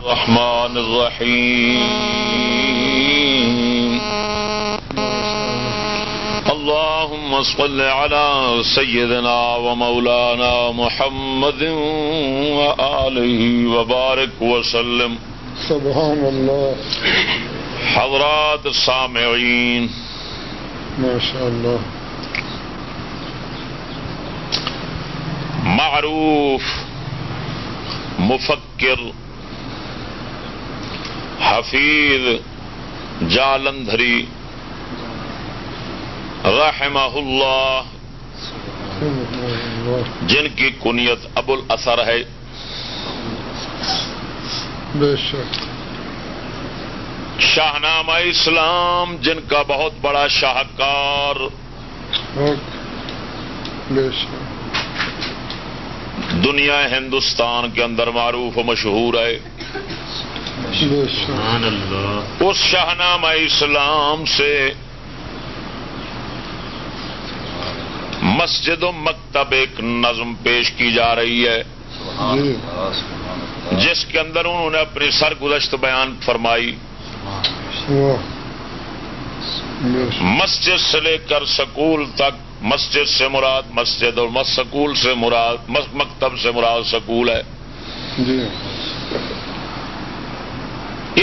الرحمن الرحيم. اللهم صل على سيدنا ومولانا محمد وآله وبارك وسلم. سبحان الله. حضرات السامعين. ما شاء الله. معروف مفکر حفیظ جالندھری رحمہ اللہ جن کی کنیت ابو الاثر ہے۔ بے شک۔ شاہنامہ اسلام جن کا بہت بڑا شاہکار۔ دنیا ہندوستان کے اندر معروف و مشہور ہے۔ اس شاہنامہ اسلام سے مسجد و مکتب ایک نظم پیش کی جا رہی ہے۔ جس کے اندر انہوں نے اپنی سرگزشت بیان فرمائی۔ مسجد سے لے کر سکول تک مسجد سے مراد مسجد اور مس- سکول سے مراد مس- مکتب سے مراد سکول ہے۔ جی۔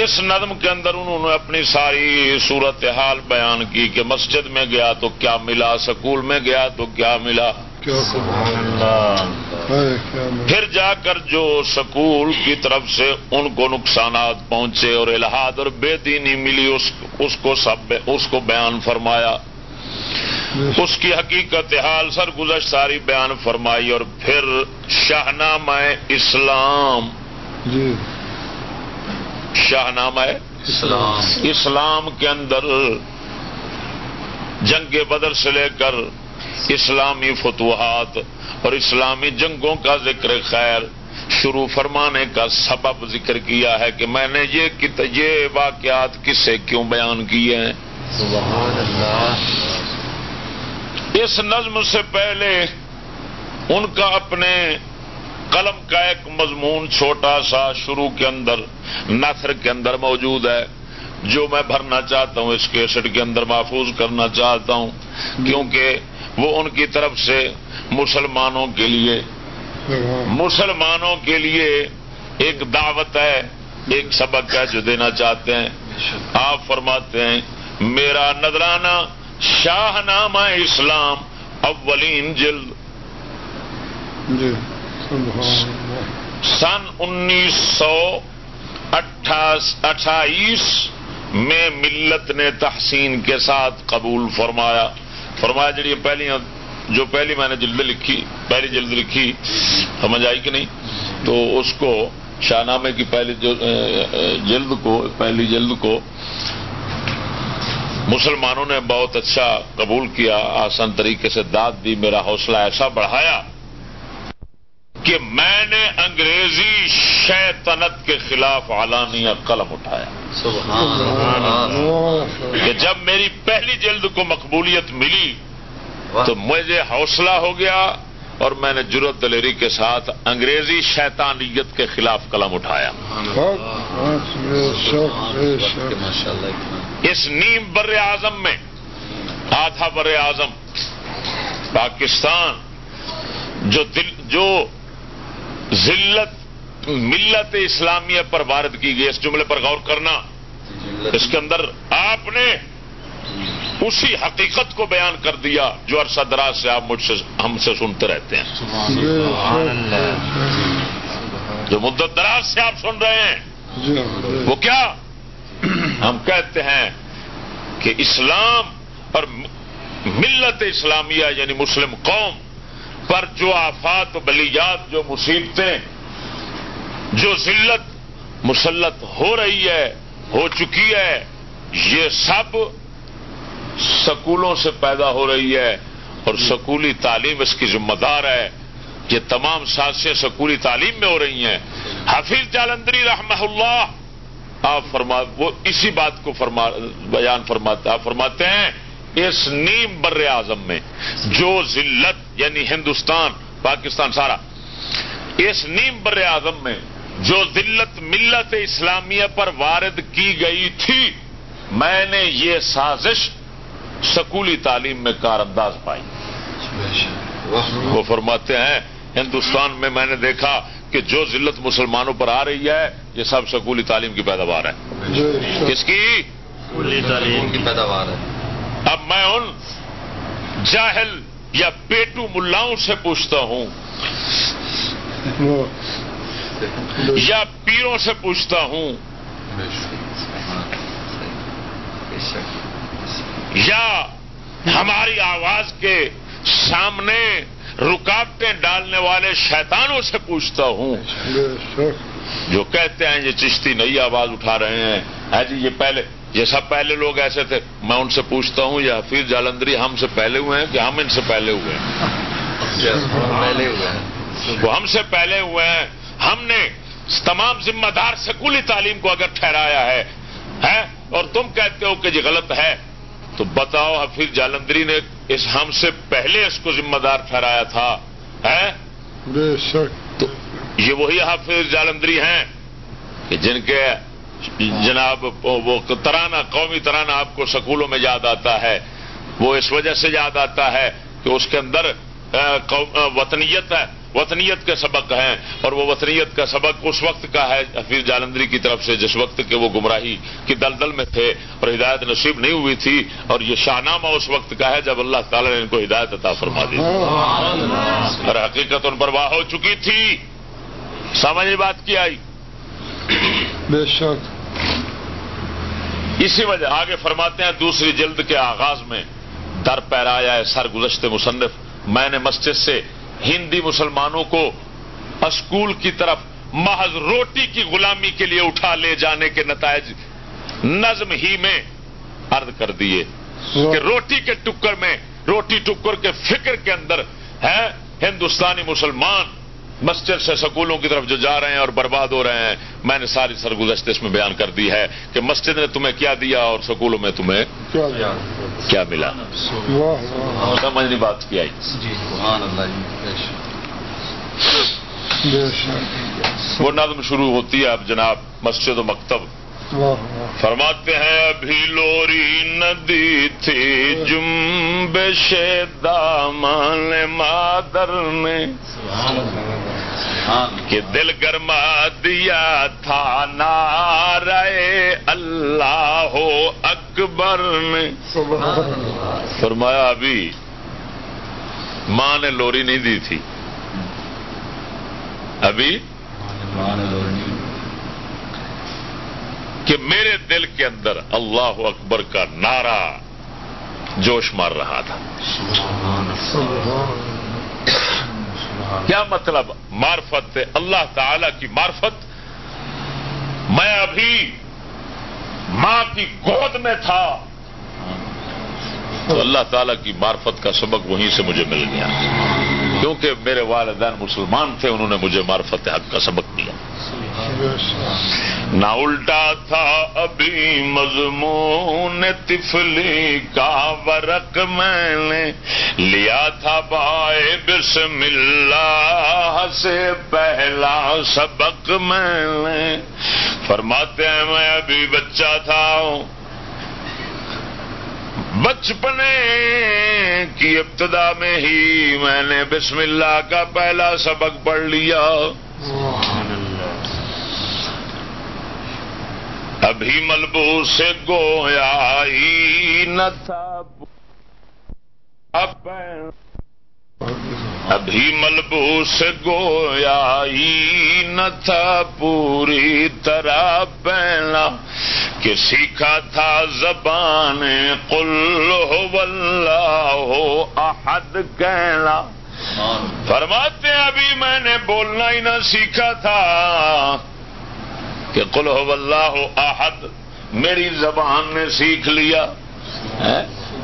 اس نظم کے اندر انہوں نے اپنی ساری صورت حال بیان کی کہ مسجد میں گیا تو کیا ملا سکول میں گیا تو کیا ملا۔ پھر جا کر جو سکول کی طرف سے ان کو نقصانات پہنچے اور الحاد اور بے دینی ملی اس, اس کو سب اس کو بیان فرمایا۔ اس کی حقیقت حال سر گزشت ساری بیان فرمائی اور پھر شاہنامہ اسلام جی۔ شاہنامہ اسلام۔ کے اندر جنگ بدر سے لے کر اسلامی فتوحات اور اسلامی جنگوں کا ذکر خیر شروع فرمانے کا سبب ذکر کیا ہے کہ میں نے یہ یہ واقعات کسے کیوں بیان کیے ہیں؟ اس نظم سے پہلے ان کا اپنے قلم کا ایک مضمون چھوٹا سا شروع کے اندر، نثر کے اندر موجود ہے، جو میں بھرنا چاہتا ہوں، اس کیسٹ کے اندر محفوظ کرنا چاہتا ہوں، کیونکہ وہ ان کی طرف سے مسلمانوں کے لیے، مسلمانوں کے لیے ایک دعوت ہے، ایک سبق ہے جو دینا چاہتے ہیں۔ آپ فرماتے ہیں، میرا نذرانہ شاہ نامہ اسلام اولین جلد۔ جی۔ سن انیس سو اٹھائیس میں ملت نے تحسین کے ساتھ قبول فرمایا۔ فرمایا جڑی پہلی جو پہلی میں نے جلد لکھی، پہلی جلد لکھی، سمجھ آئی کہ نہیں؟ تو اس کو شاہ نامے کی پہلی جلد کو، پہلی جلد کو مسلمانوں نے بہت اچھا قبول کیا، آسان طریقے سے داد دی، میرا حوصلہ ایسا بڑھایا۔ کہ میں نے انگریزی شیطنت کے خلاف اعلانیہ قلم اٹھایا۔ کہ جب میری پہلی جلد کو مقبولیت ملی تو مجھے حوصلہ ہو گیا اور میں نے جرت دلیری کے ساتھ انگریزی شیطانیت کے خلاف قلم اٹھایا۔ اس نیم بر اعظم میں آدھا بر اعظم پاکستان جو دل جو ذلت ملت اسلامیہ پر وارد کی گئی، اس جملے پر غور کرنا۔ اس کے اندر آپ نے اسی حقیقت کو بیان کر دیا جو عرصہ دراز سے آپ مجھ سے، ہم سے سنتے رہتے ہیں۔ جو مدت دراز سے آپ سن رہے ہیں، وہ کیا؟ ہم کہتے ہیں کہ اسلام اور ملت اسلامیہ یعنی مسلم قوم پر جو آفات و بلیات جو مصیبتیں جو ذلت مسلط ہو رہی ہے ہو چکی ہے یہ سب سکولوں سے پیدا ہو رہی ہے اور سکولی تعلیم اس کی ذمہ دار ہے۔ یہ تمام سازشیں سکولی تعلیم میں ہو رہی ہیں۔ حفیظ جالندری رحمہ اللہ آپ فرما وہ اسی بات کو فرما بیان فرماتے آپ فرماتے ہیں۔ اس نیم بر اعظم میں جو ذلت یعنی ہندوستان پاکستان سارا اس نیم بر اعظم میں جو ذلت ملت اسلامیہ پر وارد کی گئی تھی میں نے یہ سازش سکولی تعلیم میں کار انداز پائی۔ وہ فرماتے ہیں ہندوستان میں میں نے دیکھا کہ جو ذلت مسلمانوں پر آ رہی ہے یہ سب سکولی تعلیم کی پیداوار ہے۔ کس کی؟ تعلیم کی پیداوار ہے۔ اب میں ان جاہل یا پیٹو ملاؤں سے پوچھتا ہوں۔ یا پیروں سے پوچھتا ہوں۔ یا ہماری آواز کے سامنے رکاوٹیں ڈالنے والے شیطانوں سے پوچھتا ہوں۔ جو کہتے ہیں یہ چشتی نئی آواز اٹھا رہے ہیں۔ ہاں جی یہ پہلے یہ سب پہلے لوگ ایسے تھے۔ میں ان سے پوچھتا ہوں یہ حفیظ جالندری ہم سے پہلے ہوئے ہیں کہ ہم ان سے پہلے ہوئے ہیں؟ وہ ہم سے پہلے ہوئے ہیں۔ ہم نے تمام ذمہ دار سکولی تعلیم کو اگر ٹھہرایا ہے اور تم کہتے ہو کہ یہ غلط ہے تو بتاؤ حفیظ جالندری نے اس ہم سے پہلے اس کو ذمہ دار ٹھہرایا تھا تو یہ وہی حافظ جالندری ہیں کہ جن کے جناب، وہ ترانہ، قومی ترانہ آپ کو سکولوں میں یاد آتا ہے۔ وہ اس وجہ سے یاد آتا ہے کہ اس کے اندر وطنیت ہے، وطنیت کے سبق ہیں۔ اور وہ وطنیت کا سبق اس وقت کا ہے، حفیظ جالندری کی طرف سے، جس وقت کے وہ گمراہی کی دلدل میں تھے۔ اور ہدایت نصیب نہیں ہوئی تھی۔ اور یہ شاہ نامہ اس وقت کا ہے جب اللہ تعالی نے ان کو ہدایت عطا فرما دی۔ اور حقیقت ان پر واہ ہو چکی تھی۔ سمجھ بات کی آئی؟ بے شک۔ اسی وجہ آگے فرماتے ہیں دوسری جلد کے آغاز میں در پیرایا ہے سر گزشتے مصنف۔ میں نے مسجد سے ہندی مسلمانوں کو اسکول کی طرف محض روٹی کی غلامی کے لیے اٹھا لے جانے کے نتائج نظم ہی میں عرض کر دیے۔ کہ روٹی کے ٹکر میں، روٹی ٹکر کے فکر کے اندر ہے ہندوستانی مسلمان۔ مسجد سے سکولوں کی طرف جو جا رہے ہیں اور برباد ہو رہے ہیں میں نے ساری سرگزشت اس میں بیان کر دی ہے کہ مسجد نے تمہیں کیا دیا اور سکولوں میں تمہیں کیا ملا؟ سمجھنی بات کی آئی۔ وہ نظم شروع ہوتی ہے اب جناب مسجد و مکتب۔ فرماتے ہیں ابھی لوری ندی تھی جمب دامان مادر نے کہ دل گرما دیا تھا نارے اللہ ہو اکبر نے۔ فرمایا ابھی ماں نے لوری نہیں دی تھی۔ ابھی کہ میرے دل کے اندر اللہ اکبر کا نعرہ جوش مار رہا تھا۔ کیا مطلب مارفت اللہ تعالی کی مارفت میں ابھی ماں کی گود میں تھا۔ تو اللہ تعالی کی مارفت کا سبق وہیں سے مجھے مل گیا۔ کیونکہ میرے والدین مسلمان تھے، انہوں نے مجھے مارفت حق کا سبق دیا۔ نہ الٹا تھا ابھی مضمون تفلی کا ورق میں نے لیا تھا بائے بسم اللہ سے پہلا سبق میں نے۔ فرماتے ہیں، میں ابھی بچہ تھا بچپنے کی ابتدا میں ہی میں نے بسم اللہ کا پہلا سبق پڑھ لیا۔ ابھی ملبو سے گویا ہی نہ تھا۔ ابھی ملبو سے گویا ہی نہ تھا پوری طرح پہنا کہ سیکھا تھا زبان قل ہو اللہ ہو احد کہنا۔ فرماتے ابھی میں نے بولنا ہی نہ سیکھا تھا کہ قل ہو اللہ ہو احد۔ میری زبان نے سیکھ لیا۔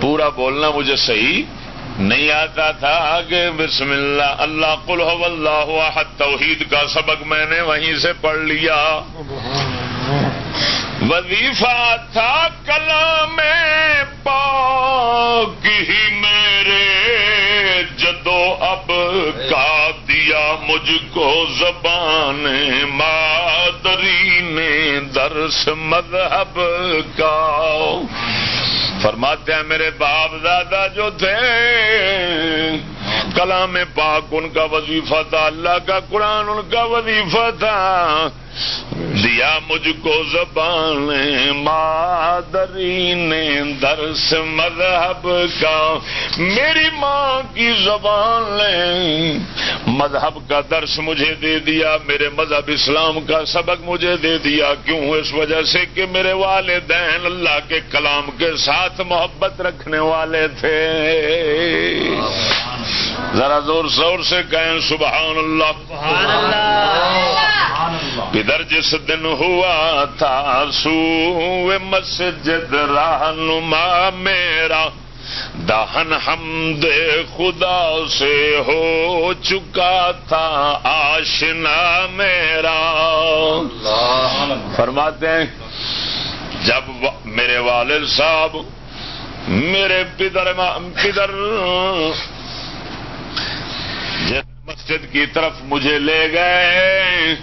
پورا بولنا مجھے صحیح نہیں آتا تھا کہ بسم اللہ اللہ قل ہو اللہ احد، توحید کا سبق میں نے وہیں سے پڑھ لیا۔ وظیفہ تھا کلام پاک ہی میرے جدو اب کا دیا مجھ کو زبان مادری نے، درس مذہب کا۔ فرماتے ہیں میرے باپ دادا جو تھے کلام پاک ان کا وظیفہ تھا، اللہ کا قرآن ان کا وظیفہ تھا۔ دیا مجھ کو زبان مادری نے، درس مذہب کا۔ میری ماں کی زبان لیں مذہب کا درس مجھے دے دیا، میرے مذہب اسلام کا سبق مجھے دے دیا۔ کیوں؟ اس وجہ سے کہ میرے والدین اللہ کے کلام کے ساتھ محبت رکھنے والے تھے۔ ذرا زور زور سے کہیں سبحان اللہ۔ ادھر جس دن ہوا تھا سو مسجد رہنما میرا۔ دہن حمد خدا سے ہو چکا تھا آشنا میرا۔ فرماتے ہیں جب میرے والد صاحب میرے پدر پدر مسجد کی طرف مجھے لے گئے،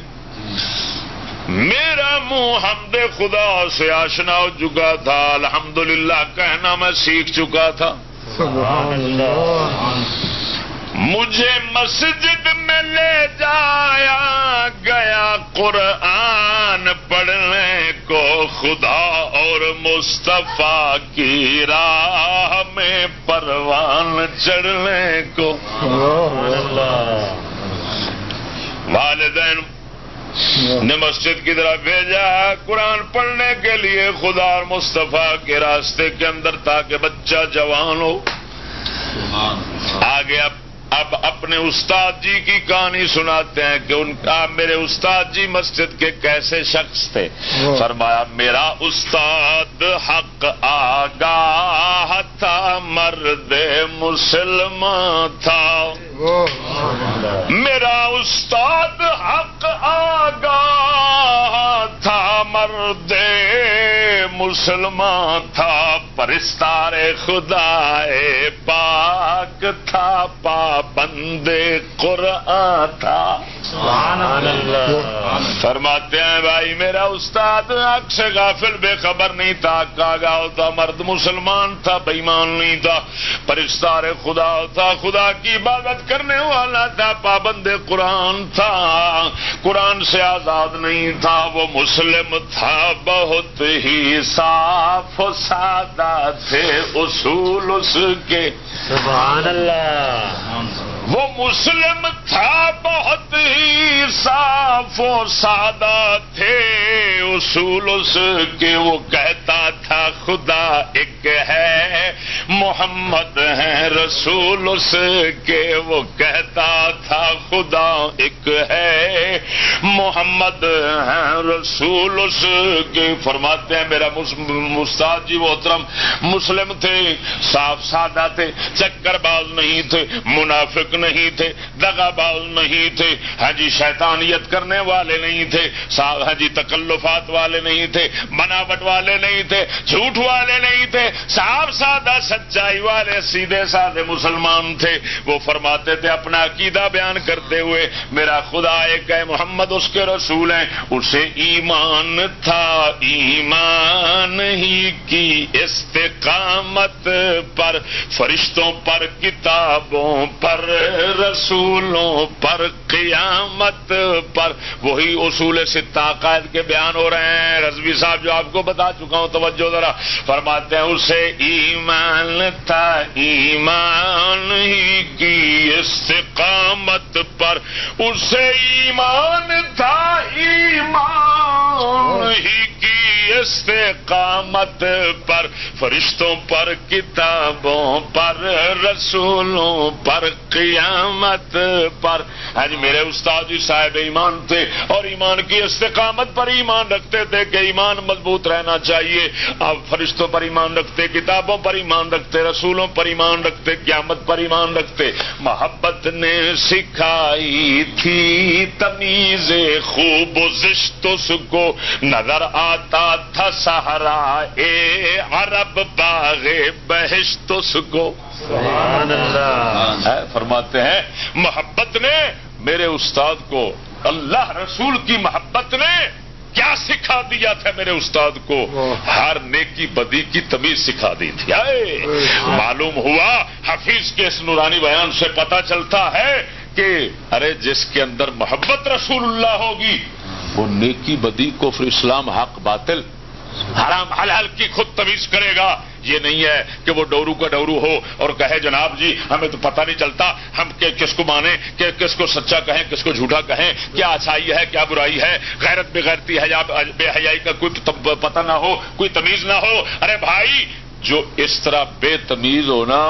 میرا منہ حمد خدا سے آشنا ہو چکا تھا۔ الحمدللہ، کہنا میں سیکھ چکا تھا۔ مجھے مسجد میں لے جایا گیا قرآن پڑھنے کو خدا اور مصطفیٰ کی راہ میں پروان چڑھنے کو۔ والدین نے مسجد کی طرف بھیجا قرآن پڑھنے کے لیے خدا اور مصطفیٰ کے راستے کے اندر تاکہ بچہ جوان ہو۔ آگے اب اب اپنے استاد جی کی کہانی سناتے ہیں کہ ان کا میرے استاد جی مسجد کے کیسے شخص تھے۔ فرمایا میرا استاد حق آگاہ تھا مرد مسلمان تھا۔ میرا استاد حق آگاہ تھا مرد مسلمان تھا۔ پرستار خدا پاک تھا پابند قرآن تھا فرماتے ہیں، بھائی، میرا استاد اک سے غافل بے خبر نہیں تھا۔ کاگا ہوتا، مرد مسلمان تھا، بےمان نہیں تھا۔ پرستار خدا تھا خدا کی عبادت کرنے والا تھا، پابند قرآن تھا۔ قرآن سے آزاد نہیں تھا، وہ مسلم تھا۔ بہت ہی صاف سادہ تھے اصول اس کے۔ سبحان اللہ۔ وہ مسلم تھا بہت ہی صاف و سادہ تھے۔ اصول اس کے وہ کہتا تھا، خدا ایک ہے۔ محمد ہے، رسول اس کے وہ کہتا تھا، خدا ایک ہے۔ محمد ہے رسول اس کے فرماتے ہیں، میرا مستاد جی محترم مسلم تھے، صاف سادہ تھے، چکر باز نہیں تھے، منافق نہیں تھے دگا باز نہیں تھے ہاں جی شیطانیت کرنے والے نہیں تھے ہاں جی تکلفات والے نہیں تھے، بناوٹ والے نہیں تھے، جھوٹ والے نہیں تھے، صاف سادہ، سچائی والے، سیدھے سادے مسلمان تھے۔ وہ فرماتے تھے، اپنا عقیدہ بیان کرتے ہوئے، میرا خدا ایک ہے، محمد اس کے رسول ہیں اسے ایمان تھا، ایمان ہی کی استقامت پر، فرشتوں پر، کتابوں پر، رسولوں پر، قیامت پر۔ وہی اصول سے عقائد کے بیان ہو رہے ہیں۔ رضوی صاحب جو آپ کو بتا چکا ہوں، توجہ ذرا فرماتے ہیں اسے ایمان تھا، ایمان ہی کی استقامت پر۔ اسے ایمان تھا ایمان ہی کی استقامت پر فرشتوں پر کتابوں پر رسولوں پر قیامت پر۔ آج میرے استاد جی صاحب ایمان تھے اور ایمان کی استقامت پر ایمان رکھتے تھے کہ ایمان مضبوط رہنا چاہیے۔ آپ فرشتوں پر ایمان رکھتے کتابوں پر ایمان رکھتے رسولوں پر ایمان رکھتے قیامت پر ایمان رکھتے۔ محبت نے سکھائی تھی تمیز خوب اس کو نظر آتا تھا سہارا اے عرب باغ بہشت اس کو۔ فرماتے ہیں محبت نے میرے استاد کو اللہ رسول کی محبت نے کیا سکھا دیا تھا میرے استاد کو؟ ہر نیکی بدی کی تمیز سکھا دی تھی۔ آئے معلوم ہوا حفیظ کے اس نورانی بیان سے پتا چلتا ہے کہ ارے جس کے اندر محبت رسول اللہ ہوگی، وہ نیکی بدی کو پھر اسلام، حق، باطل، حرام، حلال کی خود تمیز کرے گا۔ یہ نہیں ہے کہ وہ ڈورو کا ڈورو ہو اور کہے، جناب جی ہمیں تو پتہ نہیں چلتا ہم کس کو مانے کہ کس کو سچا کہیں، کس کو جھوٹا کہیں، کیا اچھائی ہے، کیا برائی ہے۔ غیرت بے غیرتی بے حیائی کا کوئی پتہ نہ ہو، کوئی تمیز نہ ہو۔ ارے بھائی، جو اس طرح بے تمیز ہونا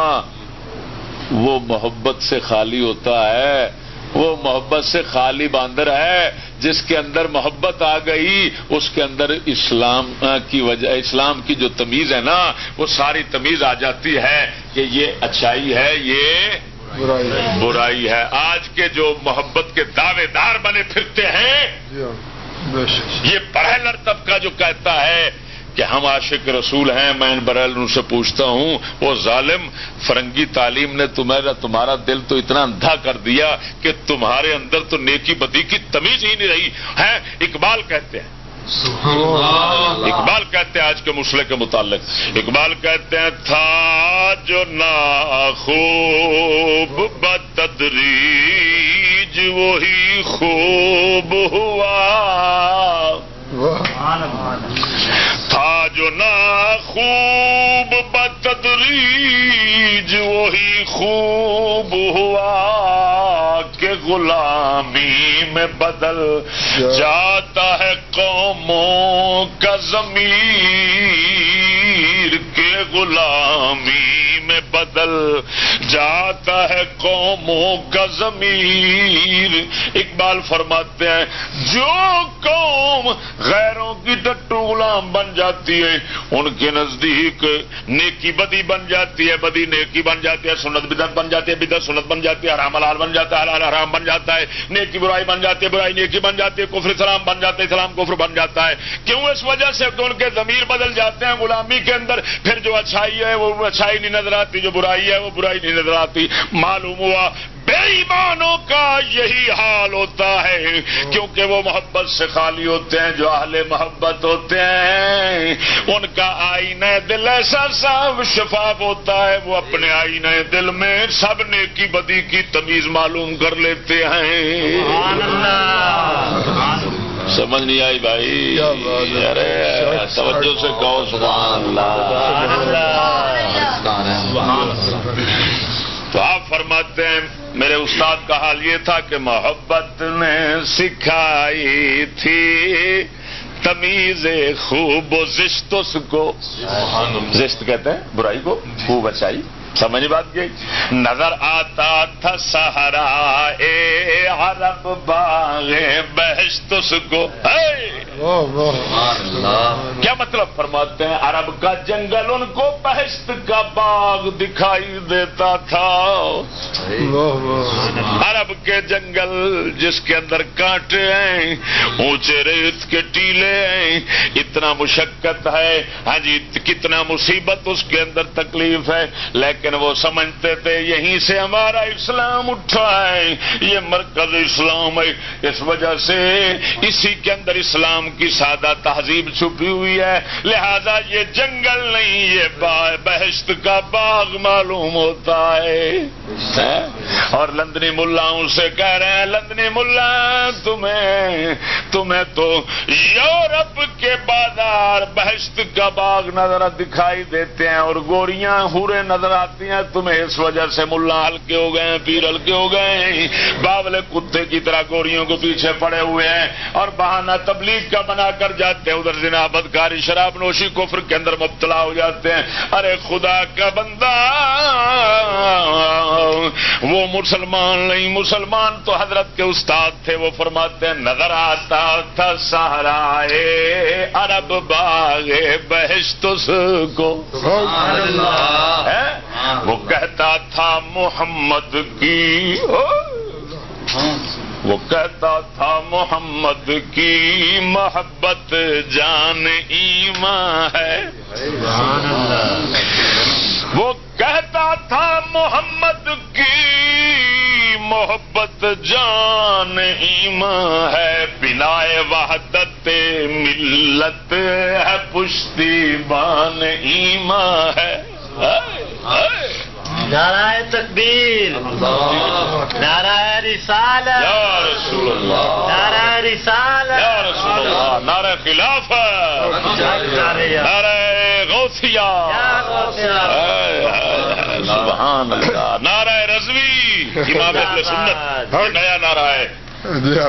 وہ محبت سے خالی ہوتا ہے وہ محبت سے خالی باندر ہے جس کے اندر محبت آ گئی اس کے اندر اسلام کی وجہ اسلام کی جو تمیز ہے نا وہ ساری تمیز آ جاتی ہے کہ یہ اچھائی ہے یہ برائی برائی ہے۔ آج کے جو محبت کے دعوے دار بنے پھرتے ہیں جی ہاں، یہ پہلر طبقہ جو کہتا ہے کہ ہم عاشق رسول ہیں میں برل ان سے پوچھتا ہوں وہ ظالم فرنگی تعلیم نے تمہارا تمہارا دل تو اتنا اندھا کر دیا کہ تمہارے اندر تو نیکی بدی کی تمیز ہی نہیں رہی۔ ہے اقبال کہتے ہیں۔ اقبال کہتے ہیں آج کے مسئلے کے متعلق۔ اقبال کہتے ہیں تھا جو نا خوب بدریج وہی خوب ہوا۔ تھا جو نا خوب بتدریج وہی خوب ہوا کہ غلامی میں بدل جاتا ہے قوموں کا کے غلامی میں بدل جاتا ہے قوموں کا ضمیر۔ اقبال فرماتے ہیں، جو قوم غیروں کی ڈٹو غلام بن جاتی ہے، ان کے نزدیک نیکی بدی بن جاتی ہے، بدی نیکی بن جاتی ہے، سنت بدت بن جاتی ہے بدت سنت بن جاتی ہے، حرام حلال بن جاتا ہے، حلال حرام بن جاتا ہے، نیکی برائی بن جاتی ہے، برائی نیکی بن جاتی ہے، کفر اسلام بن جاتا ہے، اسلام کفر بن جاتا ہے۔ کیوں؟ اس وجہ سے ان کے ضمیر بدل جاتے ہیں غلامی کے اندر، پھر جو جو اچھائی ہے وہ اچھائی نہیں نظر آتی، جو برائی ہے وہ برائی نہیں نظر آتی۔ معلوم ہوا بے ایمانوں کا یہی حال ہوتا ہے، کیونکہ وہ محبت سے خالی ہوتے ہیں، جو اہل محبت ہوتے ہیں۔ ان کا آئین دل ایسا سب شفاف ہوتا ہے، وہ اپنے آئین دل میں سب نے کی بدی کی تمیز معلوم کر لیتے ہیں۔ سمجھ نہیں آئی بھائی۔ ارے توجہ سے کہو سبحان اللہ۔ تو آپ فرماتے ہیں میرے استاد کا حال یہ تھا کہ محبت نے سکھائی تھی تمیز خوب و زشت کو۔ زشت کہتے ہیں برائی کو خوب اچائی سمجھ بات گئی نظر آتا تھا سہارا، اے عرب باغ بہشت کو کیا مطلب فرماتے ہیں؟ عرب کا جنگل ان کو بہشت کا باغ دکھائی دیتا تھا۔ عرب کے جنگل جس کے اندر کانٹے ہیں، اونچے ریت کے ٹیلے ہیں، اتنا مشقت ہے ہاں جی کتنا مصیبت اس کے اندر تکلیف ہے، لیکن وہ سمجھتے تھے یہیں سے ہمارا اسلام اٹھا ہے یہ مرکز اسلام ہے۔ اس وجہ سے اسی کے اندر اسلام کی سادہ تہذیب چھپی ہوئی ہے۔ لہذا یہ جنگل نہیں، یہ بہشت کا باغ معلوم ہوتا ہے۔ اور لندنی ملاؤں سے کہہ رہے ہیں، لندنی ملا، تمہیں تمہیں تو یورپ کے بازار بہشت کا باغ نظر دکھائی دیتے ہیں اور گوریاں، ہورے نظر آتی ہیں تمہیں اس وجہ سے ملا ہلکے ہو گئے ہیں پیر ہلکے ہو گئے ہیں۔ باولے کتے کی طرح گوریوں کو پیچھے پڑے ہوئے ہیں اور بہانہ تبلیغ کا بنا کر جاتے ہیں۔ ادھر جنا بدکاری شراب نوشی کفر کے اندر مبتلا ہو جاتے ہیں۔ ارے خدا کا بندہ وہ مسلمان نہیں۔ مسلمان تو حضرت کے استاد تھے وہ فرماتے ہیں نظر آتا تھا سہارا ارب باغ بہشت کو۔ وہ کہتا تھا محمد کی وہ کہتا تھا محمد کی محبت جان ایمان ہے۔ وہ کہتا تھا محمد کی محبت جان ایمان ہے۔ بنا وحدت ملت ہے پشتی بان ایمان ہے۔ نعرہ تکبیر نعرہ اللہ. نعرہ اللہ. نعرہ خلاف نعرہ غوثیہ. سبحان اللہ. نعرہ رضوی. امام سنت. نیا نعرہ ہے.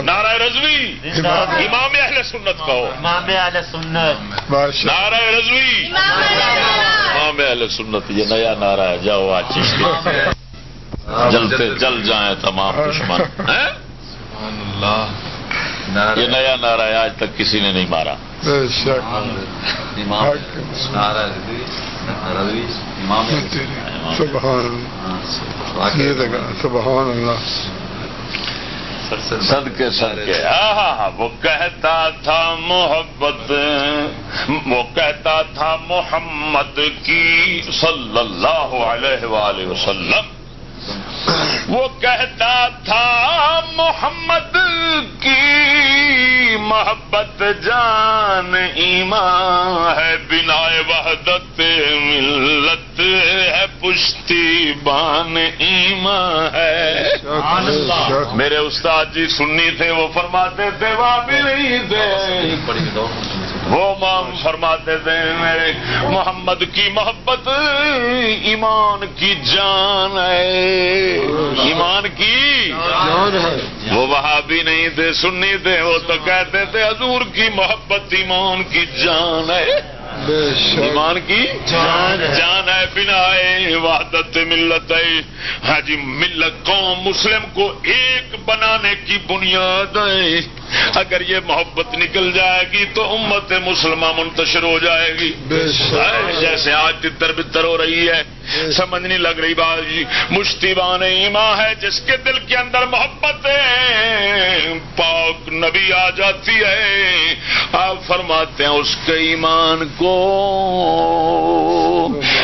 نعرہ رضوی۔ امام۔ اہل سنت کہو امام اہل سنت۔ نعرہ رضوی۔ امام اہل سنت۔ یہ نیا نعرہ ہے۔ جاؤ آج۔ چشتی جلتے جل جائیں تمام دشمن۔ ہیں؟ یہ نیا نعرہ ہے۔ آج تک کسی نے نہیں مارا۔ بے شک۔ امام سبحان اللہ۔ صد کے سر کے ہاں ہاں ہاں وہ کہتا تھا محبت وہ کہتا تھا محمد کی صلی اللہ علیہ وآلہ وسلم۔ وہ کہتا تھا محمد کی محبت جان ایمان ہے بنا وحدت ملت ہے پشتی بان ایمان ہے۔ میرے استاد جی سنی تھے وہ فرماتے تھے وہ بھی نہیں تھے وہ مام فرماتے تھے میرے محمد کی محبت ایمان کی جان ہے۔ ایمان کی جان ہے۔ وہ وہاں بھی نہیں تھے سنی تھے وہ تو کہتے تھے حضور کی محبت ایمان کی جان ہے۔ ایمان کی جان ہے۔ جان ہے بنا وحدت ملت ہے۔ ہاں جی ملت قوم مسلم کو ایک بنانے کی بنیاد ہے۔ اگر یہ محبت نکل جائے گی تو امت مسلمہ منتشر ہو جائے گی۔ شک۔ جیسے آج تتر بتر ہو رہی ہے۔ سمجھ نہیں لگ رہی بات جی مشتبان ایمان ہے جس کے دل کے اندر محبت ہے۔ پاک نبی آ جاتی ہے۔ آپ فرماتے ہیں اس کے ایمان کو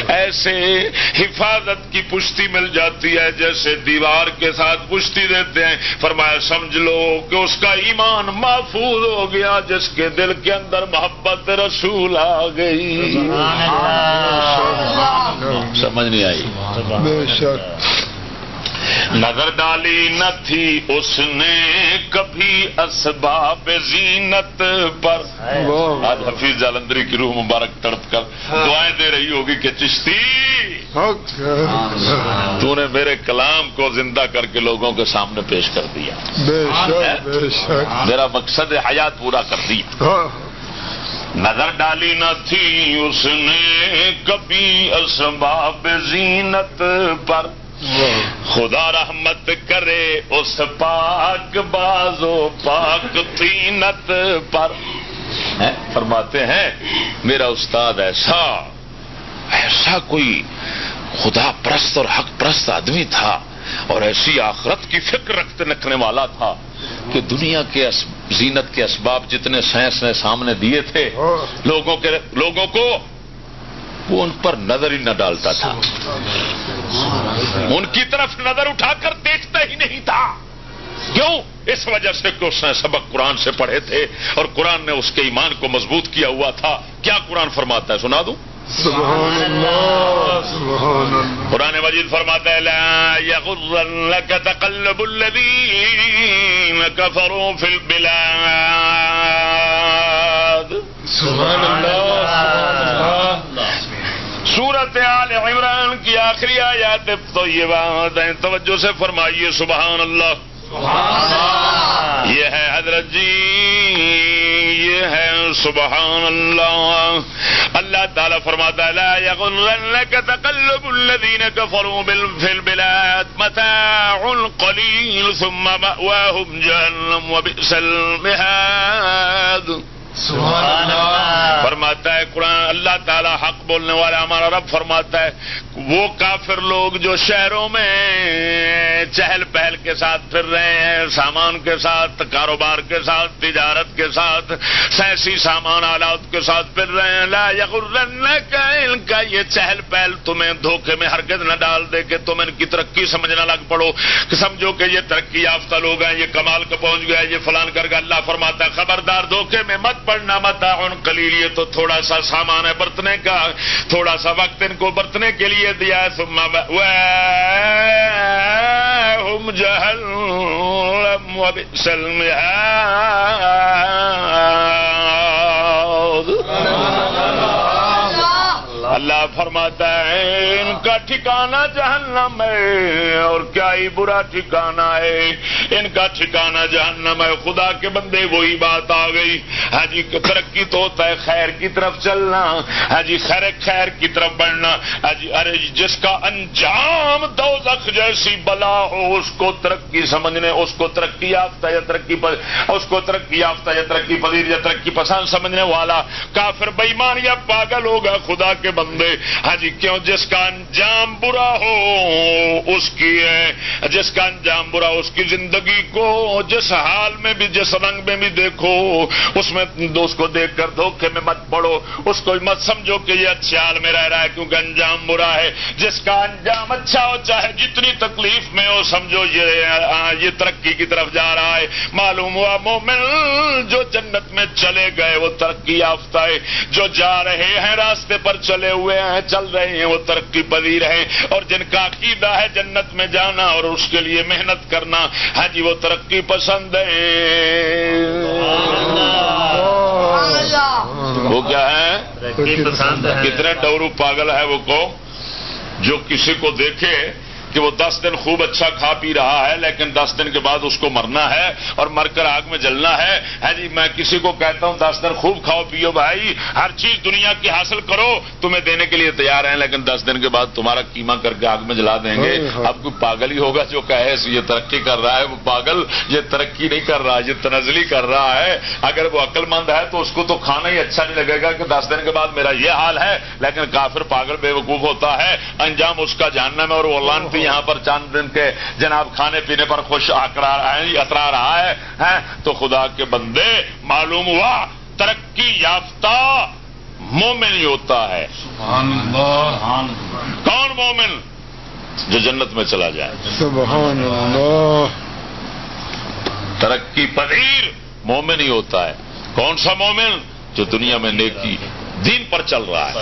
ایسے حفاظت کی پشتی مل جاتی ہے جیسے دیوار کے ساتھ پشتی دیتے ہیں۔ فرمایا سمجھ لو کہ اس کا ایمان محفوظ ہو گیا جس کے دل کے اندر محبت رسول آ گئی۔ سمجھ نہیں آئی۔ بے شک۔ نظر ڈالی نہ تھی اس نے کبھی اسباب زینت پر۔ آج حفیظ جالندری کی روح مبارک تڑپ کر دعائیں دے رہی ہوگی کہ چشتی۔ تو نے میرے کلام کو زندہ کر کے لوگوں کے سامنے پیش کر دیا۔ بے شک بے شک۔ میرا مقصد حیات پورا کر دیا ہاں۔ نظر ڈالی نہ تھی اس نے کبھی اسباب زینت پر۔ خدا رحمت کرے اس پاک بازو پاک تینت پر۔ فرماتے ہیں، میرا استاد ایسا ایسا کوئی خدا پرست اور حق پرست آدمی تھا اور ایسی آخرت کی فکر رکھتے رکھنے والا تھا۔ کہ دنیا کے زینت کے اسباب جتنے سائنس نے سامنے دیے تھے ہاں۔ لوگوں کے لوگوں کو وہ ان پر نظر ہی نہ ڈالتا تھا۔ ان کی طرف نظر اٹھا کر دیکھتا ہی نہیں تھا۔ کیوں؟ اس وجہ سے کہ اس نے سبق قرآن سے پڑھے تھے اور قرآن نے اس کے ایمان کو مضبوط کیا ہوا تھا۔ کیا قرآن فرماتا ہے؟ سنا دوں۔ سبحان اللہ. سبحان اللہ قرآن مجید فرماتا ہے لا يغرنك تقلب الذين كفروا في البلاد. سبحان اللہ. سبحان اللہ. سورت آل عمران کی آخری آیات تو یہ بات ہے توجہ سے فرمائیے سبحان اللہ. یہ ہے حضرت جی یہ ہے سبحان اللہ۔ اللہ تعالیٰ فرماتا ہے، لا يغرنك تقلب الذين كفروا بال- البلاد متاع قليل ثم مأواهم جهنم وبئس المهاد سبحان اللہ۔ فرماتا ہے قرآن، اللہ تعالیٰ حق بولنے والا ہمارا رب فرماتا ہے۔ وہ کافر لوگ جو شہروں میں چہل پہل کے ساتھ پھر رہے ہیں، سامان کے ساتھ، کاروبار کے ساتھ، تجارت کے ساتھ، سیاسی سامان آلات کے ساتھ پھر رہے ہیں۔ لا ان کا یہ چہل پہل تمہیں دھوکے میں ہرگز نہ ڈال دے کہ تم ان کی ترقی سمجھنا لگ پڑو۔ کہ سمجھو کہ یہ ترقی یافتہ لوگ ہیں، یہ کمال کا پہنچ گیا یہ فلان کر کے اللہ فرماتا ہے۔ خبردار، دھوکے میں مت پڑنا مت ان کلیل یہ تو تھوڑا سا سامان ہے برتنے کا۔ تھوڑا سا وقت ان کو برتنے کے لیے دیا۔ ہے ثم ہم جہل وبئس المہاد اللہ فرماتا ہے ان کا ٹھکانا جہنم ہے، اور کیا ہی برا ٹھکانا ہے۔ ان کا ٹھکانا جہنم ہے۔ خدا کے بندے، وہی بات آ گئی۔ ہاں جی ترقی تو ہوتا ہے خیر کی طرف چلنا۔ ہاں جی، خیر خیر کی طرف بڑھنا۔ ہاں جی، ارے جی، جس کا انجام دوزخ جیسی بلا ہو، اس کو ترقی سمجھنے، اس کو ترقی یافتہ یا ترقی اس کو ترقی یافتہ یا ترقی پذیر یا ترقی پسند سمجھنے والا کافر بےمان یا پاگل ہوگا خدا کے بندے۔ ہاں جی کیوں؟ جس کا انجام برا ہو، اس کی ہے۔ جس کا انجام برا، اس کی زندگی کو جس حال میں بھی، جس رنگ میں بھی دیکھو، اس میں اس کو دیکھ کر دھوکے میں مت پڑو۔ اس کو مت سمجھو کہ یہ اچھے حال میں رہ رہا ہے، کیونکہ انجام برا ہے۔ جس کا انجام اچھا ہو، چاہے جتنی تکلیف میں ہو، سمجھو یہ ہاں، یہ ترقی کی طرف جا رہا ہے۔ معلوم ہوا مومن جو جنت میں چلے گئے، وہ ترقی یافتہ ہے۔ جو جا رہے ہیں، راستے پر چلے ہوئے ہیں، چل رہے ہیں، وہ ترقی پذیر ہیں اور جن کا عقیدہ ہے جنت میں جانا اور اس کے لیے محنت کرنا ہاں جی وہ ترقی پسند ہے وہ کیا ہے ترقی پسند ہے کتنے ڈورو پاگل ہے وہ کو جو کسی کو دیکھے کہ وہ دس دن خوب اچھا کھا پی رہا ہے لیکن دس دن کے بعد اس کو مرنا ہے اور مر کر آگ میں جلنا ہے۔ ہے جی میں کسی کو کہتا ہوں دس دن خوب کھاؤ پیو بھائی ہر چیز دنیا کی حاصل کرو تمہیں دینے کے لیے تیار ہیں لیکن دس دن کے بعد تمہارا کیما کر کے آگ میں جلا دیں گے۔ اب کوئی پاگل ہی ہوگا جو کہے یہ ترقی کر رہا ہے وہ پاگل یہ ترقی نہیں کر رہا یہ تنزلی کر رہا ہے۔ اگر وہ عقل مند ہے تو اس کو تو کھانا ہی اچھا نہیں لگے گا کہ دس دن کے بعد میرا یہ حال ہے لیکن کافر پاگل بے وقوف ہوتا ہے۔ انجام اس کا جاننا میں اور وہ لانتی یہاں پر چاند دن کے جناب کھانے پینے پر خوش اترا رہا ہے تو خدا کے بندے معلوم ہوا ترقی یافتہ مومن ہی ہوتا ہے۔ کون مومن؟ جو جنت میں چلا جائے۔ سبحان اللہ۔ ترقی پذیر مومن ہی ہوتا ہے۔ کون سا مومن؟ جو دنیا میں نیکی دین پر چل رہا ہے۔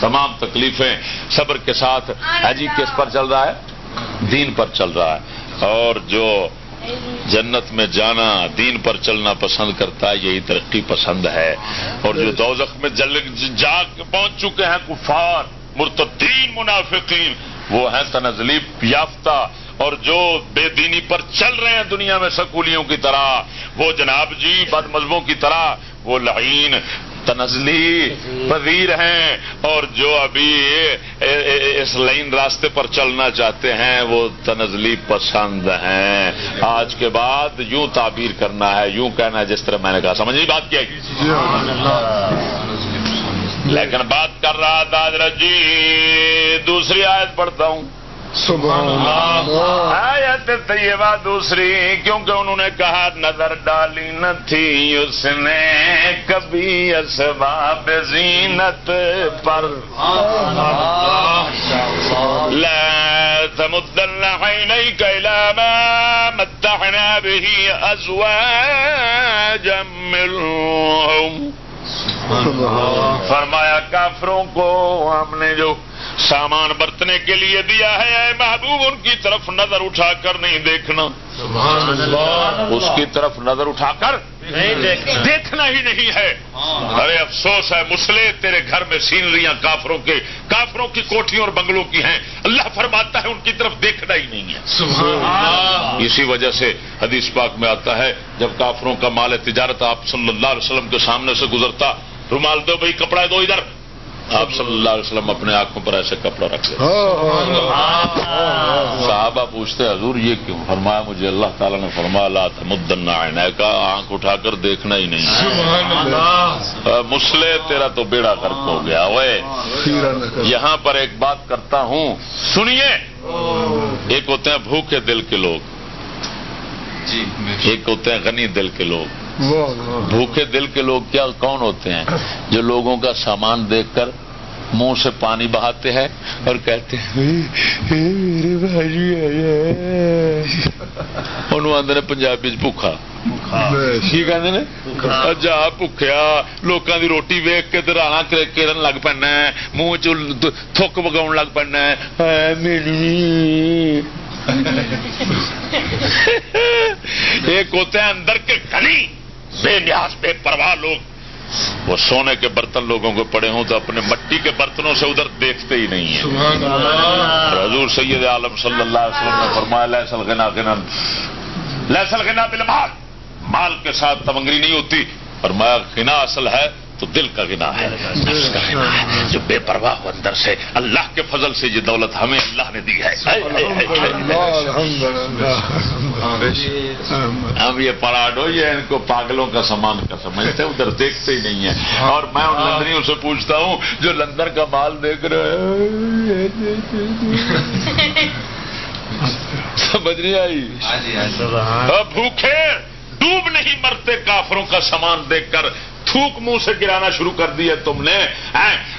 تمام تکلیفیں صبر کے ساتھ حجی کس پر چل رہا ہے؟ دین پر چل رہا ہے۔ اور جو جنت میں جانا دین پر چلنا پسند کرتا ہے یہی ترقی پسند ہے۔ اور جو دوزخ میں جل جا کے پہنچ چکے ہیں کفار مرتدین منافقین وہ ہیں تنزلی یافتہ اور جو بے دینی پر چل رہے ہیں دنیا میں سکولیوں کی طرح وہ جناب جی بد مذہبوں کی طرح وہ لعین تنزلی پذیر ہیں اور جو ابھی اس لائن راستے پر چلنا چاہتے ہیں وہ تنزلی پسند ہیں آج کے بعد یوں تعبیر کرنا ہے یوں کہنا ہے جس طرح میں نے کہا سمجھ بات کیا لیکن بات کر رہا تھا حضرت جی دوسری آیت پڑھتا ہوں۔ سبحان اللہ۔ آیت طیبہ دوسری کیونکہ انہوں نے کہا نظر ڈالی نہ تھی اس نے کبھی اسباب زینت پر۔ لا تمدن عينيك إلى ما متعنا به أزواجا منهم۔ فرمایا کافروں کو ہم نے جو سامان برتنے کے لیے دیا ہے اے محبوب ان کی طرف نظر اٹھا کر نہیں دیکھنا۔ اس کی طرف نظر اٹھا کر دیکھنا۔ ہی نہیں ہے۔ ارے افسوس ہے مسلے تیرے گھر میں سینریاں کافروں کے کافروں کی کوٹھیوں اور بنگلوں کی ہیں۔ اللہ فرماتا ہے ان کی طرف دیکھنا ہی نہیں ہے۔ اسی وجہ سے حدیث پاک میں آتا ہے جب کافروں کا مال تجارت آپ صلی اللہ علیہ وسلم کے سامنے سے گزرتا رومال دو بھائی کپڑا دو ادھر۔ آپ صلی اللہ علیہ وسلم اپنے آنکھوں پر ایسے کپڑا رکھ دیں صحابہ پوچھتے ہیں حضور یہ کیوں؟ فرمایا مجھے اللہ تعالیٰ نے فرمایا لا تمدن عینہ کا آنکھ اٹھا کر دیکھنا ہی نہیں۔ مسلے تیرا تو بیڑا غرق ہو گیا اوے یہاں پر ایک بات کرتا ہوں سنیے۔ ایک ہوتے ہیں بھوکے دل کے لوگ۔ جی ایک ہوتے ہیں غنی دل کے لوگ۔ بھوکے دل کے لوگ کیا کون ہوتے ہیں جو لوگوں کا سامان دیکھ کر منہ سے پانی بہاتے ہیں اور کہتے ہیں بھائی انہوں آدھے پنجابی کی کہتے ہیں جا بھوکیا لوگوں روٹی ویک کے رانا کرن لگ پینا منہ چ تھک بگاؤ لگ ایک ہوتے ہیں اندر کے غنی بے نیاز بے پرواہ لوگ۔ وہ سونے کے برتن لوگوں کو پڑے ہوں تو اپنے مٹی کے برتنوں سے ادھر دیکھتے ہی نہیں ہیں۔ حضور سید عالم صلی اللہ علیہ وسلم نے فرمایا لیسل غنا غنا۔ لیسل غنا بالمال۔ مال کے ساتھ تمنگری نہیں ہوتی۔ فرمایا غنا اصل ہے تو دل کا گنا ہے نفس کا گنا ہے۔ جو بے پرواہ ہو اندر سے اللہ کے فضل سے یہ دولت ہمیں اللہ نے دی ہے۔ ہم یہ پراڈو یہ ان کو پاگلوں کا سامان کا سمجھتے ہیں ادھر دیکھتے ہی نہیں ہے اور میں ان لندنیوں سے پوچھتا ہوں جو لندن کا مال دیکھ رہے ہیں۔ سمجھ نہیں آئی؟ بھوکے ڈوب نہیں مرتے کافروں کا سامان دیکھ کر تھوک منہ سے گرانا شروع کر دی ہے تم نے۔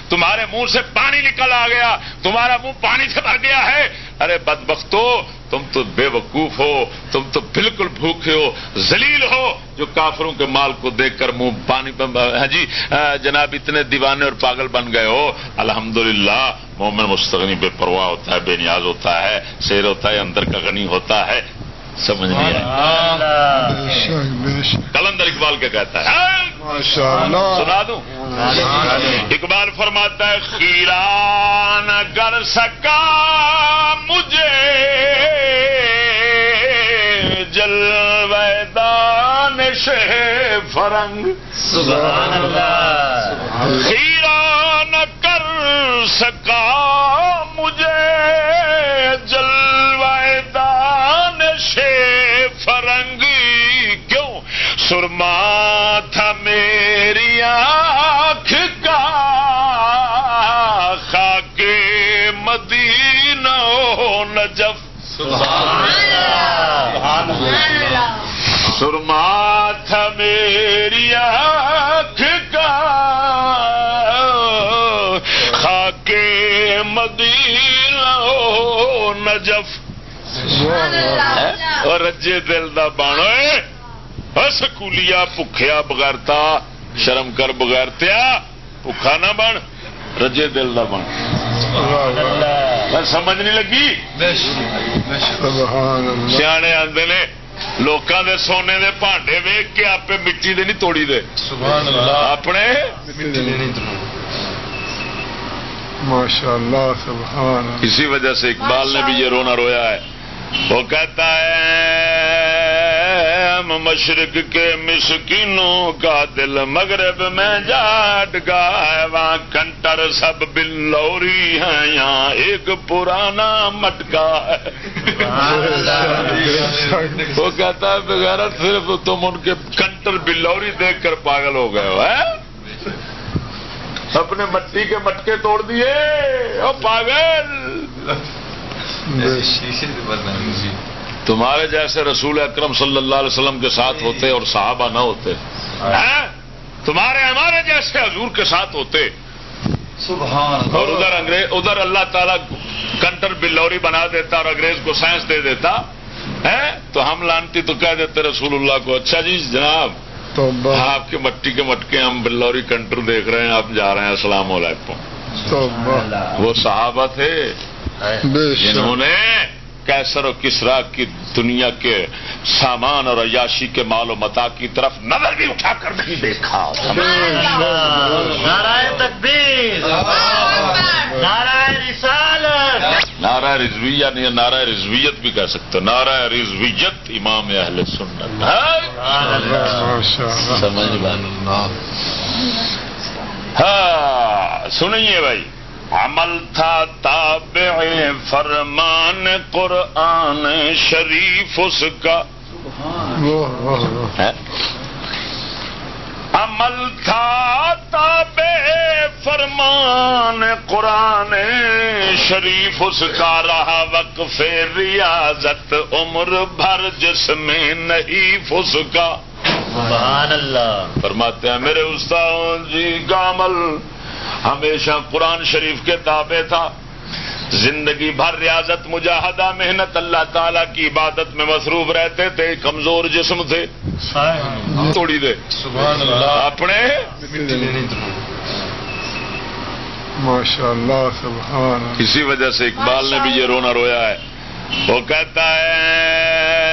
تمہارے منہ سے پانی نکل آ گیا، تمہارا منہ پانی سے بھر گیا ہے۔ ارے بد تم تو بے وقوف ہو، تم تو بالکل بھوکے ہو زلیل ہو، جو کافروں کے مال کو دیکھ کر منہ پانی ہاں جی جناب اتنے دیوانے اور پاگل بن گئے ہو۔ الحمدللہ، مومن مستغنی بے پرواہ ہوتا ہے، بے نیاز ہوتا ہے شیر ہوتا ہے، اندر کا غنی ہوتا ہے۔ سمجھ نہیں آئی کلندر اقبال کیا کہتا ہے۔ سنا دوں؟ اقبال فرماتا ہے خیران کر سکا مجھے جلویدان سے فرنگ۔ خیران کر سکا مجھے سرما تھا میری آنکھ کا خاک مدینہ نجف۔ سرما تھا میری آنکھ کا خاک مدینہ نجف۔ اور رجے دل دا بانو سکولیا بھوکھیا بغیرتا شرم کر بغیرتیا بھوکھا نہ بن رجے دل کا بن۔ سمجھ نہیں لگی؟ سیانے آتے نے لوگوں دے سونے دے بانڈے ویگ کے آپ مٹی دے نہیں توڑی دے۔ اپنے؟ اسی وجہ سے اقبال نے بھی یہ رونا رویا ہے۔ وہ کہتا ہے ہم مشرق کے مسکینوں کا دل مغرب میں جاٹ گا ہے وہاں کنٹر سب بلوری ہیں، یہاں ایک پرانا مٹکا ہے۔ وہ کہتا ہے بغیر صرف تم ان کے کنٹر بلوری دیکھ کر پاگل ہو گئے ہو اپنے مٹی کے مٹکے توڑ دیے، او پاگل۔ تمہارے جیسے رسول اکرم صلی اللہ علیہ وسلم کے ساتھ ہوتے اور صحابہ نہ ہوتے۔ تمہارے ہمارے جیسے حضور کے ساتھ ہوتے۔ اور ادھر انگریز ادھر اللہ تعالیٰ کنٹر بلوری بنا دیتا اور انگریز کو سائنس دے دیتا۔ ہے تو ہم لانتی تو کہہ دیتے رسول اللہ کو اچھا جی جناب آپ کے مٹی کے مٹکے ہم بلوری کنٹر دیکھ رہے ہیں آپ جا رہے ہیں السلام علیکم۔ وہ صحابہ تھے۔ جنہوں نے کیسر و کسرا کی دنیا کے سامان اور عیاشی کے مال و متا کی طرف نظر بھی اٹھا کر نہیں دیکھا۔ نارا رضویہ نہیں نارا رضویت بھی کہہ سکتے نارا رضویت امام اہل سنت۔ سمجھ ہاں سنیے بھائی۔ عمل تھا تابع فرمان قرآن شریف اس کا؟ عمل تھا تابع فرمان قرآن شریف اس کا۔ رہا وقف ریاضت عمر بھر جس میں نہیں فس کا۔ سبحان اللہ۔ فرماتے ہیں میرے استاد جی کا عمل ہمیشہ قرآن شریف کے تابع تھا۔ زندگی بھر ریاضت مجاہدہ محنت اللہ تعالی کی عبادت میں مصروف رہتے تھے کمزور جسم تھے۔ توڑی دے۔ سبحان اللہ اپنے ماشاء اللہ سبحان۔ اللہ اسی وجہ سے اقبال نے بھی یہ رونا رویا ہے۔ وہ کہتا ہے،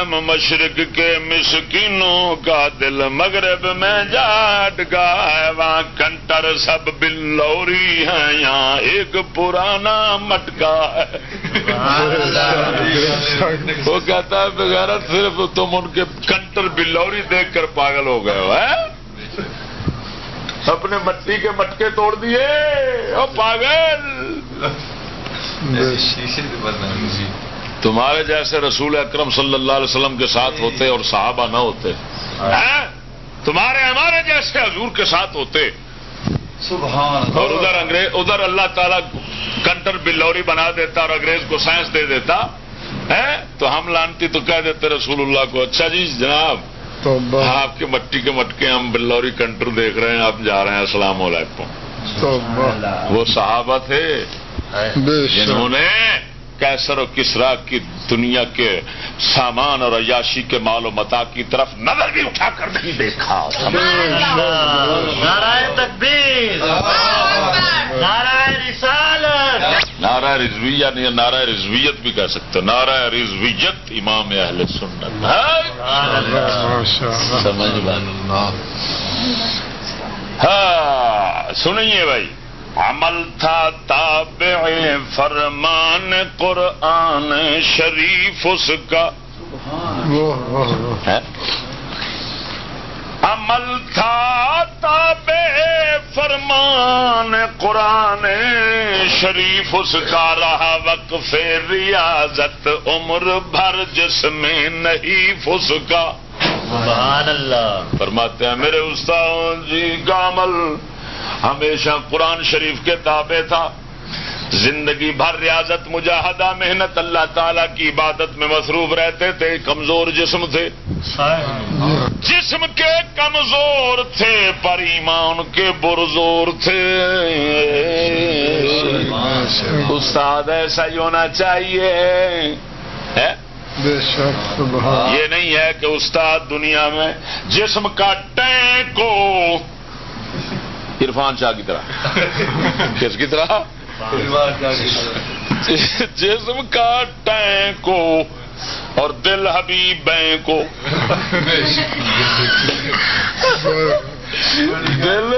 ہم مشرق کے مسکینوں کا دل مغرب میں جاٹ گا ہے، وہاں کنٹر سب بلوری ہیں، یہاں ایک پرانا مٹکا ہے۔ وہ کہتا ہے، بغیرت صرف تم ان کے کنٹر بلوری دیکھ کر پاگل ہو گئے ہو اپنے مٹی کے مٹکے توڑ دیے، او پاگل شیشے سے بدنام جی تمہارے جیسے رسول اکرم صلی اللہ علیہ وسلم کے ساتھ ہوتے اور صحابہ نہ ہوتے۔ ہیں؟ تمہارے ہمارے جیسے حضور کے ساتھ ہوتے۔ سبحان اور ادھر انگریز ادھر اللہ تعالیٰ کنٹر بلوری بنا دیتا اور انگریز کو سائنس دے دیتا۔ ہے تو ہم لانتی تو کہہ دیتے رسول اللہ کو اچھا جی جناب۔ توبہ۔ آپ کے مٹی کے مٹکے ہم بلوری کنٹر دیکھ رہے ہیں آپ جا رہے ہیں السلام علیکم۔ توبہ۔ وہ صحابہ تھے۔ جنہوں نے کیسر و کسرا کی دنیا کے سامان اور عیاشی کے مال و متا کی طرف نظر بھی اٹھا کر نہیں دیکھا۔ نعرہ تکبیر۔ نعرہ رسالت۔ نعرہ رضویہ نہیں نعرہ رضویت بھی کہہ سکتے نعرہ رضویت امام اہل سنت۔ سمجھ ہاں سنیے بھائی۔ عمل تھا تابع فرمان قرآن شریف اس کا؟ عمل تھا تابع فرمان قرآن شریف اس کا۔ رہا وقف ریاضت عمر بھر جس میں نہیں فس کا۔ سبحان اللہ۔ فرماتے ہیں میرے استاد جی کا عمل ہمیشہ قرآن شریف کے تابع تھا۔ زندگی بھر ریاضت، مجاہدہ، محنت اللہ تعالی کی عبادت میں مصروف رہتے تھے، کمزور جسم تھے۔ جسم کے کمزور تھے، پر ایمان کے برزور تھے۔ استاد، ایسا ہی ہونا چاہیے۔ یہ نہیں ہے کہ استاد دنیا میں جسم کا ٹینک کو عرفان شاہ کی طرح. کس کی طرح؟ جسم کا ٹینک کو اور دل حبیب کو. دل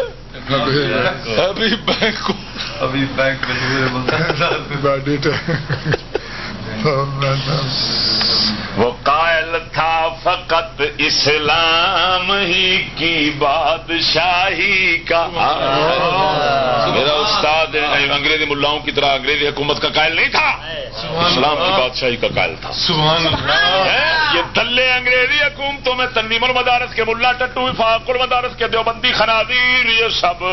حبیب بینک کو. ابھی بینک وہ قائل تھا فقط اسلام ہی کی بادشاہی کا میرا استاد انگریزی ملاؤں کی طرح انگریزی حکومت کا قائل نہیں تھا۔ اسلام کی بادشاہی کا قائل تھا؟ یہ دلے انگریزی حکومتوں میں تنظیم المدارس کے ملا ٹٹو وفاق المدارس کے دیوبندی خنازیر یہ سب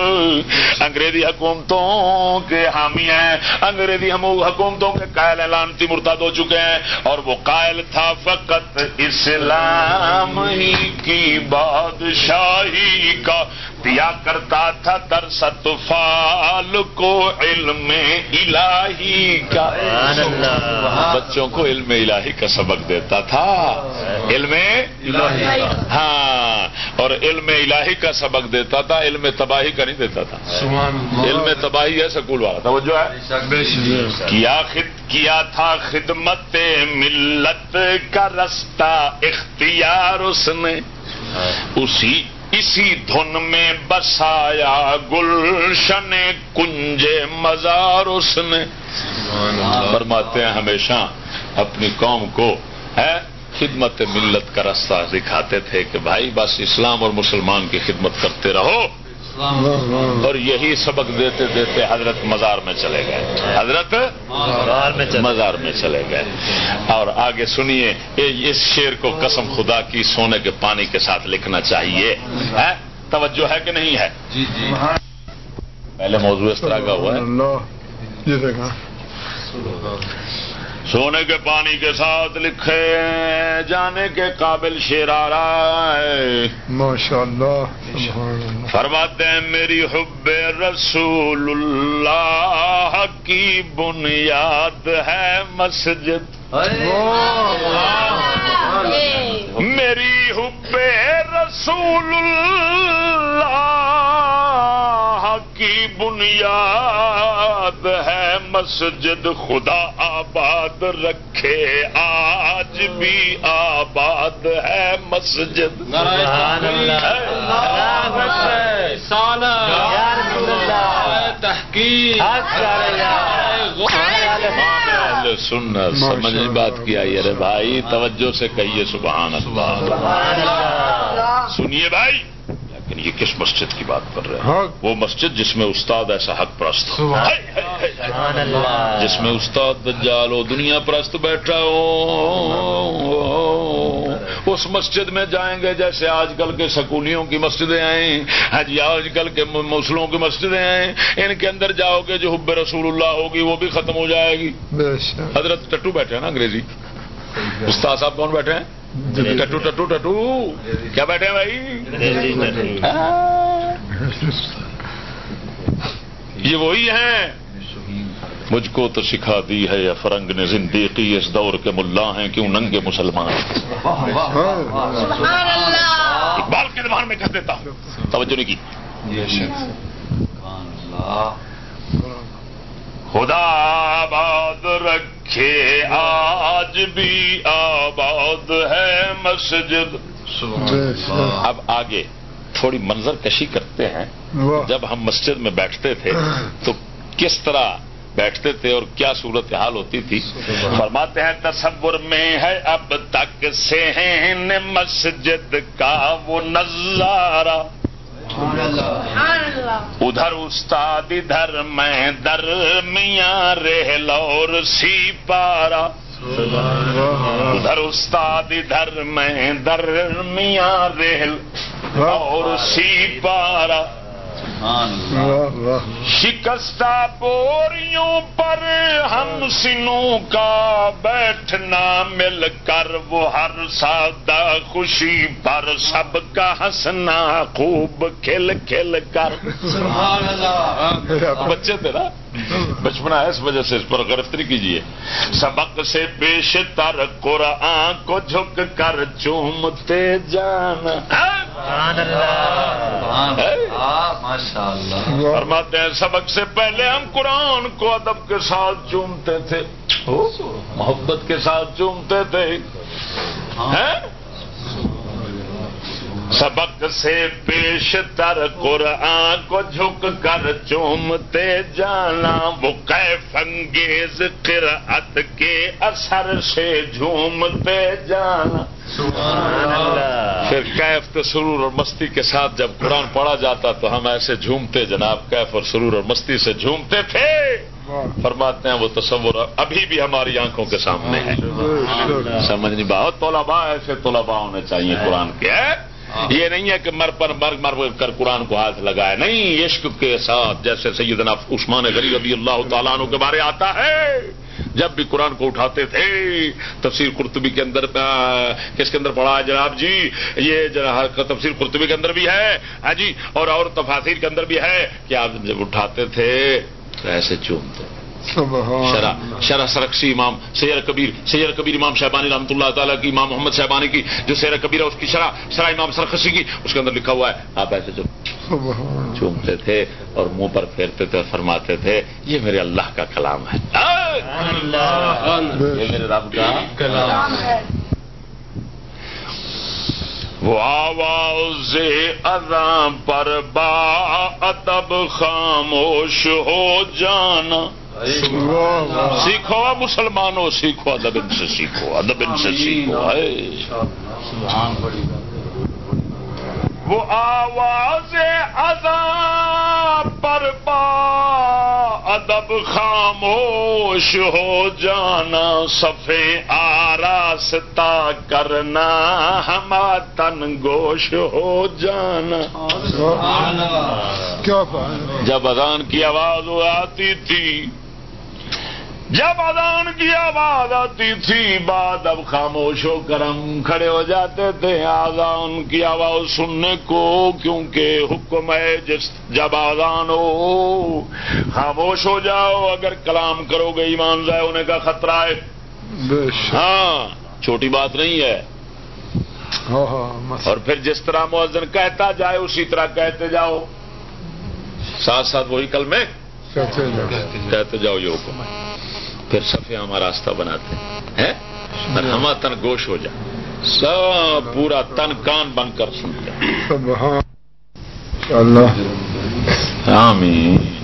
انگریزی حکومتوں کے حامی ہیں۔ انگریزی حکومتوں کے قائل اعلانتی آزاد ہو چکے ہیں اور وہ قائل تھا فقط اسلام ہی کی بادشاہی کا دیا کرتا تھا در ستفال کو علم الہی کا۔ سبحان اللہ۔ بچوں کو علم الہی کا سبق دیتا تھا۔ علم ہاں اور علم الہی کا سبق دیتا تھا علم تباہی کا نہیں دیتا تھا۔ سبحان علم تباہی ہے سکول والا۔ تھا وہ جو ہے کیا خد کیا تھا خدمت ملت کا رستہ اختیار اس نے۔ اسی اسی دھن میں بسایا گلشن کنج مزار اس نے۔ فرماتے ہیں ہمیشہ اپنی قوم کو، ہے، خدمت ملت کا راستہ دکھاتے تھے کہ بھائی، بس اسلام اور مسلمان کی خدمت کرتے رہو۔ اور یہی سبق دیتے دیتے حضرت مزار میں چلے گئے۔ حضرت مزار میں چلے گئے۔ اور آگے سنیے اس شیر کو قسم خدا کی سونے کے پانی کے ساتھ لکھنا چاہیے۔ ہے؟ توجہ ہے کہ نہیں ہے؟ جی جی۔ پہلے موضوع اس طرح کا ہوا ہے۔ اللہ یہ دیکھا۔ سونے کے پانی کے ساتھ لکھے جانے کے قابل شیر آ رہا ہے ماشاء اللہ فرماتے ہیں میری حب رسول اللہ کی بنیاد ہے مسجد۔ میری حب رسول اللہ کی بنیاد ہے مسجد خدا آباد رکھے آج بھی آباد ہے مسجد سبحان اللہ۔ اللہ اکبر۔ یا رسول اللہ۔ تحقیق۔ حق کر اہل سنت سمجھ بات کیا یہ رے بھائی توجہ سے کہیے سبحان اللہ۔ سبحان اللہ۔ سنیے بھائی۔ لیکن یہ کس مسجد کی بات کر رہے ہیں؟ وہ مسجد جس میں استاد ایسا حق پرست ہو۔ جس میں استاد دجال ہو دنیا پرست بیٹھا ہو۔ اس مسجد میں جائیں گے جیسے آج کل کے سکولیوں کی مسجدیں آئیں ہاں جی آج کل کے مسلموں کی مسجدیں آئیں۔ ان کے اندر جاؤ گے جو حب رسول اللہ ہوگی وہ بھی ختم ہو جائے گی۔ بے شک۔ حضرت ٹٹو بیٹھے ہیں نا انگریزی؟ استاد صاحب کون بیٹھے ہیں؟ ٹٹو ٹٹو ٹٹو. کیا بیٹھے ہیں بھائی؟ یہ وہی ہیں۔ مجھ کو تو سکھا دی ہے یا فرنگ نے زندگی اس دور کے ملا ہیں کیوں ننگے مسلمان؟ اقبال کے زبان میں کہہ دیتا ہوں۔ توجہ نہیں کی۔ خدا آباد رکھے آج بھی آباد ہے مسجد۔ بے شک اب آگے تھوڑی منظر کشی کرتے ہیں۔ جب ہم مسجد میں بیٹھتے تھے تو کس طرح بیٹھتے تھے اور کیا صورت حال ہوتی تھی؟ فرماتے ہیں تصور میں ہے اب تک سہن مسجد کا وہ نظارہ۔ ادھر استاد ادھر میں در میاں ریل اور سی پارا۔ ادھر استاد ادھر میں در میاں ریل اور سی پارا۔ شکستہ بوریوں پر ہم سنوں کا بیٹھنا مل کر وہ ہر سادہ خوشی پر سب کا ہنسنا خوب کھل کھل کر۔ بچے نا بچپنا ہے اس وجہ سے اس پر گرفتری کیجیے سبق سے پیش تر قرآن کو جھک کر چومتے جانا۔ فرماتے ہیں سبق سے پہلے ہم قرآن کو ادب کے ساتھ چومتے تھے۔ محبت کے ساتھ چومتے تھے۔ ہیں؟ سبق سے پیش تر قرآن کو جھک کر چومتے جانا وہ کیف انگیز قرأت کے اثر سے جھومتے جانا۔ اللہ۔ پھر کیف تو سرور اور مستی کے ساتھ جب قرآن پڑھا جاتا تو ہم ایسے جھومتے جناب کیف اور سرور اور مستی سے جھومتے تھے۔ فرماتے ہیں وہ تصور ابھی بھی ہماری آنکھوں کے سامنے ہے۔ سمجھ نہیں بہت طلبا ایسے طلبا ہونے چاہیے قرآن کے۔ یہ نہیں ہے کہ مر پر مر مر کر قرآن کو ہاتھ لگائے۔ نہیں، عشق کے ساتھ، جیسے سیدنا عثمان غری رضی اللہ تعالیٰ عنہ کے بارے آتا ہے۔ جب بھی قرآن کو اٹھاتے تھے، تفسیر قرطبی کے اندر کس کے اندر پڑھا ہے جناب؟ جی یہ جناب تفسیر قرطبی کے اندر بھی ہے۔ ہاں جی اور اور تفاصیر کے اندر بھی ہے۔ کہ آپ جب اٹھاتے تھے، تو ایسے چومتے۔ شرح. شرح سرکسی امام سیر کبیر. سیر کبیر امام شہبانی رحمۃ اللہ تعالیٰ کی امام محمد شہبانی کی جو سیر کبیر ہے اس کی شرح شرح امام سرخسی کی اس کے اندر لکھا ہوا ہے آپ ایسے جو چومتے تھے اور منہ پر پھیرتے تھے اور فرماتے تھے یہ میرے اللہ کا کلام ہے۔ یہ میرے رب کا وہ آواز اذاں پر با ادب خاموش ہو جانا۔ سیکھو مسلمانوں سیکھو ادب ان سے سیکھو ادب ان سے سیکھو ہے وہ آواز اذان پر با ادب خاموش ہو جانا صفے آراستہ کرنا ہما تن گوش ہو جانا۔ کیا جب اذان کی آواز وہ آتی تھی جب اذان کی آواز آتی تھی بعد اب خاموش ہو کر ہم کھڑے ہو جاتے تھے۔ اذان کی آواز سننے کو کیونکہ حکم ہے جس جب اذان ہو خاموش ہو جاؤ۔ اگر کلام کرو گے ایمان ضائع ہونے کا خطرہ ہے۔ ہاں چھوٹی بات نہیں ہے۔ ہاں ہاں اور پھر جس طرح مؤذن کہتا جائے اسی طرح کہتے جاؤ۔ ساتھ ساتھ وہی کل میں کہتے جاؤ یہ حکم ہے۔ پھر سفے ہم راستہ بناتے ہیں اور ہما تن گوش ہو جائے۔ سب پورا تن کان بن کر سنتے ہیں آمین۔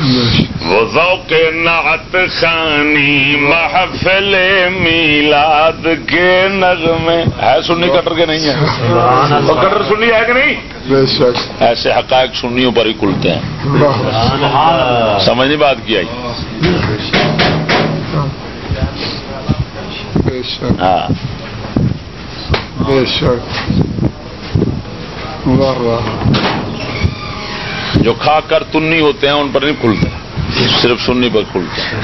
وہ ذوق نعت خانی محفل میلاد کے نغمے۔ ہے سنی کٹر کے نہیں ہے؟ تو کٹر سنی ہے کہ نہیں؟ بے شک۔ ایسے حقائق سنیوں پر ہی کھلتے ہیں۔ سمجھ نہیں بات کی آئی؟ بے شک۔ ہاں۔ بے شک۔ واہ واہ۔ جو کھا کر تنی ہوتے ہیں ان پر نہیں کھلتے، صرف سنی پر کھلتے ہیں۔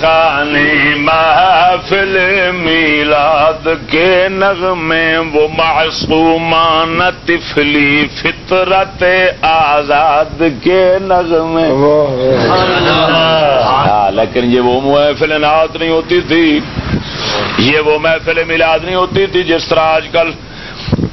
خانی محفل میلاد کے نغمے وہ معصومان طفلی فطرت آزاد کے نغمے۔ ہاں، لیکن یہ وہ محفل نعت نہیں ہوتی تھی۔ یہ وہ محفل میلاد نہیں ہوتی تھی جس طرح آج کل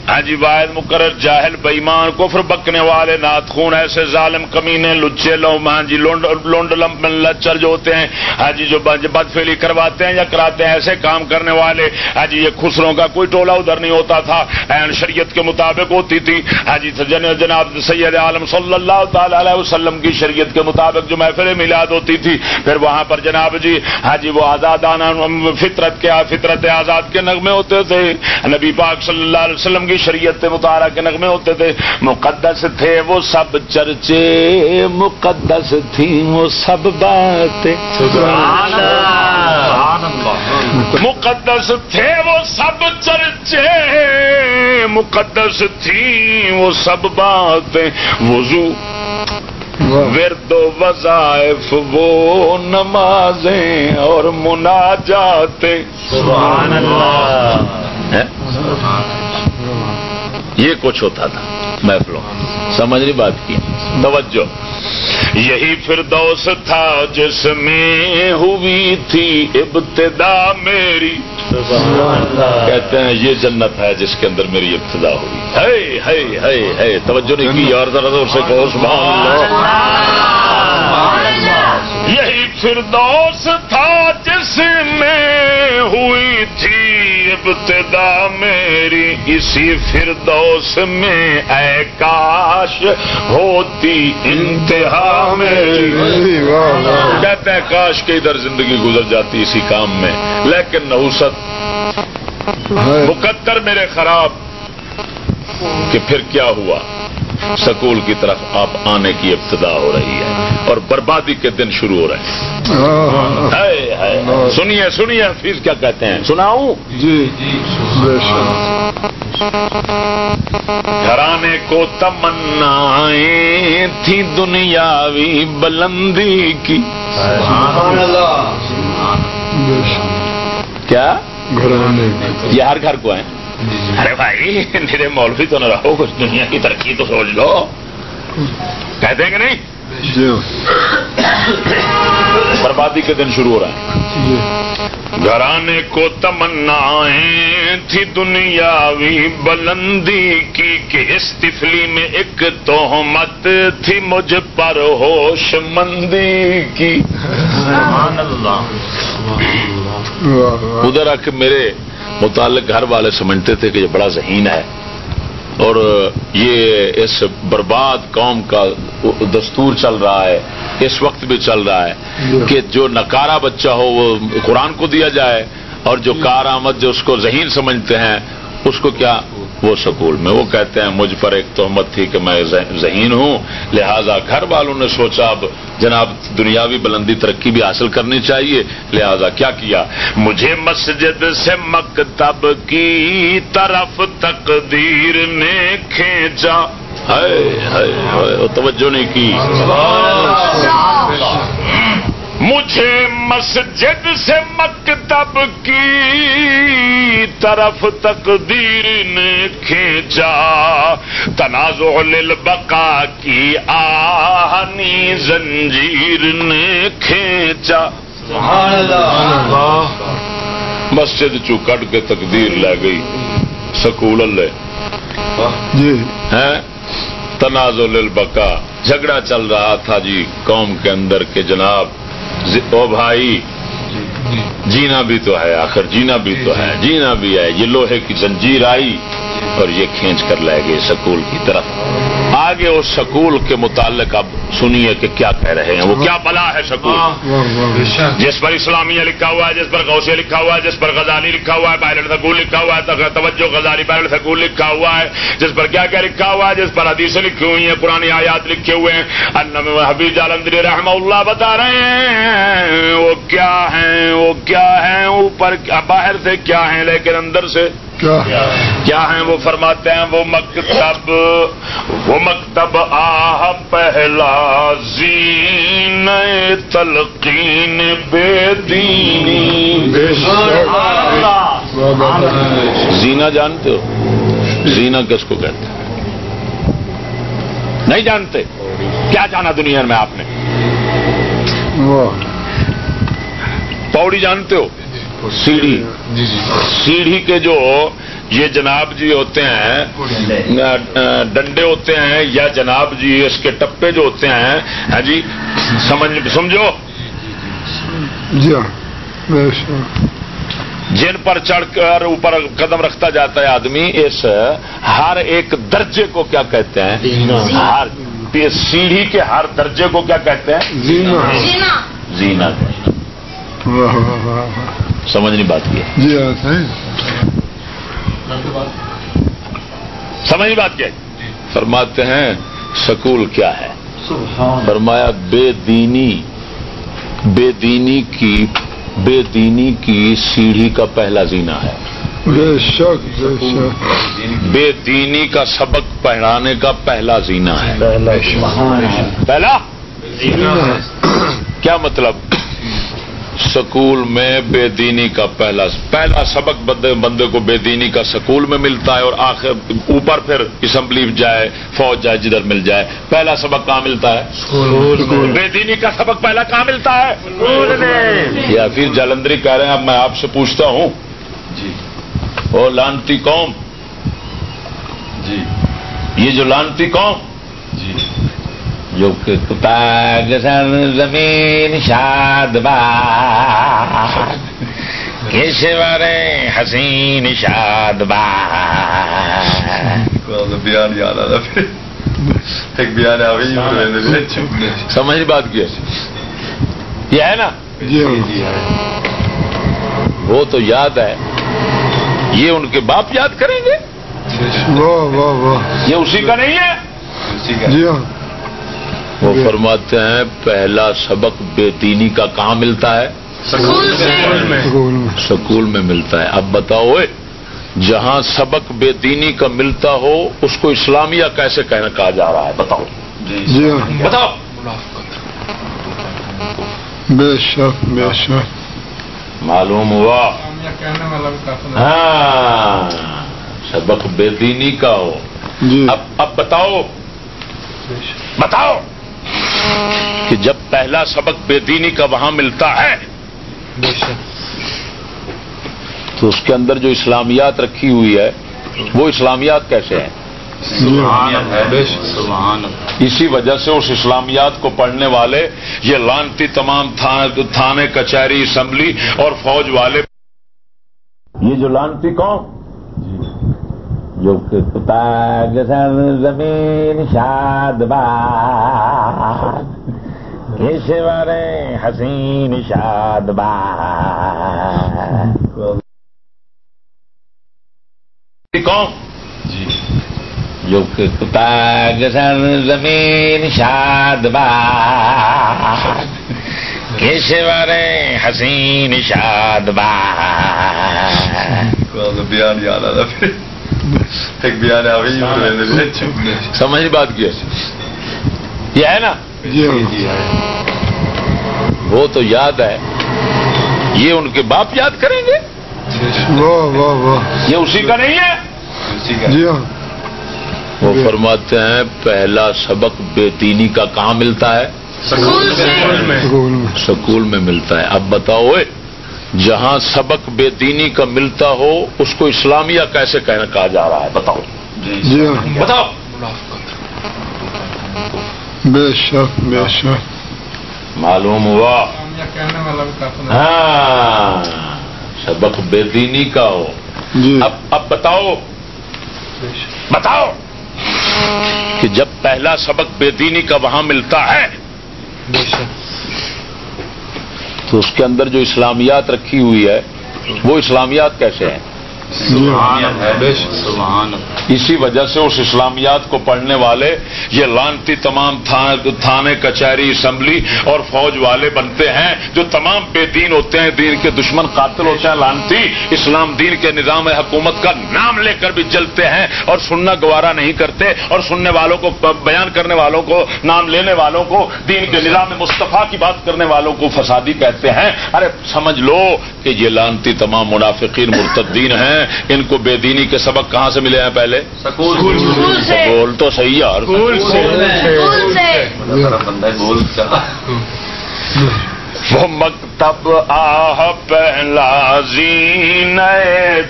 ہاں جی واحد مقرر جاہل بےمان کفر بکنے والے نات خون، ایسے ظالم کمینے، لچے لو ہاں جی لونڈ لونڈ لچر جو ہوتے ہیں ہاں جی جو بدفیلی کرواتے ہیں یا کراتے ہیں، ایسے کام کرنے والے ہاں جی یہ خسروں کا کوئی ٹولہ ادھر نہیں ہوتا تھا این شریعت کے مطابق ہوتی تھی۔ ہاں جی جن جناب سید عالم صلی اللہ تعالی علیہ وسلم کی شریعت کے مطابق جو محفل میلاد ہوتی تھی، پھر وہاں پر جناب جی ہاں جی وہ آزادانہ فطرت کے فطرت آزاد کے نغمے ہوتے تھے۔ نبی پاک صلی اللہ علیہ وسلم کی شریعت مطالعہ کے نغمے ہوتے تھے۔ مقدس تھے وہ سب چرچے مقدس تھی وہ سب باتیں۔ مقدس تھے وہ سب چرچے مقدس تھی وہ سب باتیں۔ وضو ورد و وظائف وہ نمازیں اور مناجاتیں۔ سبحان اللہ؟ یہ کچھ ہوتا تھا۔ محفلوں سمجھ نہیں بات کی؟ توجہ۔ یہی فردوس تھا جس میں ہوئی تھی ابتدا میری۔ کہتے ہیں یہ جنت ہے جس کے اندر میری ابتدا ہوئی۔ ہے توجہ نہیں کی اور ذرا سے کہو، سبحان اللہ۔ یہی فردوس تھا جس میں ہوئی تھی ابتدا میری۔ اسی فردوس میں اے کاش ہوتی انتہا میری۔ واہ کہتے ہیں کاش کے ادھر زندگی گزر جاتی اسی کام میں لیکن ہے مقدر میرے خراب۔ کہ پھر کیا ہوا؟ سکول کی طرف آپ آنے کی ابتدا ہو رہی ہے اور بربادی کے دن شروع ہو رہے ہیں۔ ہائے، ہائے۔ سنیے سنیے حفیظ کیا کہتے ہیں؟ سناؤں؟ جی بے شک۔ گھرانے کو تمنا تھی دنیاوی بلندی کی۔ بے شک۔ کیا؟ گھرانے یہ ہر گھر کو ہے ارے بھائی میرے مولوی تو نہ رہو کچھ دنیا کی ترقی تو سوچ لو۔ کہتے ہیں کہ نہیں؟ جی۔ بربادی کے دن شروع ہو رہا ہے۔ جی۔ گھرانے کو تمنا تھی دنیاوی بلندی کی کہ اس تفلی میں ایک تہمت تھی مجھ پر ہوش مندی کی۔ ادھر آ کے میرے متعلق گھر والے سمجھتے تھے کہ یہ بڑا ذہین ہے اور یہ اس برباد قوم کا دستور چل رہا ہے، اس وقت بھی چل رہا ہے کہ جو نکارا بچہ ہو وہ قرآن کو دیا جائے اور جو کارآمد جو اس کو ذہین سمجھتے ہیں، اس کو کیا وہ سکول میں۔ وہ کہتے ہیں مجھ پر ایک تہمت تھی کہ میں ذہین ہوں۔ لہذا گھر والوں نے سوچا اب جناب دنیاوی بلندی ترقی بھی حاصل کرنی چاہیے۔ لہذا کیا کیا؟ مجھے مسجد سے مکتب کی طرف تقدیر نے کھینچا۔ توجہ نہیں کی۔ مجھے مسجد سے مکتب کی طرف تقدیر نے کھینچا۔ تنازع للبقا کی آہنی زنجیر نے کھینچا۔ مسجد چو کٹ کے تقدیر لے گئی۔ سکول اللہ جی۔ تنازع للبقا جھگڑا چل رہا تھا جی قوم کے اندر کے جناب جی، او بھائی، جینا بھی تو ہے، آخر جینا بھی تو ہے، جینا بھی ہے، یہ لوہے کی زنجیر آئی اور یہ کھینچ کر لے گئے سکول کی طرف۔ آگے اس سکول کے متعلق اب سنیے کہ کیا کہہ رہے ہیں وہ کیا بلا ہے سکول؟ جس پر اسلامیہ لکھا ہوا ہے جس پر غوثیہ لکھا ہوا ہے جس پر غزالی لکھا ہوا ہے پائلٹ سکول لکھا ہوا ہے توجہ غزالی پائلٹ سکول لکھا ہوا ہے جس پر کیا کیا لکھا ہوا ہے جس پر حدیثیں لکھی ہوئی ہیں پرانی آیات لکھے ہوئے ہیں۔ حبیب جالندری رحم اللہ بتا رہے ہیں وہ کیا ہیں وہ کیا ہیں اوپر باہر سے کیا ہیں لیکن اندر سے کیا؟ ہیں وہ فرماتے ہیں وہ مکتب وہ مکتب آ پہلا زین تلقین بے دینی۔ زینا جانتے ہو؟ زینا کس کو کہتے ہیں۔ نہیں جانتے؟ کیا جانا دنیا میں آپ نے؟ پوڑی جانتے ہو؟ سیڑھی۔ سیڑھی کے جو یہ جناب جی ہوتے ہیں ڈنڈے ہوتے ہیں یا جناب جی اس کے ٹپے جو ہوتے ہیں ہاں جی سمجھ سمجھو؟ جن پر چڑھ کر اوپر قدم رکھتا جاتا ہے آدمی اس ہر ایک درجے کو کیا کہتے ہیں؟ ہر سیڑھی کے ہر درجے کو کیا کہتے ہیں؟ زینا سمجھ نہیں بات کی جی ہاں سمجھ نہیں بات کیا فرماتے ہیں سکول کیا ہے؟ فرمایا بے دینی بے دینی کی بے دینی کی سیڑھی کا پہلا زینا ہے۔ بے شک بے شک۔ بے دینی کا سبق پڑھانے کا پہلا زینا ہے۔ پہلا کیا مطلب؟ سکول میں بے دینی کا پہلا پہلا سبق بندے بندے کو بے دینی کا سکول میں ملتا ہے اور آخر اوپر پھر اسمبلی جائے فوج جائے جدھر مل جائے پہلا سبق کہاں ملتا ہے؟ بے دینی کا سبق پہلا کہاں ملتا ہے؟ یا پھر جلندری کہہ رہے ہیں اب میں آپ سے پوچھتا ہوں۔ جی۔ وہ لانتی قوم۔ جی۔ یہ جو لانتی قوم جی۔ جو کہ کتاگ سر زمین شاد باد کشور حسین شاد باد بیان یاد آ پھر ایک بیان آ گئی۔ سمجھ بات کیا یہ ہے نا؟ جی ہاں وہ تو یاد ہے۔ یہ ان کے باپ یاد کریں گے؟ واہ واہ واہ۔ یہ اسی کا نہیں ہے؟ جی ہاں۔ وہ فرماتے ہیں پہلا سبق بے دینی کا کہاں ملتا ہے؟ سکول میں۔ سکول میں۔ ملتا ہے۔ اب بتاؤ اے، جہاں سبق بے دینی کا ملتا ہو اس کو اسلامیہ کیسے کہنا کہا جا رہا ہے؟ بتاؤ۔ جی۔ ہاں۔ بتاؤ۔ بے شک بے شک۔ معلوم ہوا؟ ہاں سبق بے دینی کا ہو۔ جی۔ اب اب بتاؤ۔ بتاؤ۔ کہ جب پہلا سبق بے دینی کا وہاں ملتا ہے تو اس کے اندر جو اسلامیات رکھی ہوئی ہے وہ اسلامیات کیسے ہیں؟ اسی وجہ سے اس اسلامیات کو پڑھنے والے یہ لانتی تمام تھانے کچہری اسمبلی اور فوج والے۔ یہ جو لانتی کون جو سر زمین شاد باد کشور حسین شاد باد۔ قوم جی۔ جو کہ پاکستان زمین شاد باد کشور حسین شاد بیان یاد آ رہا پھر؟ ایک بیان آ گئی دے سمجھ بات کیا؟ یہ ہے نا؟ جی وہ تو یاد ہے. یہ ان کے باپ یاد کریں گے؟ واہ واہ واہ. یہ اسی کا نہیں ہے؟ جی ہاں. وہ فرماتے ہیں پہلا سبق بے دینی کا کہاں ملتا ہے؟ سکول میں. سکول میں. ملتا ہے. اب بتاؤ اے، جہاں سبق بے دینی کا ملتا ہو اس کو اسلامیہ کیسے کہنا کہا جا رہا ہے؟ بتاؤ۔ جی ہاں۔ بتاؤ۔ بے شک بے شک۔ معلوم ہوا۔ ہاں سبق بے دینی کا ہو۔ جی۔ اب اب بتاؤ۔ بتاؤ۔ کہ جب پہلا سبق بے دینی کا وہاں ملتا ہے تو اس کے اندر جو اسلامیات رکھی ہوئی ہے وہ اسلامیات کیسے ہیں؟ اسی وجہ سے اس اسلامیات کو پڑھنے والے یہ لانتی تمام تھا- تھانے کچہری اسمبلی اور فوج والے بنتے ہیں جو تمام بے دین ہوتے ہیں دین کے دشمن قاتل ہوتے ہیں لانتی اسلام دین کے نظام حکومت کا نام لے کر بھی جلتے ہیں اور سننا گوارا نہیں کرتے اور سننے والوں کو بیان کرنے والوں کو نام لینے والوں کو دین کے نظام مصطفیٰ کی بات کرنے والوں کو فسادی کہتے ہیں۔ ارے سمجھ لو کہ یہ لانتی تمام منافقین مرتدین ہیں۔ ان کو بے دینی کے سبق کہاں سے ملے ہیں پہلے؟ بول تو صحیح یار وہ مکتب آہ پہلا زین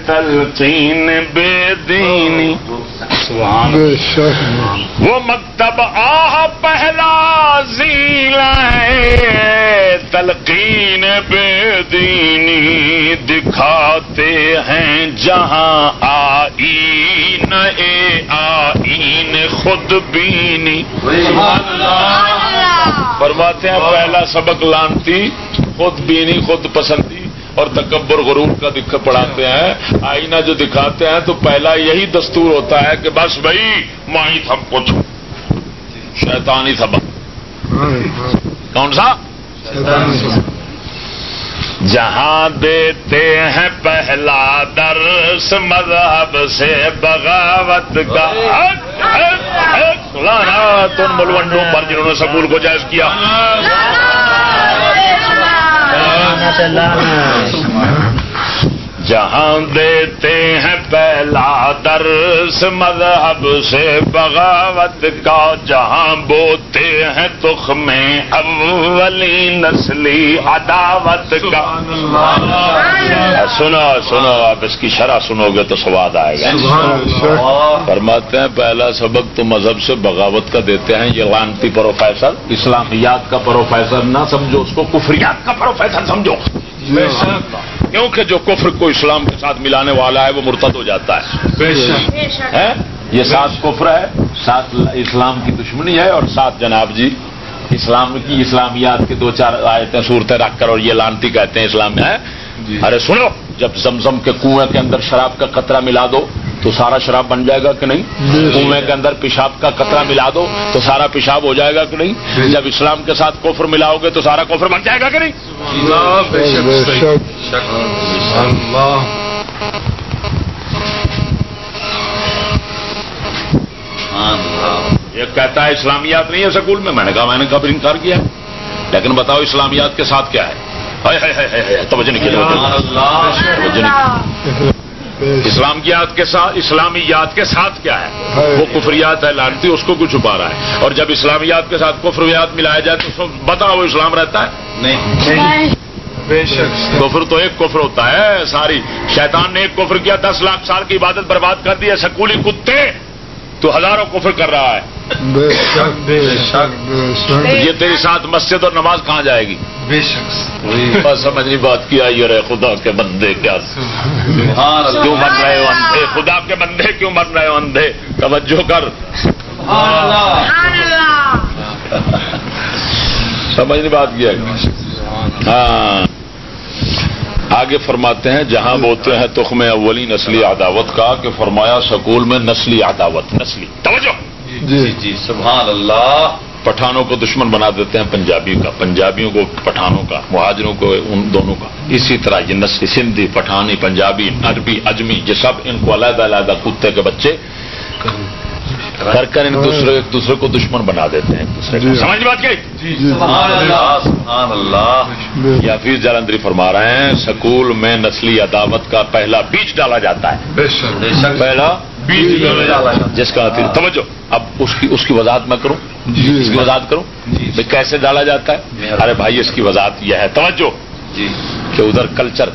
تلقین بے دینی۔ بے شک۔ وہ مکتب آہ پہلا زین تلقین بے دینی دکھاتے ہیں۔ جہاں آئین اے آئین خود بینی۔ فرماتے ہیں پہلا سبق لانتی خود بینی خود پسندی۔ اور تکبر غرور کا دکھ پڑھاتے ہیں آئینہ جو دکھاتے ہیں تو پہلا یہی دستور ہوتا ہے کہ بس بھائی مائی سب کچھ۔ شیطانی سبق کون سا؟ جہاں دیتے ہیں پہلا درس مذہب سے بغاوت کا تم ملوڈوں پر جنہوں نے سکول کو جائز کیا۔ اللہ۔ ہاں۔ جہاں دیتے ہیں پہلا درس مذہب سے بغاوت کا جہاں بوتے ہیں تخم اولی نسلی عداوت کا۔ سنو سنو آپ اس کی شرح سنو گے تو سواد آئے گا۔ فرماتے ہیں پہلا سبق تو مذہب سے بغاوت کا دیتے ہیں یہ لانتی پروفیسر۔ اسلامیات کا پروفیسر نہ سمجھو اس کو کفریات کا پروفیسر سمجھو۔ کیونکہ جو کفر کو اسلام کے ساتھ ملانے والا ہے وہ مرتد ہو جاتا ہے۔ ہے؟ یہ سات کفر ہے سات اسلام کی دشمنی ہے اور سات جناب جی اسلام کی اسلامیات کی دو چار آیتیں صورتیں رکھ کر اور یہ لانتی کہتے ہیں اسلام میں ہے؟ ارے سنو جب زمزم کے کنویں کے اندر شراب کا قطرہ ملا دو تو سارا شراب بن جائے گا کہ نہیں؟ کنویں کے اندر پیشاب کا قطرہ ملا دو تو سارا پیشاب ہو جائے گا کہ نہیں؟ جب اسلام کے ساتھ کفر ملاؤ گے تو سارا کفر بن جائے گا کہ نہیں؟ بے شک یہ کہتا ہے اسلامیات نہیں ہے سکول میں؟ میں نے کہا میں نے کب انکار کیا لیکن بتاؤ اسلامیات کے ساتھ کیا ہے؟ توجہ نہیں کی۔ اسلامیات کے ساتھ اسلامیات کے ساتھ کیا ہے؟ وہ کفریات ہے لانتی اس کو کیوں چھپا رہا ہے۔ اور جب اسلامیات کے ساتھ کفریات ملایا جائے تو اس کو بتاؤ وہ اسلام رہتا ہے؟ نہیں۔ کفر تو ایک کفر ہوتا ہے ساری شیطان نے ایک کفر کیا دس لاکھ سال کی عبادت برباد کر دی ہے سکولی کتے۔ تو ہزاروں کفر کر رہا ہے۔ بے شک بے شک بے شک۔ یہ تیری ساتھ مسجد اور نماز کہاں جائے گی؟ بے شک۔ بس سمجھ نہیں بات کیا یہ رہے خدا کے بندے کیا؟ کیوں مر رہے ہو اندھے؟ خدا کے بندے کیوں مر رہے ہو اندھے؟ توجہ کر۔ سمجھ نہیں بات کیا۔ ہاں۔ آگے فرماتے ہیں جہاں بولتے ہیں تخم اولی نسلی عداوت کا کہ فرمایا سکول میں نسلی عداوت نسلی۔ توجہ! جی۔ جی سبحان اللہ۔ پٹھانوں کو دشمن بنا دیتے ہیں پنجابی کا پنجابیوں کو پٹھانوں کا مہاجروں کو ان دونوں کا۔ اسی طرح یہ نسلی سندھی پٹھانی پنجابی عربی اجمی یہ سب ان کو علیحدہ علیحدہ کتے کے بچے۔ کر کر ان دوسرے ایک دوسرے کو دشمن بنا دیتے ہیں ایک دوسرے کو۔ جی۔ سمجھ بات کی؟ سبحان اللہ سبحان اللہ۔ یا جالندری فرما رہے ہیں سکول میں نسلی عداوت کا پہلا بیج ڈالا جاتا ہے۔ پہلا بیج ڈالا۔ جس کا نتیجہ توجہ اب اس کی اس کی وضاحت میں کروں۔ جی۔ اس کی وضاحت کروں۔ جی۔ کیسے ڈالا جاتا ہے؟ ارے بھائی اس کی وضاحت یہ ہے۔ توجہ۔ جی۔ کہ ادھر کلچر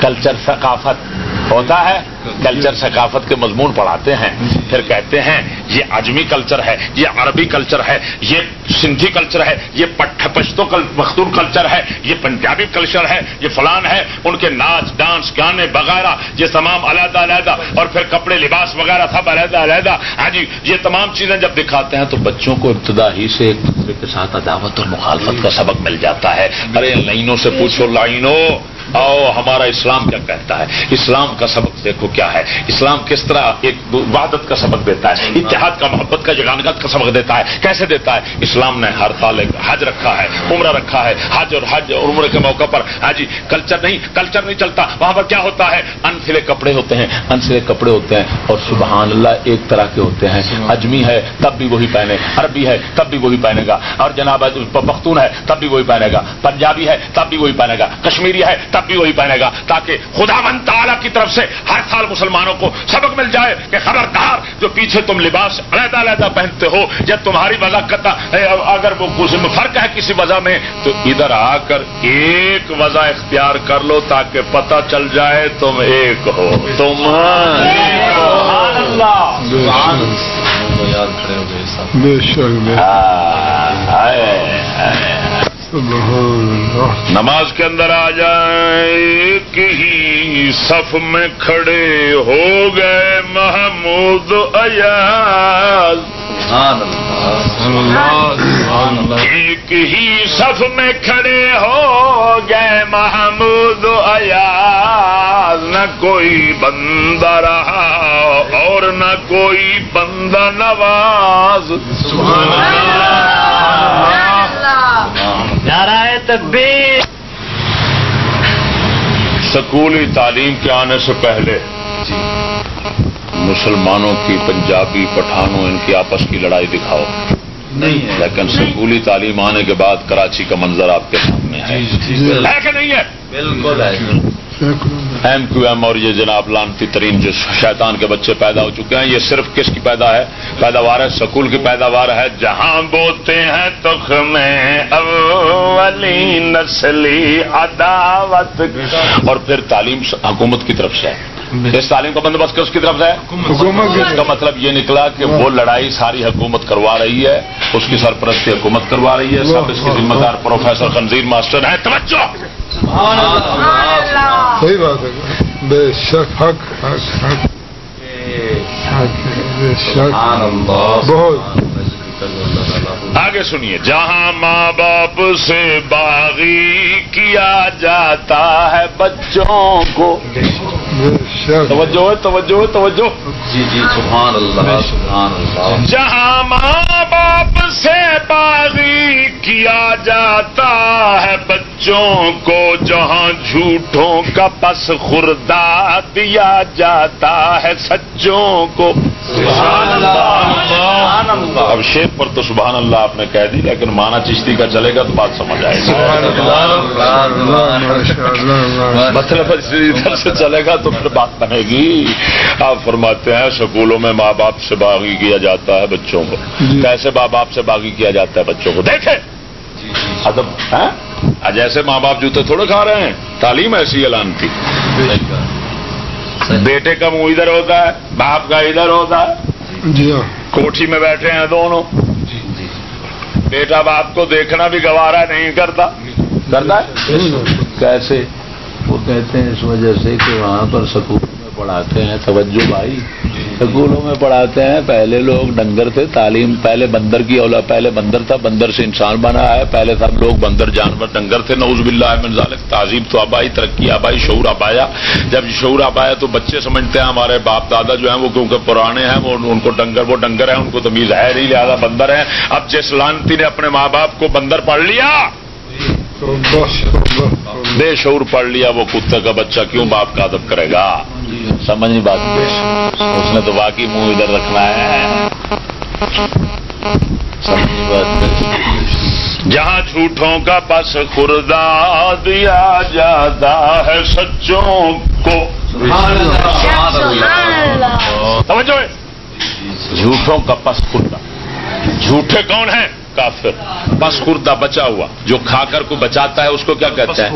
کلچر ثقافت ہوتا ہے، کلچر ثقافت کے مضمون پڑھاتے ہیں، پھر کہتے ہیں، یہ اجمی کلچر ہے، یہ عربی کلچر ہے، یہ سندھی کلچر ہے، یہ پٹھ پشتو کل مختون کلچر ہے، یہ پنجابی کلچر ہے، یہ فلان ہے، ان کے ناچ، ڈانس، گانے وغیرہ، یہ تمام علیحدہ علیحدہ، اور پھر کپڑے، لباس وغیرہ سب علیحدہ علیحدہ۔ ہاں جی یہ تمام چیزیں جب دکھاتے ہیں تو بچوں کو ابتدا ہی سے ایک دوسرے کے ساتھ عداوت اور مخالفت کا سبق مل جاتا ہے۔ ارے لائنوں سے پوچھو، لائنوں! آؤ، ہمارا اسلام کیا کہتا ہے؟ اسلام کا سبق دیکھو کیا ہے۔ اسلام کس طرح ایک وحدت کا سبق دیتا ہے، اتحاد کا، محبت کا، جگانگت کا سبق دیتا ہے۔ کیسے دیتا ہے؟ اسلام نے ہر سال حج رکھا ہے، عمرہ رکھا ہے، حج اور حج اور عمرے کے موقع پر۔ ہاں جی کلچر نہیں کلچر نہیں چلتا، وہاں پر کیا ہوتا ہے؟ انسلے کپڑے ہوتے ہیں، انسلے کپڑے ہوتے ہیں اور سبحان اللہ ایک طرح کے ہوتے ہیں۔ اجمی ہے، تب بھی وہی پہنے۔ عربی ہے، تب بھی وہی پہنے گا۔ اور جناب، پختون ہے، تب بھی وہی پہنے گا۔ پنجابی ہے، تب بھی وہی پہنے گا۔ کشمیری ہے، تب بھی وہی پہنے گا تاکہ خدا من تعالیٰ کی طرف سے ہر سال مسلمانوں کو سبق مل جائے کہ خبردار جو پیچھے تم لباس علیحدہ علیحدہ پہنتے ہو یا تمہاری وجہ کرتا اگر وہ کچھ فرق ہے کسی وجہ میں تو ادھر آ کر ایک وجہ اختیار کر لو تاکہ پتہ چل جائے تم ایک ہو۔ تم سبحان اللہ۔ بے شک یاد کھڑے ہو گئے نماز کے اندر آ جائیں کہ ہی صف میں کھڑے ہو گئے محمود ایاز۔ ایک ہی صف میں کھڑے ہو گئے محمود ایاز۔ نہ کوئی بندہ رہا اور نہ کوئی بندہ نواز۔ سبحان نعرہ تکبیر۔ سکولی تعلیم کے آنے سے پہلے مسلمانوں کی پنجابی پٹھانوں ان کی آپس کی لڑائی دکھاؤ۔ نہیں ہے۔ لیکن سکولی تعلیم آنے کے بعد کراچی کا منظر آپ کے سامنے ہے۔ ہے کہ نہیں ہے؟ بالکل ہے۔ ایم کیو ایم اور یہ جناب لانتی ترین جو شیطان کے بچے پیدا ہو چکے ہیں یہ صرف کس کی پیدا ہے؟ پیداوار ہے سکول کی پیداوار ہے جہاں بوتے ہیں تخم اولی نسلی عداوت۔ اور پھر تعلیم حکومت کی طرف سے۔ ہے اس تعلیم کا بندوبست کس کی طرف سے؟ ہے حکومت اس کا مطلب یہ نکلا کہ وہ لڑائی ساری حکومت کروا رہی ہے اس کی سرپرستی حکومت کروا رہی ہے سب اس کی ذمہ دار پروفیسر خنزیر ماسٹر ہیں۔ توجہ! صحیح بات ہے. بے شک حق حق حق. بے شک. بہت. آگے سنیے جہاں ماں باپ سے باغی کیا جاتا ہے بچوں کو؟ توجہ ہے توجہ توجہ۔ جی جی سبحان اللہ سبحان اللہ۔ جہاں ماں باپ سے باغی کیا جاتا ہے بچوں کو جہاں جھوٹوں کا پس خوردہ دیا جاتا ہے سچوں کو۔ سبحان اللہ سبحان اللہ۔ اب شیخ پر تو سبحان اللہ آپ نے کہہ دی لیکن مانا چشتی کا چلے گا تو بات سمجھ آئے گی۔ مطلب ادھر سے چلے گا تو پھر بات بنے گی۔ آپ فرماتے ہیں سکولوں میں ماں باپ سے باغی کیا جاتا ہے بچوں کو۔ جی۔ کیسے ماں باپ سے باغی کیا جاتا ہے بچوں کو؟ دیکھیں۔ ادب ہیں؟ آج ایسے ماں باپ جوتے تھوڑے کھا رہے ہیں۔ تعلیم ایسی اعلان تھی۔ بیٹے کا منہ ادھر ہوتا ہے باپ کا ادھر ہوتا ہے۔ جی ہاں۔ کوٹھی میں بیٹھے ہیں دونوں۔ بیٹا باپ کو دیکھنا بھی گوارا نہیں کرتا۔ کرتا ہے؟ کیسے؟ وہ کہتے ہیں اس وجہ سے کہ وہاں پر سکول میں پڑھاتے ہیں، توجہ بھائی۔ سکولوں میں پڑھاتے ہیں، پہلے لوگ ڈنگر تھے، تعلیم پہلے بندر کی اولا، پہلے بندر تھا، بندر سے انسان بنا ہے۔ پہلے سب لوگ بندر، جانور، ڈنگر تھے۔ نوز باللہ من ذالک، تعظیم تو آبائی، ترقی آبائی، شعور آبایا۔ جب شعور آبایا تو بچے سمجھتے ہیں ہمارے باپ دادا جو ہیں وہ کیونکہ پرانے ہیں، وہ ان کو ڈنگر، وہ ڈنگر ہیں، ان کو تمیز ہے نہیں، لہٰذا بندر ہے اب جس لانتی نے اپنے ماں باپ کو بندر پڑھ لیا بے شعور پڑھ لیا وہ کتے کا بچہ کیوں باپ کا ادب کرے گا؟ سمجھ نہیں بات۔ اس نے تو باقی منہ ادھر رکھنا ہے۔ جہاں جھوٹوں کا پس خوردہ دیا جاتا ہے سچوں کو۔ جھوٹوں کا پس خوردہ۔ جھوٹے کون ہیں؟ کافر پس خوردہ بچا ہوا۔ جو کھا کر کو بچاتا ہے اس کو کیا کہتے ہیں؟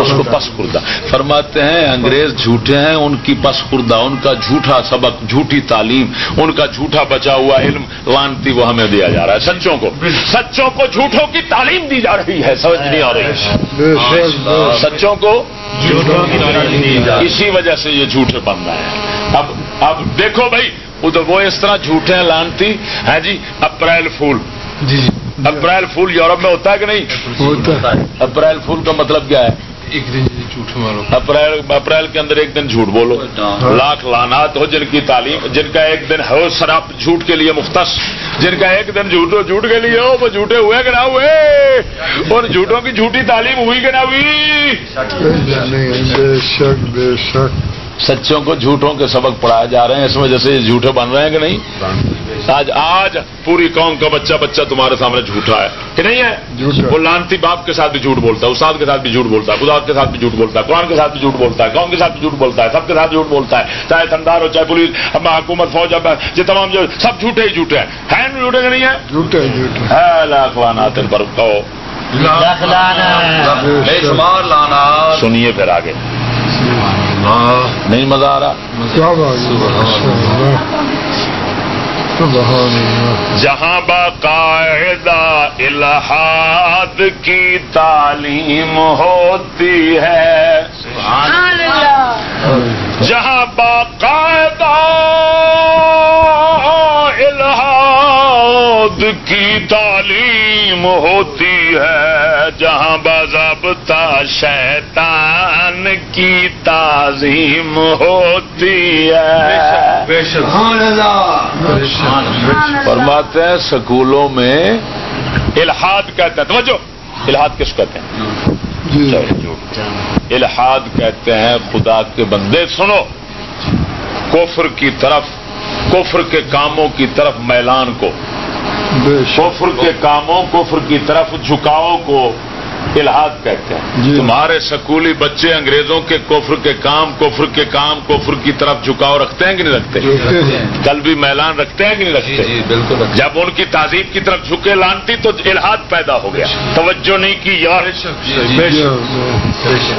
اس کو پس خوردہ۔ فرماتے ہیں انگریز جھوٹے ہیں ان کی پس خوردہ ان کا جھوٹا سبق جھوٹی تعلیم ان کا جھوٹا بچا ہوا علم لانتی وہ ہمیں دیا جا رہا ہے۔ سچوں کو سچوں کو جھوٹوں کی تعلیم دی جا رہی ہے سمجھ نہیں آ رہی۔ سچوں کو اسی وجہ سے یہ جھوٹے بن رہے ہیں۔ اب اب دیکھو بھائی وہ اس طرح جھوٹے ہیں لانتی۔ ہے جی اپریل فول جی جی۔ اپریل فول یورپ میں ہوتا ہے کہ نہیں؟ ہوتا ہے۔ اپریل فول کا مطلب کیا ہے؟ ایک دن جھوٹ مارو۔ اپریل اپریل کے اندر ایک دن جھوٹ بولو۔ لاکھ لانات ہو جن کی تعلیم جن کا ایک دن ہو شراب جھوٹ کے لیے مختص جن کا ایک دن جھوٹ ہو جھوٹ کے لیے ہو وہ جھوٹے ہوئے کہ نہ ہوئے؟ اور جھوٹوں کی جھوٹی تعلیم ہوئی کہ نہ ہوئی؟ سچوں کو جھوٹوں کے سبق پڑھائے جا رہے ہیں اس وجہ سے یہ جھوٹے بن رہے ہیں کہ نہیں؟ آج آج پوری قوم کا بچہ بچہ تمہارے سامنے جھوٹا ہے۔ کہ نہیں ہے؟ جھوٹا۔ وہ لانتی باپ کے ساتھ بھی جھوٹ بولتا ہے استاد کے ساتھ بھی جھوٹ بولتا ہے خدا کے ساتھ بھی جھوٹ بولتا ہے قرآن کے ساتھ بھی جھوٹ بولتا ہے قوم کے ساتھ بھی جھوٹ بولتا ہے سب کے ساتھ جھوٹ بولتا ہے۔ چاہے تھندار ہو چاہے پولیس حکومت فوج اب یہ تمام جو سب جھوٹے ہی جھوٹے ہیں۔ ہیں جھوٹے کہ نہیں ہے پر کہو شمار لانا۔ سنیے پھر آگے۔ نہیں مزہ آ رہا کیا بات ہے ماشاء اللہ سبحان اللہ جہاں باقاعدہ الحاد کی تعلیم ہوتی ہے۔ جہاں باقاعدہ الحاد کی تعلیم ہوتی ہے۔ جہاں باضابطہ شیطان کی تعظیم ہوتی ہے۔ فرماتے ہیں سکولوں میں الحاد کہتے ہیں توجہ۔ الحاد کس کہتے ہیں؟ جی۔ الحاد کہتے ہیں خدا کے بندے۔ سنو کفر کی طرف کفر کے کاموں کی طرف میلان کو۔ بے شک۔ کفر کے کاموں کفر کی طرف جھکاؤ کو۔ الحاد کہتے ہیں۔ جی۔ تمہارے سکولی بچے انگریزوں کے کفر کے کام کفر کے کام کفر کی طرف جھکاؤ رکھتے ہیں کہ نہیں رکھتے؟ ہیں۔ کل بھی میلان رکھتے ہیں کہ نہیں رکھتے؟ بالکل جب ان کی تہذیب کی طرف جھکے لانتی تو الحاد پیدا ہو گیا۔ توجہ نہیں کی یار۔ جی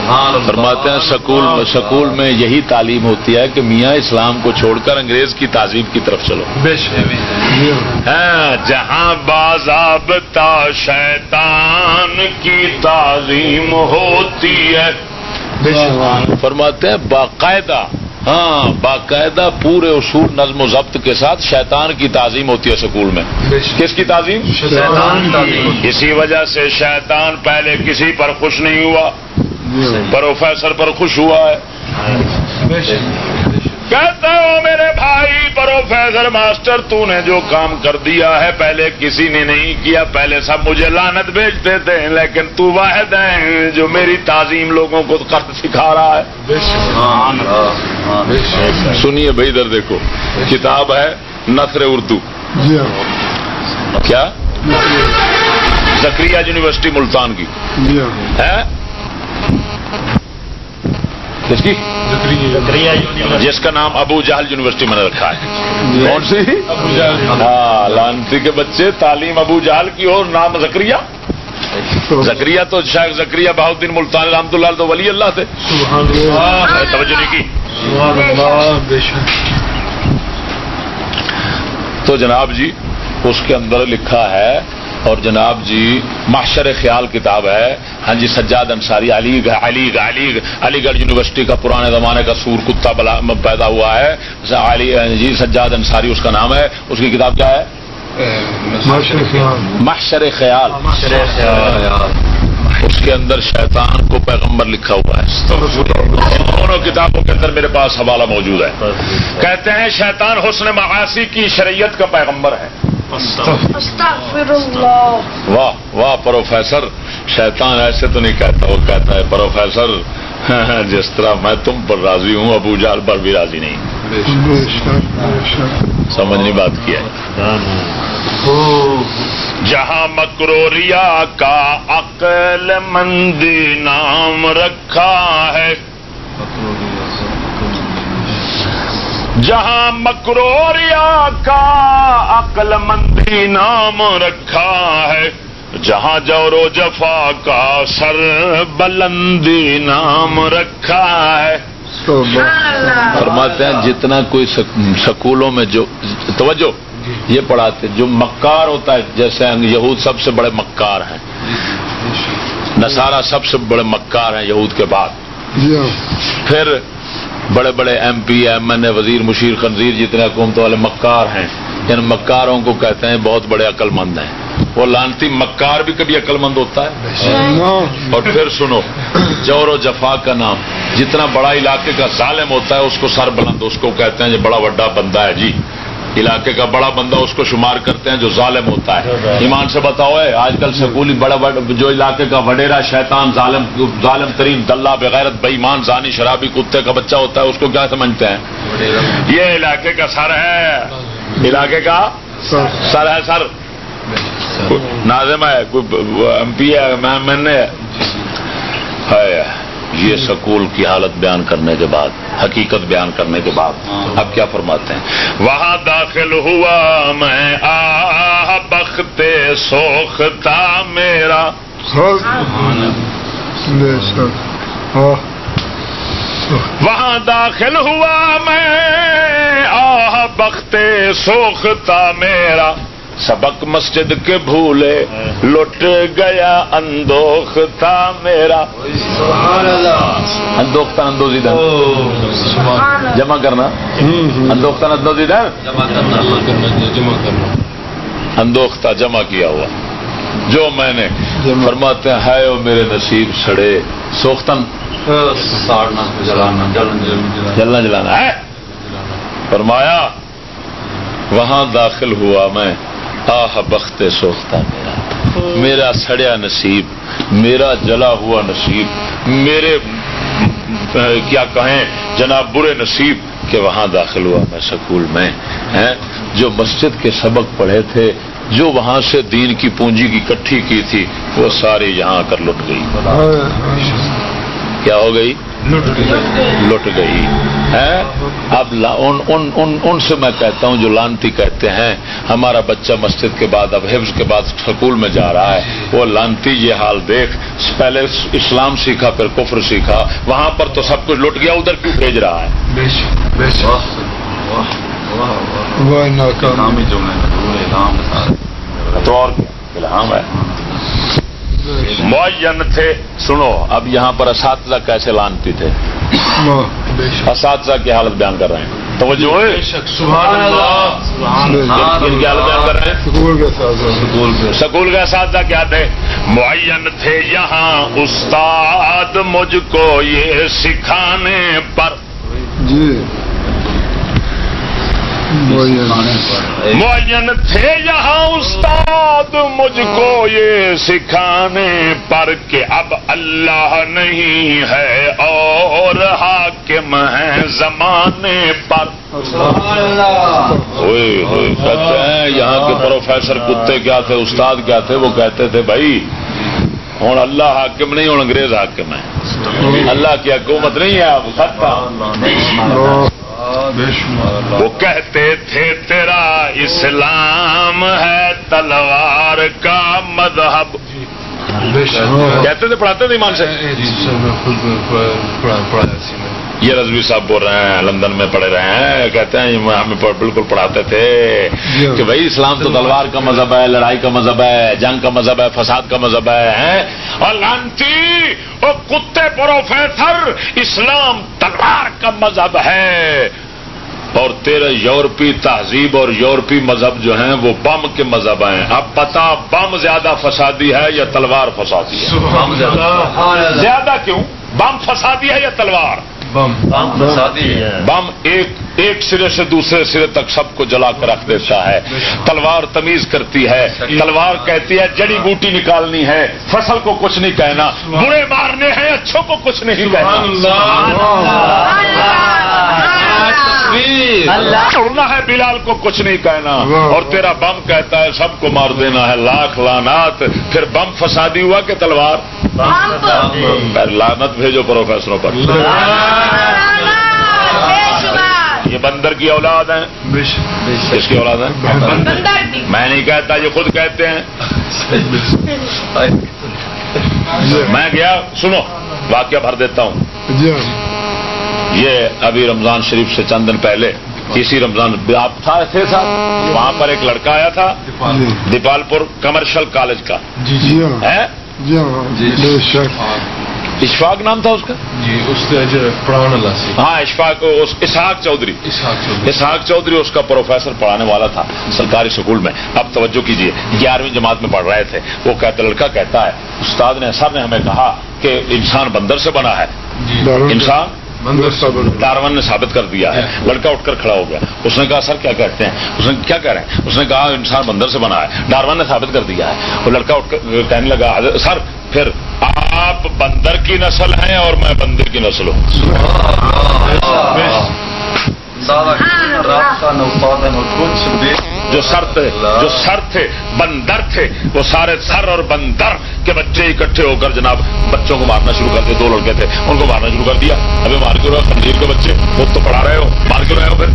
ہاں فرماتے ہیں سکول سکول میں یہی تعلیم ہوتی ہے کہ میاں اسلام کو چھوڑ کر انگریز کی تہذیب کی طرف چلو۔ جی۔ ہاں ہاں، جہاں باضابطہ شیطان کی تعظیم ہوتی ہے۔ بے شک فرماتے ہیں باقاعدہ۔ ہاں۔ باقاعدہ پورے اصول نظم و ضبط کے ساتھ شیطان کی تعظیم ہوتی ہے سکول میں۔ کس کی تعظیم؟ شیطان کی اسی وجہ سے شیطان پہلے کسی پر خوش نہیں ہوا۔ جی۔ پروفیسر پر خوش ہوا ہے۔ بے شک کہتا ہوں میرے بھائی پروفیسر ماسٹر تو نے جو کام کر دیا ہے پہلے کسی نے نہیں کیا پہلے سب مجھے لانت بیچتے تھے لیکن تو واحد ہے جو میری تعظیم لوگوں کو قرض سکھا رہا ہے۔ بے شک بے شک سنیے بھائی ادھر دیکھو کتاب ہے نثر اردو۔ جی ہاں۔ کیا؟ زکریہ یونیورسٹی ملتان کی۔ جی ہاں۔ ہے؟ کس کی؟ جس کا نام ابو جہل یونیورسٹی میں نے رکھا ہے۔ کون سی؟ ہاں لانتی کے بچے تعلیم ابو جہل کی اور نام زکریہ زکریہ تو شاید زکریہ بہدین ملتان رحمۃ اللہ تو ولی اللہ تھے۔ سبحان اللہ۔ توجہ نہیں کی۔ سبحان اللہ بے شک۔ تو جناب جی اس کے اندر لکھا ہے اور جناب جی معاشر خیال کتاب ہے۔ ہاں جی سجاد انصاری علی علی علی علی گڑھ یونیورسٹی کا پرانے زمانے کا سور کتا پیدا ہوا ہے۔ علی جی سجاد انصاری اس کا نام ہے۔ اس کی کتاب کیا ہے؟ معاشر خیال۔ محشر خیال۔ اس کے اندر شیطان کو پیغمبر لکھا ہوا ہے۔ دونوں کتابوں کے اندر میرے پاس حوالہ موجود ہے۔ کہتے ہیں شیطان حسن معاشی کی شریعت کا پیغمبر ہے۔ واہ واہ، پروفیسر، شیطان ایسے تو نہیں کہتا، وہ کہتا ہے، پروفیسر، جس طرح میں تم پر راضی ہوں، ابو جال پر بھی راضی نہیں۔ بے سمجھنی بات کیا ہے۔ جہاں مکروریا کا عقل مندی نام رکھا ہے جہاں مکروریا کا عقل مندی نام رکھا ہے جہاں جور و جفا کا سر بلندی نام رکھا ہے۔ فرماتے ہیں جتنا کوئی سک- سکولوں میں جو توجہ یہ پڑھاتے جو مکار ہوتا ہے جیسے یہود سب سے بڑے مکار ہیں۔ نصارہ سب سے بڑے مکار ہیں یہود کے بعد۔ جی ہاں۔ پھر بڑے بڑے M P M N A وزیر مشیر خنزیر جتنے حکومت والے مکار ہیں ان مکاروں کو کہتے ہیں بہت بڑے عقل مند ہیں۔ وہ لانتی مکار بھی کبھی عقل مند ہوتا ہے؟ اور پھر سنو جور و جفا کا نام جتنا بڑا علاقے کا ظالم ہوتا ہے اس کو سر بلند اس کو کہتے ہیں یہ بڑا بڑا بندہ ہے جی۔ علاقے کا بڑا بندہ اس کو شمار کرتے ہیں جو ظالم ہوتا ہے۔ ایمان سے بتاؤ ہے آج کل سکولی بڑا بڑا جو علاقے کا وڈیرا شیطان ظالم ظالم ترین دلہ بغیرت بےمان زانی شرابی کتے کا بچہ ہوتا ہے اس کو کیا سمجھتے ہیں؟ یہ علاقے کا سر ہے۔ علاقے کا سر۔ ہے سر۔ ناظم ہے کوئی ایم پی ہے میں نے ہے۔ یہ سکول کی حالت بیان کرنے کے بعد، حقیقت بیان کرنے کے بعد۔ اب کیا فرماتے ہیں؟ وہاں داخل ہوا میں آ بخت سوختا میرا۔ وہاں داخل ہوا میں، آہ بخت سوختا میرا۔ سبق مسجد کے بھولے، لٹ گیا اندوختا میرا۔ اندوختہ اندوزی دن۔ جمع کرنا۔ اندوختہ اندوزی دن۔ اندوختہ جمع کیا ہوا۔ جو میں نے فرماتے ہیں ہے وہ میرے نصیب سڑے۔ سوختن۔ جلنا جلانا۔ ہے فرمایا، وہاں داخل ہوا میں۔ آہ بخت سوختہ میرا۔ میرا سڑیا نصیب، میرا جلا ہوا نصیب۔ میرے کیا کہیں، جناب برے نصیب کہ وہاں داخل ہوا میں، سکول میں، ہیں؟ جو مسجد کے سبق پڑھے تھے، جو وہاں سے دین کی پونجی کی کٹھی کی تھی، وہ ساری یہاں کر لٹ گئی۔ کیا ہو گئی؟ لٹ گئی۔ ہے اب ان, ان, ان, ان سے میں کہتا ہوں جو لانتی کہتے ہیں ہمارا بچہ مسجد کے بعد اب حفظ کے بعد سکول میں جا رہا ہے۔ وہ لانتی یہ حال دیکھ پہلے اسلام سیکھا پھر کفر سیکھا۔ وہاں پر تو سب کچھ لٹ گیا ادھر کیوں بھیج رہا ہے؟ تو اور کیا؟ الہام ہے۔ معین تھے۔ سنو اب یہاں پر اساتذہ کیسے لانتی تھے؟ اساتذہ کی حالت بیان کر رہے ہیں۔ توجہ۔ ان کی حالت بیان کر رہے ہیں؟ سکول کے اساتذہ کیا تھے؟ معین تھے یہاں۔ استاد مجھ کو یہ سکھانے پر۔ جی۔ معین تھے یہاں استاد، مجھ کو یہ سکھانے پر کہ اب اللہ نہیں ہے اور حاکم ہے زمانے پر۔ ہوئے ہوئے کہتے ہیں، یہاں کے پروفیسر کتے کیا تھے، استاد کیا تھے، وہ کہتے تھے، بھائی ہوں اللہ حاکم نہیں ہوں انگریز حاکم ہے اللہ کی حکومت نہیں ہے، اب ختم۔ وہ کہتے تھے تیرا اسلام ہے تلوار کا مذہب. کہتے تھے پڑھاتے تھے ایمان سے؟ یہ رضوی صاحب بول رہے ہیں لندن میں پڑھے رہے ہیں کہتے ہیں ہمیں بالکل پڑھاتے تھے کہ بھائی اسلام تو تلوار کا مذہب ہے لڑائی کا مذہب ہے جنگ کا مذہب ہے فساد کا مذہب ہے؟ اور لانتی اور کتے پروفیسر اسلام تلوار کا مذہب ہے۔ اور تیرے یورپی تہذیب اور یورپی مذہب جو ہیں وہ بم کے مذہب ہیں۔ اب پتا بم زیادہ فسادی ہے یا تلوار فسادی ہے؟ زیادہ کیوں؟ بم فسادی ہے یا تلوار؟ بم. ایک ایک سرے سے دوسرے سرے تک سب کو جلا کر رکھ دیتا ہے۔ تلوار تمیز کرتی ہے۔ تلوار کہتی ہے جڑی بوٹی نکالنی ہے فصل کو کچھ نہیں کہنا۔ برے مارنے ہیں اچھوں کو کچھ نہیں کہنا۔ چھوڑنا ہے بلال کو کچھ نہیں کہنا۔ اور تیرا بم کہتا ہے سب کو مار دینا ہے لاکھ لانات پھر بم فسادی ہوا کہ تلوار؟ لانت بھیجو پروفیسروں پر۔ یہ بندر کی اولاد ہے کس کی اولاد ہے میں نہیں کہتا یہ خود کہتے ہیں۔ میں گیا سنو واقعہ بھر دیتا ہوں۔ جی یہ ابھی رمضان شریف سے چند دن پہلے اسی رمضان آپ تھا تھے ساتھ وہاں پر ایک لڑکا آیا تھا دیپال پور کمرشل کالج کا۔ جی جی ہاں۔ جی ہاں۔ اشفاق نام تھا اس کا؟ جی اس ہاں اشفاق اس- اسحاق چودھری۔ اسحاق چودھری۔ اس کا پروفیسر پڑھانے والا تھا سرکاری اسکول میں۔ اب توجہ کیجیے گیارہویں جماعت میں پڑھ رہے تھے۔ وہ کہتا لڑکا کہتا ہے استاد نے سر نے ہمیں کہا کہ انسان بندر سے بنا ہے۔ انسان؟ دارون نے ثابت کر دیا ہے۔ لڑکا اٹھ کر کھڑا ہو گیا۔ اس نے کہا سر کیا کہتے ہیں؟ اس نے کیا کہہ رہے ہیں؟ اس نے کہا انسان بندر سے بنا ہے۔ ڈارون نے ثابت کر دیا ہے۔ وہ لڑکا اٹھ کر کہنے لگا "حضرت- سر پھر آپ بندر کی نسل ہیں اور میں بندر کی نسل ہوں۔ جو سر تھے جو سر تھے بندر تھے وہ سارے سر اور بندر کے بچے اکٹھے ہو کر جناب بچوں کو مارنا شروع کر دیا دو لڑکے تھے ان کو مارنا شروع کر دیا۔ ابھی مار کے رہے خنزیر کے بچے وہ تو پڑھا رہے ہو مار کے رہے ہو پھر۔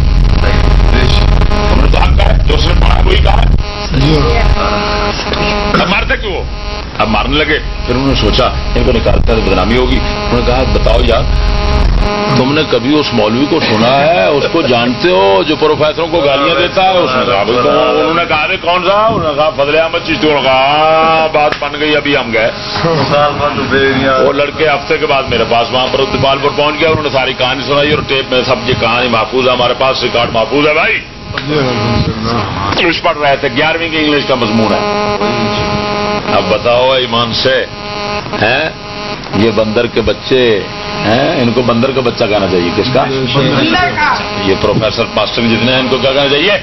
ہم نے تو حق کہا ہے جو اس نے پڑھا وہی کہا ہے۔ مارتے کیوں؟ اب مارنے لگے۔ پھر انہوں نے سوچا ان کو نکالتا تو بدنامی ہوگی۔ انہوں نے کہا بتاؤ یار تم نے کبھی اس مولوی کو سنا ہے؟ اس کو جانتے ہو جو پروفیسروں کو گالیاں دیتا ہے؟ اس نے کہا انہوں نے کہا "ارے کون سا؟ انہوں نے کہا فضل احمد انہوں نے کہا "ہاں، بات بن گئی ابھی ہم گئے۔ وہ لڑکے ہفتے کے بعد میرے پاس وہاں پر دیپال پر پہنچ گیا انہوں نے ساری کہانی سنائی اور ٹیپ میں سب یہ کہانی محفوظ ہے ہمارے پاس ریکارڈ محفوظ ہے بھائی۔ جی انگلش پڑھ رہے تھے گیارہویں کی انگلش کا مضمون ہے۔ اب بتاؤ ایمان سے ہیں؟ یہ بندر کے بچے ہیں؟ ان کو بندر کا بچہ کہنا چاہیے کس کا؟ یہ پروفیسر ماسٹر جتنے ہیں ان کو کیا کہنا چاہیے؟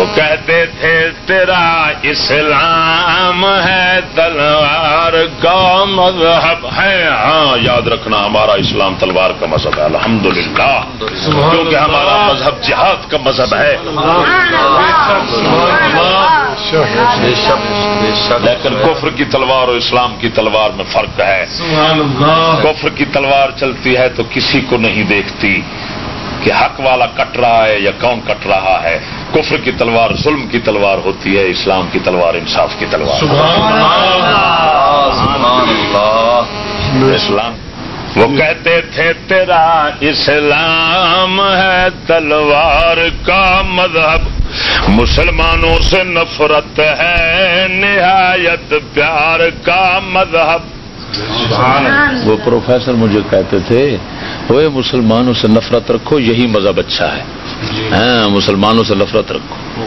وہ کہتے تھے تیرا اسلام ہے تلوار کا مذہب ہے. ہاں یاد رکھنا ہمارا اسلام تلوار کا مذہب ہے الحمدللہ. کیونکہ ہمارا مذہب جہاد کا مذہب ہے۔ لیکن کفر کی تلوار اور اسلام کی تلوار میں فرق ہے۔ کفر کی تلوار چلتی ہے تو کسی کو نہیں دیکھتی۔ کہ حق والا کٹ رہا ہے یا کون کٹ رہا ہے؟ کفر کی تلوار ظلم کی تلوار ہوتی ہے اسلام کی تلوار انصاف کی تلوار۔ اسلام۔ وہ کہتے تھے تیرا اسلام ہے تلوار کا مذہب۔ مسلمانوں سے نفرت ہے نہایت پیار کا مذہب۔ وہ پروفیسر مجھے کہتے تھے وہ مسلمانوں سے نفرت رکھو یہی مذہب اچھا ہے۔ ہاں مسلمانوں سے نفرت رکھو۔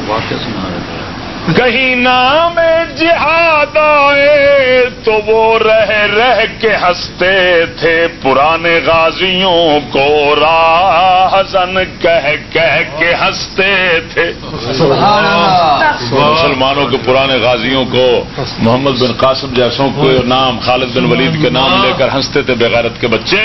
کہیں نام جہاد آئے تو وہ رہ رہ کے ہنستے تھے پرانے غازیوں کو راہزن کہہ کہہ کے ہنستے تھے۔ مسلمانوں کے پرانے غازیوں کو محمد بن قاسم جیسوں کو نام خالد بن ولید کے نام لے کر ہنستے تھے بغیرت کے بچے۔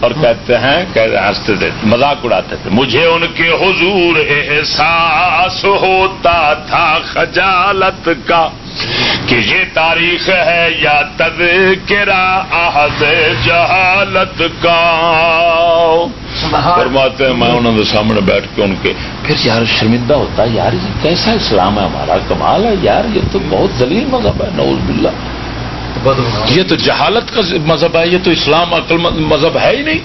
اور کہتے ہیں کہتے ہنستے تھے مذاق اڑاتے تھے۔ مجھے ان کے حضور احساس ہوتا تھا خجالت کا کہ یہ تاریخ ہے یا تذکرہ عہد جہالت کا۔ فرماتے ہیں میں انہوں نے سامنے بیٹھ کے ان کے پھر یار شرمندہ ہوتا ہے یار یہ کیسا اسلام ہے ہمارا؟ کمال ہے یار یہ تو بہت دلیل مذہب ہے نعوذ باللہ۔ یہ تو جہالت کا مذہب ہے، یہ تو اسلام عقل مذہب ہے ہی نہیں۔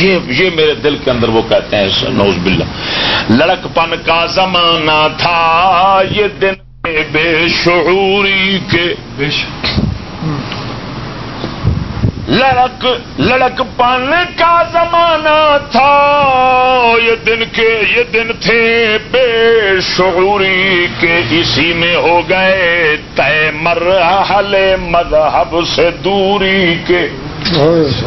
یہ یہ میرے دل کے اندر وہ کہتے ہیں نوز باللہ۔ لڑک پن کا زمانہ تھا، یہ دن بے شعوری کے۔ لڑک لڑک پن کا زمانہ تھا۔ یہ دن کے یہ دن تھے بے شعوری کے اسی میں ہو گئے طے مرحل مذہب سے دوری کے۔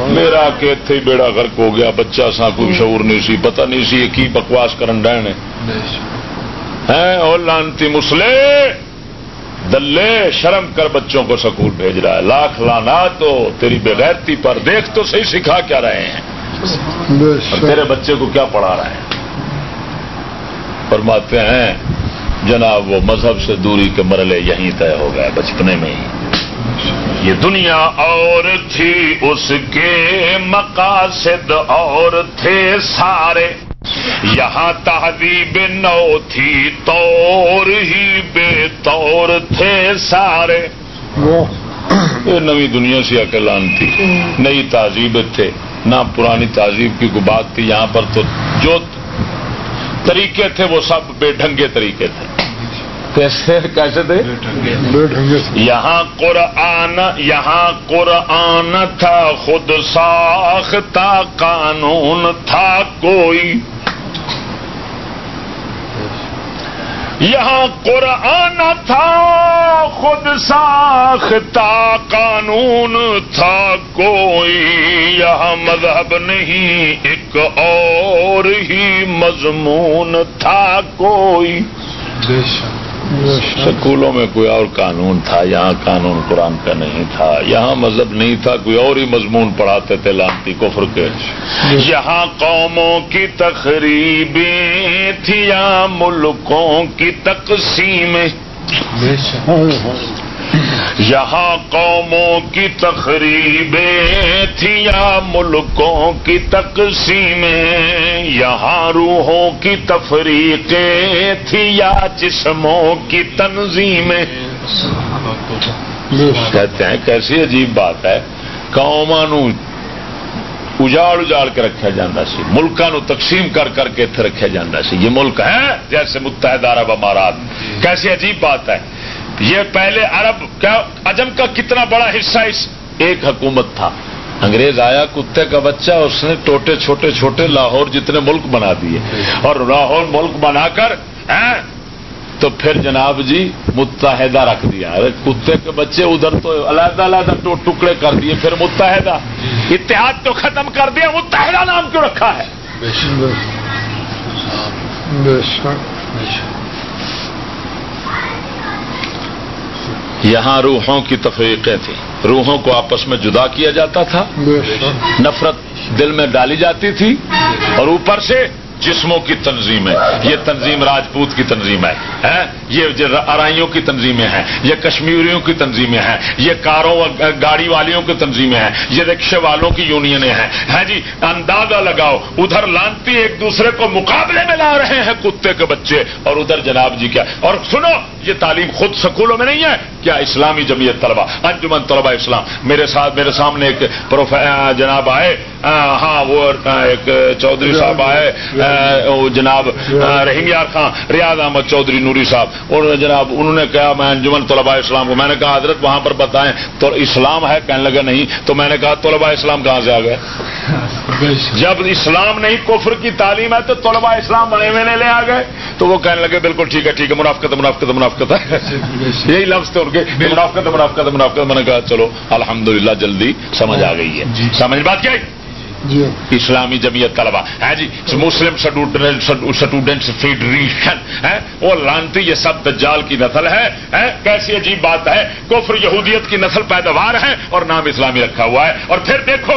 میرا کہ تھے بیڑا غرق ہو گیا بچہ سا کوئی شعور نہیں سی پتہ نہیں سی کی بکواس کرن ڈہنے ہیں اور لانتی مسلے! دلے شرم کر بچوں کو سکول بھیج رہا ہے۔ لاکھ لانا تو تیری بغیرتی پر دیکھ تو صحیح سکھا کیا رہے ہیں۔ اور تیرے بچے کو کیا پڑھا رہے ہیں؟ فرماتے ہیں جناب وہ مذہب سے دوری کے مرلے یہیں طے ہو گئے بچپنے میں ہی۔ یہ دنیا اور تھی اس کے مقاصد اور تھے سارے۔ یہاں تہذیب نو تھی طور ہی بے طور تھے سارے۔ یہ نئی دنیا سے اکلان تھی نئی تہذیب تھے۔ نہ پرانی تہذیب کی بات تھی یہاں پر تو جو طریقے تھے وہ سب بے ڈھنگے طریقے تھے۔ کیسے کیسے تھے؟ یہاں قرآن یہاں قرآن تھا، خود ساختہ قانون تھا کوئی۔ یہاں قرآن تھا، خود ساختہ قانون تھا کوئی۔ یہاں مذہب نہیں، ایک اور ہی مضمون تھا کوئی۔ سکولوں میں کوئی اور قانون تھا یہاں قانون قرآن کا نہیں تھا یہاں مذہب نہیں تھا کوئی اور ہی مضمون پڑھاتے تھے لانتی کفر کے۔ یہاں قوموں کی تقریبیں تھی یا ملکوں کی تقسیمیں۔ یہاں قوموں کی تقریبیں تھی یا ملکوں کی تقسیمیں، یہاں روحوں کی تفریقیں تھی یا جسموں کی تنظیمیں۔ کہتے ہیں کیسی عجیب بات ہے۔ قوما اجاڑ اجاڑ کے رکھا جاتا سی ملکوں نو تقسیم کر کر کے اتنے رکھا جاتا سی۔ یہ ملک ہے جیسے متحدہ عرب امارات۔ کیسی عجیب بات ہے۔ یہ پہلے عرب کیا عجم کا کتنا بڑا حصہ اس ایک حکومت تھا۔ انگریز آیا، کتے کا بچہ، اس نے ٹوٹے چھوٹے چھوٹے لاہور جتنے ملک بنا دیے۔ اور لاہور ملک بنا کر ہاں، تو پھر جناب جی متحدہ رکھ دیا۔ ارے، کتے کے بچے ادھر تو علیحدہ علیحدہ ٹکڑے کر دیے، پھر متحدہ۔ اتحاد تو ختم کر دیا، متحدہ نام کیوں رکھا ہے؟ یہاں روحوں کی تفریقیں تھیں۔ روحوں کو آپس میں جدا کیا جاتا تھا۔ نفرت دل میں ڈالی جاتی تھی اور اوپر سے جسموں کی تنظیم ہے، یہ تنظیم راجپوت کی تنظیم ہے یہ ارائیوں کی تنظیمیں ہیں، یہ کشمیریوں کی تنظیمیں ہیں، یہ کاروں گاڑی والیوں کی تنظیمیں ہیں، یہ رکشے والوں کی یونینیں ہیں۔ ہے جی؟ اندازہ لگاؤ، ادھر لانتی ایک دوسرے کو مقابلے میں لا رہے ہیں کتے کے بچے، اور ادھر جناب جی کیا؟ اور سنو، یہ تعلیم خود سکولوں میں نہیں ہے، کیا اسلامی جمعیت طلبا انجمن طلبا اسلام، میرے ساتھ میرے سامنے ایک جناب آئے ہاں وہ ایک چودھری صاحب آئے جناب رحیم یار خان ریاض احمد چودھری نوری صاحب۔ اور جناب انہوں نے کہا میں انجمن طلباء اسلام کو میں نے کہا حضرت وہاں پر بتائیں تو اسلام ہے؟ کہنے لگا نہیں۔ تو میں نے کہا طلباء اسلام کہاں سے آ گئے؟ جب اسلام نہیں کفر کی تعلیم ہے تو طلباء اسلام بنے ہوئے لے آ گئے۔ تو وہ کہنے لگے بالکل ٹھیک ہے ٹھیک ہے منافقت منافقت منافقت ہے۔ یہی لفظ تھے ان کے۔ منافقت منافقت منافقت میں نے کہا چلو الحمدللہ جلدی سمجھ آ گئی ہے۔ سمجھ بات کیا اسلامی جمعیت طلبا ہے جی مسلم اسٹوڈنٹس فیڈریشن ہے وہ لانتی یہ سب دجال کی نسل ہے کیسی عجیب بات ہے۔ کفر یہودیت کی نسل پیداوار ہے اور نام اسلامی رکھا ہوا ہے۔ اور پھر دیکھو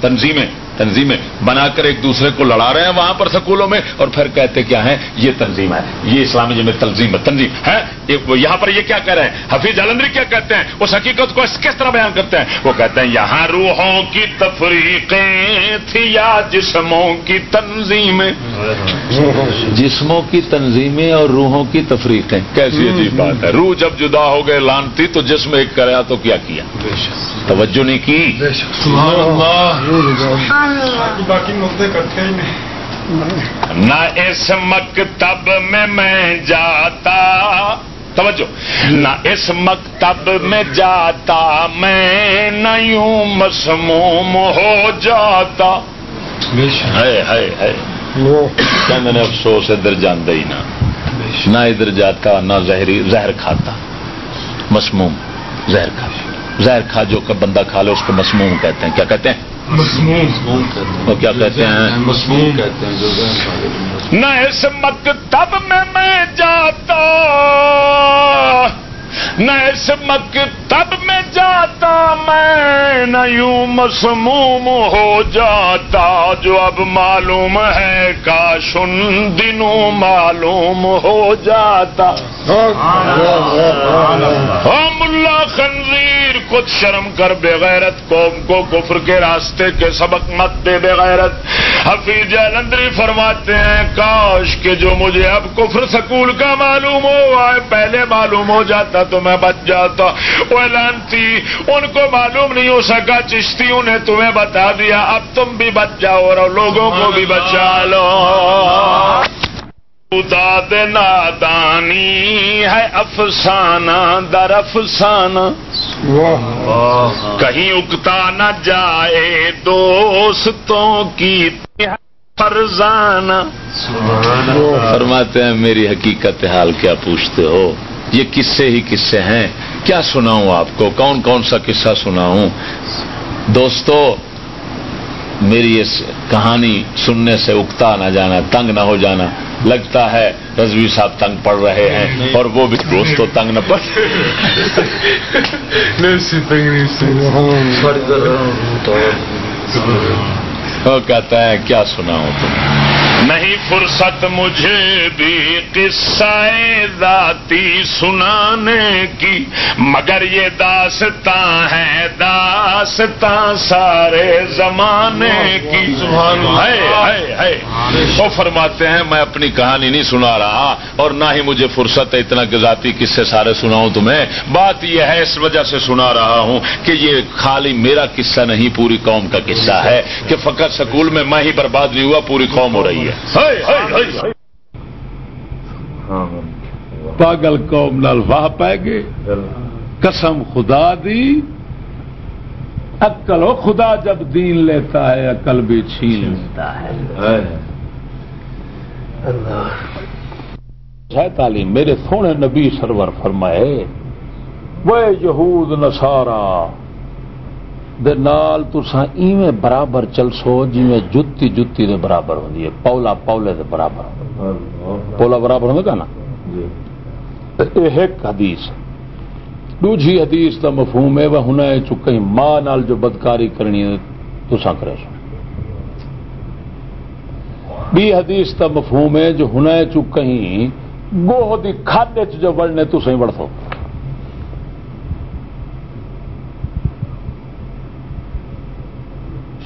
تنظیمیں۔ تنظیمیں بنا کر ایک دوسرے کو لڑا رہے ہیں وہاں پر سکولوں میں اور پھر کہتے کیا ہیں یہ تنظیم ہے یہ اسلامی جمع تنظیم ہے تنظیم ہے۔ یہاں پر یہ کیا کہہ رہے ہیں؟ حفیظ جالندری کیا کہتے ہیں؟ اس حقیقت کو اس- کس طرح بیان کرتے ہیں؟ وہ کہتے ہیں یہاں روحوں کی تفریقیں تھی یا جسموں کی تنظیمیں۔ جسموں کی تنظیمیں اور روحوں کی تفریقیں۔ کیسی عجیب بات ہے۔ روح جب جدا ہو گئے لانتی تو جسم ایک کرا تو کیا کیا؟ توجہ نہیں کی؟ سبحان اللہ۔ باقی کرتے ہی نہیں نہ اس مکتب میں میں جاتا توجہ نہ اس مکتب میں جاتا میں نہ یوں مسموم ہو جاتا۔ ہے ہے ہے کہنے نے افسوس ادھر جانا ہی نہ۔ نہ ادھر جاتا نہ زہری زہر کھاتا۔ مسموم زہر کھاتا زہر کھا جو بندہ کھا لے اس کو مسموم کہتے ہیں۔ کیا کہتے ہیں؟ وہ کیا کہتے ہیں؟ مسموم کہتے ہیں نہ اس مکتب میں میں جاتا نہ اس مکتب میں جاتا میں نہ یوں مسموم ہو جاتا جو اب معلوم ہے کاش ان دنوں معلوم ہو جاتا۔ ہم اللہ. خنزیر خود شرم کر بغیرت قوم کو کفر کے راستے کے سبق مت دے بغیرت حفیظ جلندری فرماتے ہیں، کاش کہ جو مجھے اب کفر سکول کا معلوم ہو، آئے پہلے معلوم ہو جاتا تو میں بچ جاتا۔ وہ لانتی، ان کو معلوم نہیں ہو سکا چشتیوں نے تمہیں بتا دیا۔ اب تم بھی بچ جاؤ اور لوگوں کو بھی بچا لو۔ خدا دے نادانی ہے افسانہ در افسانہ۔ کہیں اگتا نہ جائے دوستوں کی فرزانہ۔ فرماتے ہیں، میری حقیقت حال کیا پوچھتے ہو؟ یہ قصے ہی قصے ہیں۔ کیا سناؤں آپ کو؟ کون کون سا قصہ سناؤں؟ دوستو، میری اس کہانی سننے سے اگتا نہ جانا، تنگ نہ ہو جانا۔ لگتا ہے رضوی صاحب تنگ پڑ رہے ہیں اور وہ بھی دوستو تنگ نہ پڑ وہ کہتا ہے کیا سناؤں تم نہیں فرصت مجھے بھی قصہ ذاتی سنانے کی مگر یہ داستان ہے داستان سارے زمانے کی۔ وہ فرماتے ہیں میں اپنی کہانی نہیں سنا رہا اور نہ ہی مجھے فرصت ہے اتنا کہ ذاتی قصے سارے سناؤں تمہیں۔ بات یہ ہے اس وجہ سے سنا رہا ہوں کہ یہ خالی میرا قصہ نہیں پوری قوم کا قصہ ہے کہ فقط سکول میں میں ہی برباد نہیں ہوا پوری قوم ہو رہی ہے۔ پاگل قوم نال واہ پائے گے۔ قسم خدا دی۔ عقل ہو خدا جب دین لیتا ہے عقل بھی چھین لیتا ہے۔ ہے تعلیم میرے سونے نبی سرور فرمائے وہ یہود نسارا دے نال تسا ایویں برابر چل سو جویں جتی جتی دے برابر ہوندی ہے پولا پولے دے برابر پولا برابر ہوندا نا یہ ایک حدیث دوجی حدیث دا مفہوم ہے وہ ہن چکئی ماں نال جو بدکاری کرنی ہے تسا کرے سو بی حدیث دا مفہوم ہے جو ہن چکئی گوہ دی کھادے چ جو وڑنے تسا ہی وڑ سو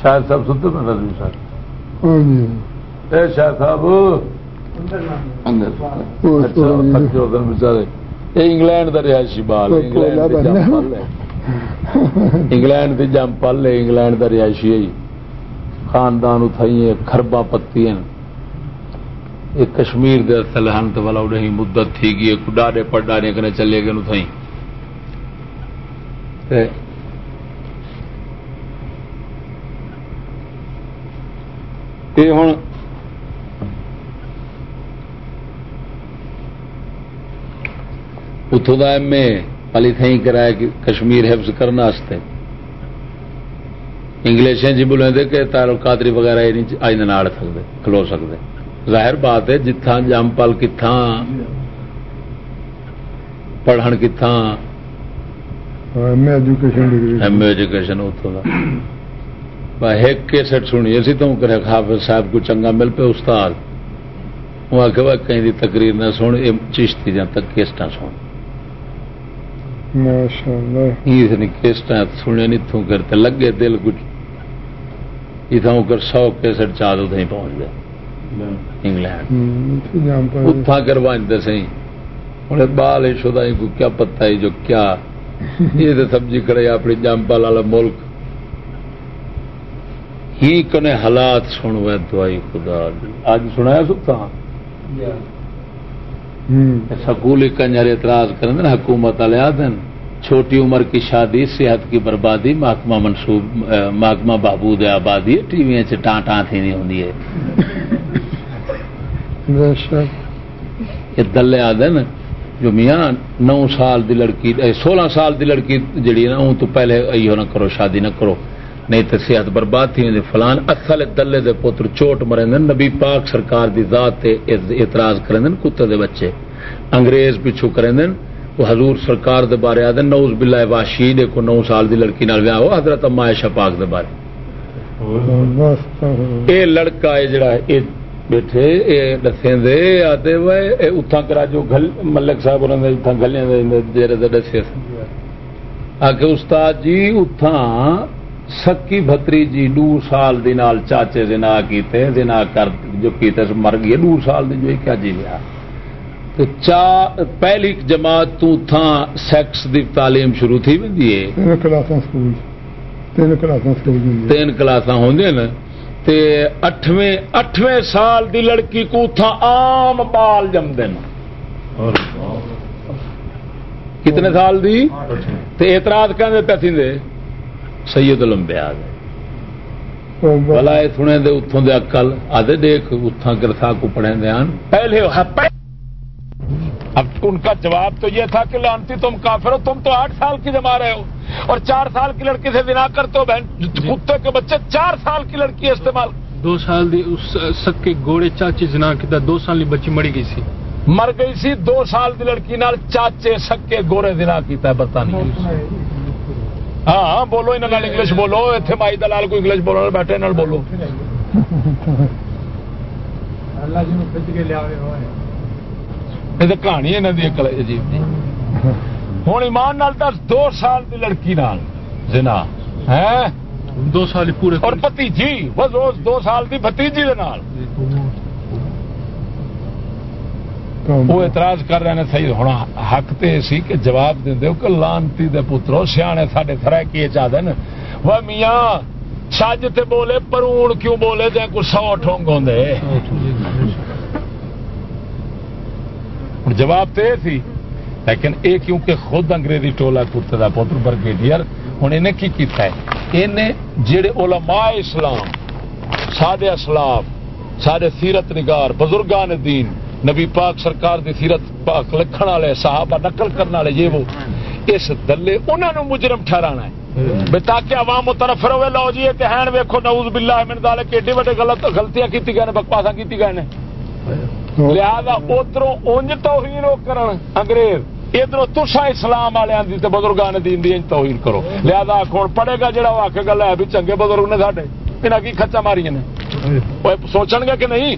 شاید صاحب سنتے میں رضوی صاحب اے شاید صاحب اچھا، ہو گئے بیچارے۔ یہ انگلینڈ کا رہائشی بال ہے، انگلینڈ دی جم پل ہے۔ انگلینڈ کی جم پل ہے انگلینڈ کا رہائشی ہے۔ خاندان اتائی خربا پتی ہیں۔ یہ کشمیر دے تلہن تو والا نہیں مدت تھی گئی ڈاڈے پر ڈاڈے کنے چلے گئے اتائی یہ ہوں اتوں کا ایم اے پلی تھیں کرایا کہ کشمیر حفظ کرنے واسطے انگلش جی بولے دے کہ تعلقاتری وغیرہ اج نال سکتے کھلو سکتے۔ ظاہر بات ہے جتھاں جم پل کتھاں پڑھن کتھاں۔ ایم اے ایجوکیشن اتوں کا ایک کیسٹ سنی اسی تو کرے حافظ صاحب کو چنگا مل پہ استاد۔ وہ آخر وہ کہیں دی تقریر نہ سن یہ چشتی جان تک کیسٹا سن۔ کیسٹا سنے نہیں تھوں کرتے لگے دل کچھ۔ اتنا کر سو کیسٹ چاہ دو تھی پہنچ گئے۔ انگلینڈ۔ اتھا کروائیں سی ہوں بال ہی شدہ کو کیا پتا ہے جو کیا۔ یہ تو سبزی کھڑے اپنی جمپال والا ملک۔ ہی کنے حالات سن وے دوائی خدا دی۔ اج سنایا سکتا ہم، سکولی کنجر اعتراض کریں نا حکومت والے آدن چھوٹی عمر کی شادی صحت کی بربادی محکمہ منصوب محکمہ بہبود آبادی ٹی وی ٹان ٹان تھی نہیں ہوندی ہے۔ یہ دلے آدن جو میاں نو سال دی لڑکی سولہ سال دی لڑکی جڑی ہے نا اون تو پہلے ایو نہ کرو شادی نہ کرو۔ نہیں تو صحت برباد تھی ویندی فلان اصل دلے دے پتر چوٹ مرندے نبی پاک سرکار دی ذات تے اعتراض کرندے کتے دے بچے۔ انگریز پیچھو کرندے وہ حضور سرکار دے بارے آدن نوز باللہ واشی دے کو نو سال دی لڑکی نال ویاہ ہو۔ حضرت اما عائشہ پاک دے بارے۔ اے لڑکا ہے جڑا اے بیٹھے، اے دسیں دے آتے وے، اے اتھاں کرا جو گھل ملک صاحب انہوں نے اتھاں گھلیاں دے جیرے دے دسے سن۔ آکے استاد جی اتھاں سکی بھتری جی دو سال دی نال چاچے زنا کیتے زنا کر جو کیتے مر گئے دو سال دی جو ہی کیا جی لیا۔ تو چا پہلی جماعت تو تھاں سیکس دی تعلیم شروع تھی ویندی ہے۔ تین کلاساں سکول۔ تین کلاساں سکول تین کلاساں ہوندے نا۔ تے اٹھویں اٹھویں سال دی لڑکی کو تھا عام بال جمدے نا کتنے سال دی؟ تے اعتراض کہندے پہ تھیندے؟ سید الانبیاء دے۔ بلا سنے دے اتھوں دے عقل آدھے دیکھ اتھاں گرسا کو پڑھیں دے آن پہلے اب ان کا جواب تو یہ تھا کہ لانتی تم کافر ہو تم تو آٹھ سال کی جما رہے ہو۔ اور چار سال کی لڑکی سے بنا کرتے ہو بہن۔ کتے کے بچے چار سال کی لڑکی استعمال۔ دو سال دی اس سکے گوڑے چاچی جنا کیتا دو سال دی بچی مڑی گئی سی۔ مر گئی سی دو سال کی لڑکی نال چاچے سکے گورے دنا کیتا ہے برطانیہ ہاں ہاں بولو نے انگلش بولو اتنے مائی دلال کو انگلش بولو بیٹھے بولو۔ یہ کہانی یہاں کی عجیب ہوں ایمان نال دس دو سال کی لڑکی نال۔ جنا ہے دو سال پورے اور بتیجی بس روز دو سال کی بتیجی دے نال۔ وہ اعتراض کر رہے ہیں صحیح ہونا حق تے سی کہ جواب دیں کہ لانتی دے پترو سیانے ساڈے تھرے کی چاہتے ہیں وہ میاں چھج تے بولے پرون کیوں بولے؟ جائیں کو سو ٹھونگ ہوندے۔ ہن جواب یہ سی لیکن یہ کیونکہ خود انگریزی ٹولا کتے کا پتر برگیڈیئر ہوں انہیں کی کیتا ہے؟ انہیں جڑے علماء اسلام سادے اسلاف سارے سیرت نگار بزرگان دین نبی پاک سرکار دی سیرت پاک لکھن والے صحابہ نقل کرنے والے یہ وہ۔ اس دلے انہوں نے مجرم ٹھہرانا ہے۔ بے تاکہ عوام مترفر ہوئے لو جی کہ ہیں ویکھو نعوذ باللہ من ذالک ایڈے بڑے غلط غلطیاں کیتی گئے نے بکواساں کیتی گئے نے۔ لہذا ادھروں اونج توہین وہ کرن۔ انگریز ادھر تسا اسلام والے دی تے بزرگان دین دی توہین کرو۔ لہذا آخو پڑے گا جڑا وہ آکے گا ہے بھی چنگے بزرگ نے ساڈے۔ انہاں کی کھچا ماری نے۔ وہ سوچن گے کہ نہیں؟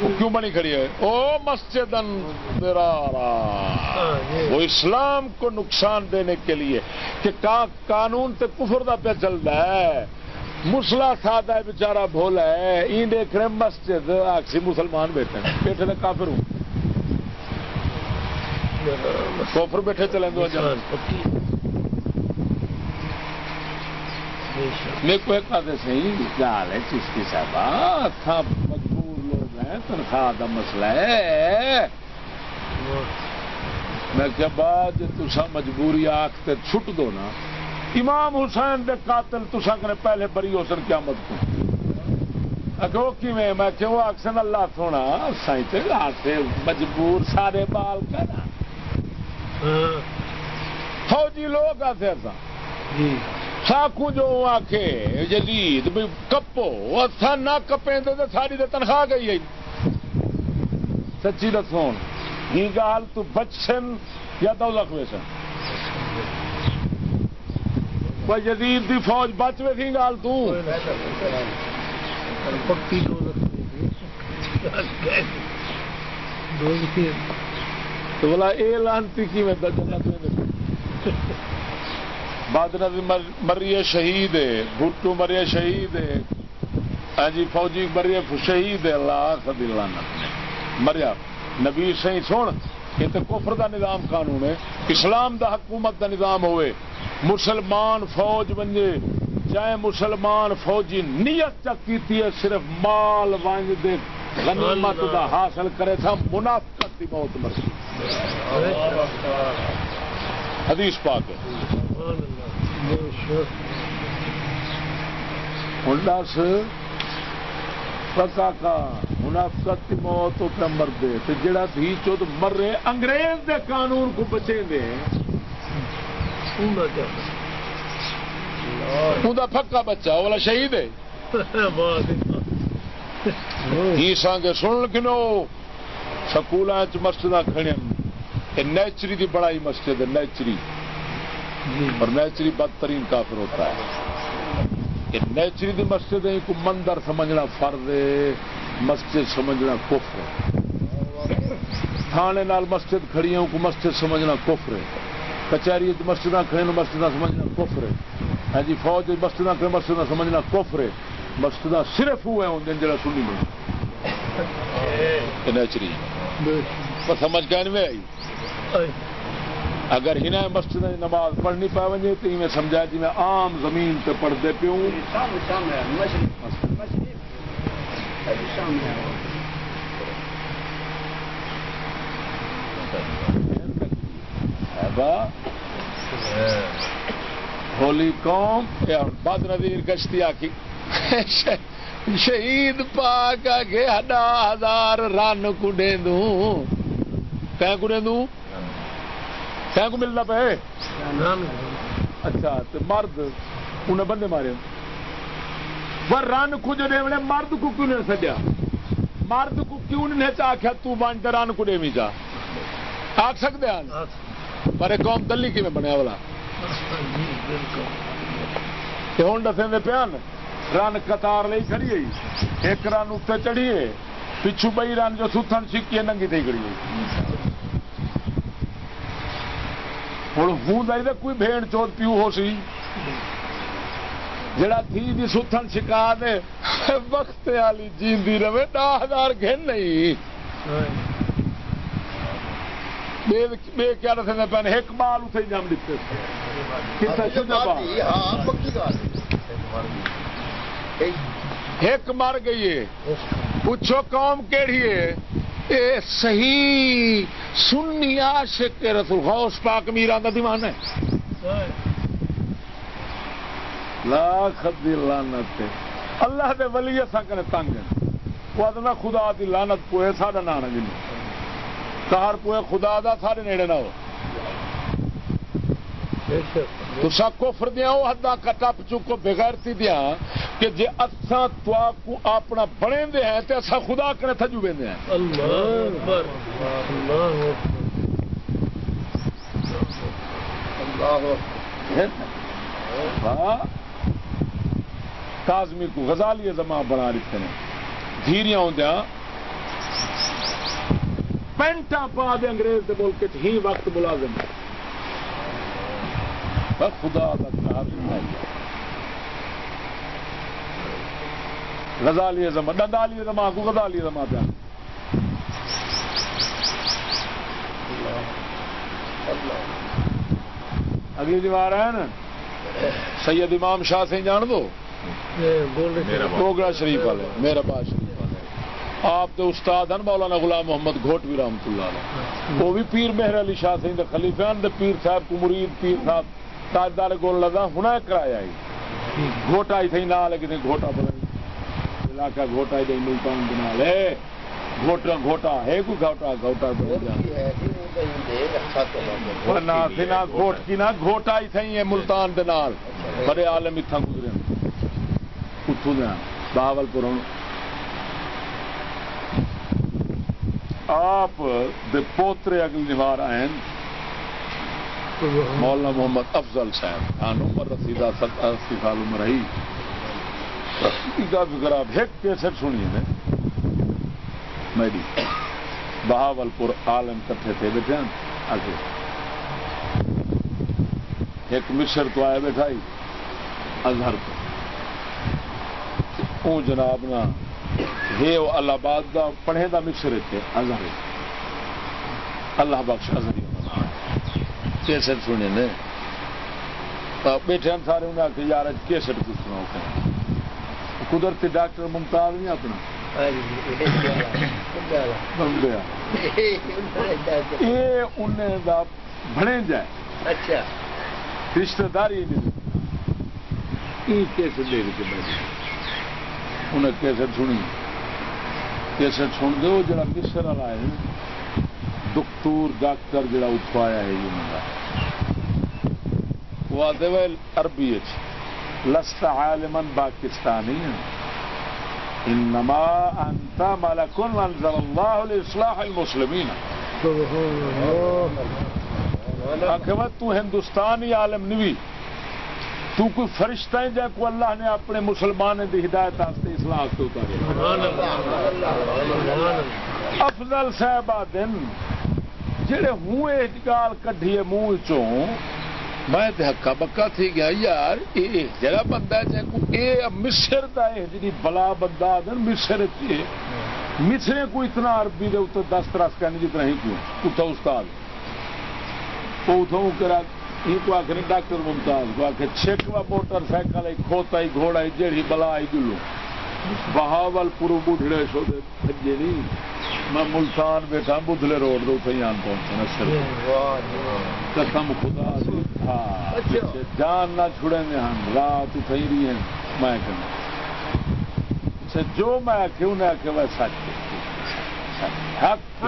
وہ کیوں بنی کھڑی ہے؟ او مسجد وہ اسلام کو نقصان دینے کے لیے کہ کا قانون تے کفر دا پہ چل رہا ہے۔ مسلا سادہ ہے بےچارا بھولا ہے۔ این دیکھ رہے مسجد آکسی مسلمان بیٹھے بیٹھے نے کافر ہوں۔ کوفر بیٹھے چلیں دو میرے کو ایک آدھے صحیح گال ہے چشتی صاحب تھا مجبور لوگ ہیں تنخواہ کا مسئلہ ہے۔ میں کیا بعد تسا مجبوری آخ چھٹ دو نا۔ امام حسین دے قاتل تسا کرے پہلے بری ہو سن قیامت کو۔ وہ کیویں؟ میں کہ وہ اکثر اللہ سونا سائیں تے سے مجبور سارے بال کرا فوجی لوگ آتے ایسا ساکو جو آکھے جدید کپو اتھا نہ کپیں دے ساری دے تنخواہ گئی ہے۔ سچی دسون ہی گال تو بچن یا دولت ویسن کوئی جدید دی فوج بچ وے تھی گال تو؟ بولا اے لانتی کی میں جنت میں بعد مریے شہید ہے، بھٹو مرے شہید ہے۔ ہاں جی فوجی مرے شہید ہے، اللہ خدی لعنت مریا۔ نبی صحیح سن، یہ تو کفر دا نظام قانون ہے۔ اسلام دا حکومت دا نظام ہوئے۔ مسلمان فوج بنجے۔ چاہے مسلمان فوجی نیت چک کیتی ہے، صرف مال وانج دے غنیمت دا حاصل کرے تھا۔ منافقت دی موت مرسی۔ حدیث پاک ہے۔ ہوں دس۔ پکا کا منافقت کی موت پہ مردے۔ تو جڑا دھی چوت مرے انگریز دے قانون کو بچے دے۔ انہوں پکا بچہ والا شہید ہے۔ ہی سانگے سن کنو سکول مسجد کھڑے یہ نیچری دی بڑائی مسجد ہے نیچری۔ اور نیچری بدترین کافر ہوتا ہے۔ کہ نیچری دی مسجد ہے کو مندر سمجھنا فرض ہے مسجد سمجھنا کفر ہے۔ تھانے نال مسجد کھڑی ہوں کو مسجد سمجھنا کفر ہے۔ کچہری مسجد کھڑے مسجد سمجھنا کفر ہے۔ ہاں جی فوج مسجد کھڑے مسجد سمجھنا کفر ہے۔ مسجد صرف وہ ہیں جڑا سنی میں۔ نیچری۔ سمجھ کہنے میں آئی؟ اگر ہن مسجد کی نماز پڑھنی پا وجے تو میں سمجھا جی میں عام زمین پہ پڑھتے پیوں۔ ہولی قوم بد نظیر گشتی آکی۔ شہید پاک کے ہڈا ہزار رن کڈے دوں کہ کڈے دوں کہ کو ملنا پے اچھا تو مرد انہیں بندے مارے۔ وہ رن کھجے دے مرد کو کیوں نہیں سجا مرد کو کیوں نہیں آخیا تو رن کو دے جا؟ آخ سکتے ہیں پر قوم دلی کی بنیا والا۔ ہوں دسے دے پیان رن قطار لئی کھڑی ہوئی۔ ایک رن اتنے چڑھی ہے۔ پچھو بئی رن جو ستن سکی ننگی تھی کھڑی ہوئی۔ ہوں ہوں کوئی بھیڑ چوت پیو ہو سی۔ جڑا تھی دی ستن سکا دے وقت والی جیندی رہے دہ ہزار گھن نہیں۔ بے کیا پہنے ایک بال اتنے جم دیتے ایک مر گئی ہے۔ پوچھو قوم کیڑی ہے؟ اے صحیح سنی عاشق رسول، غوث پاک میران دا دیوان ہے۔ لاکھ دی لعنت ہے اللہ دے ولی اساں کنے تنگ ہیں۔ وہ ادنا خدا دی لعنت پوئے، ساڈا نانا جن کار پوئے، خدا دا سارے نیڑے نہ ہو۔ بے شک۔ تسا کفر دیا وہ حداں کٹپ چکو بغیرتی دیا کہ جے اساں تو کو اپنا بنے دے ہیں تے اساں خدا کنے تھجو ویندے ہیں۔ اللہ اکبر۔ اللہ ہاں؟ کازمی کو غزالی زمان بنا رکھتے ہیں۔ دھیریاں ہوندیا پینٹا پا دے انگریز دے بول کے ہی وقت ملازم ہے۔ خدا دا کازم ہے غزالی زمان ڈنڈالی زمان کو غزالی زمان پہ اگلی دیوار ہے نا سید امام شاہ سے جان دو گوگڑا شریف والے میرا باز شریف والے آپ تو استاد ہیں مولانا غلام محمد گھوٹوی رحمت اللہ علیہ وہ بھی پیر مہر علی شاہ سے خلیفہ پیر صاحب کو مرید پیر صاحب تاجدار گول لگا ہونا کرایا ہی گھوٹا ہی تھی نہ لگے گھوٹا بڑا علاقہ گھوٹا ہی ملتان بنا لے۔ گھوٹا گھوٹا ہے کوئی گھوٹا گھوٹا نہ گھوٹ کی نہ گھوٹا ہی تھی ملتان دے نال۔ بڑے عالم اتنا گزرے اتوں دیا بہاول پور آپ دے پوترے اگلی نوار آئیں مولانا محمد افضل صاحب، آن عمر رسیدہ ستر اسی سال عمر رہی۔ فکر آپ ایک کیسٹ سنیے نے۔ میری بہاول پور عالم کٹھے تھے بیٹھے آگے۔ ایک مصر تو آیا بیٹھا ہی۔ اظہر تو او جناب نا، ہے وہ اللہ آباد دا، پڑھے دا مصر تھے اظہر اللہ بخش اظہری کیسٹ سنے نے؟ بیٹھے ہم سارے انہیں آخر یار اج کیسٹ کچھ سناؤ کہ قدرتی ڈاکٹر ممتاز نہیں اپنا بن گیا۔ یہ انہیں دا بنے جائے۔ اچھا۔ رشتہ داری کے بیٹھے۔ انہیں کیسٹ سنی کیسٹ سن دو جڑا مصر والا ہے دکتور ڈاکٹر جڑا اتو آیا ہے یہ منگا۔ وہ آتے ہوئے عربی لست عالمن پاکستانی انما انت ملک انزل اللہ المسلمین۔ آخر تو ہندوستانی عالم نوی۔ تو کوئی فرشتہ ہے جائے کو اللہ نے اپنے مسلمان دی ہدایت آستے اتارے افضل صاحب دن۔ جڑے ہوں گال کڈیے منہ چوں، میں ہکا بکا تھی گیا، یار، اے، جڑا بندہ ہے کو مصر دا اے جڑی بلا بندہ دن مصر تے مصر کو اتنا عربی دے اوتے دس ترس کہنے جتنا ہی کیوں اتھا استاد۔ وہ اتھوں کرا یہ کو آخر ڈاکٹر ممتاز کو آخر چھکوا موٹر سائیکل کھوتا ہی گھوڑا ہی جڑی بلا آئی دلو بہاول پورو بڈھڑے شو دے بھجے نہیں میں ملتان بیٹھا بدلے روڈ دو تھی آن پہنچنا قسم خدا ہاں جان نہ چھڑے میں ہم رات تھی رہی ہیں میں کہنا جو میں آخ انہیں آخ وہ سچ حق۔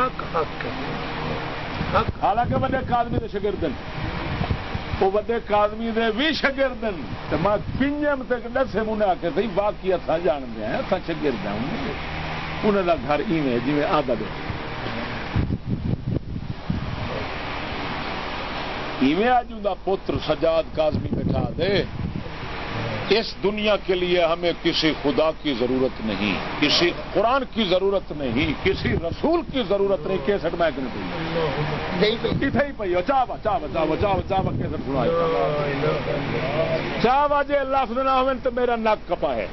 حالانکہ وڈے آدمی کے شگردن وہ وڈے کادمی دے بھی شگرد میں پنجم تک دسے منہ آ کے سی باقی اتنا جانتے ہیں اتنا شگرد ہوں انہوں کا گھر ایویں جی آبد ایویں آج ان پتر سجاد کازمی بٹھا دے۔ اس دنیا کے لیے ہمیں کسی خدا کی ضرورت نہیں کسی قرآن کی ضرورت نہیں کسی رسول کی ضرورت نہیں کیسٹ میں سنا چاہ جی لفظ نہ ہو تو میرا نک کپا ہے۔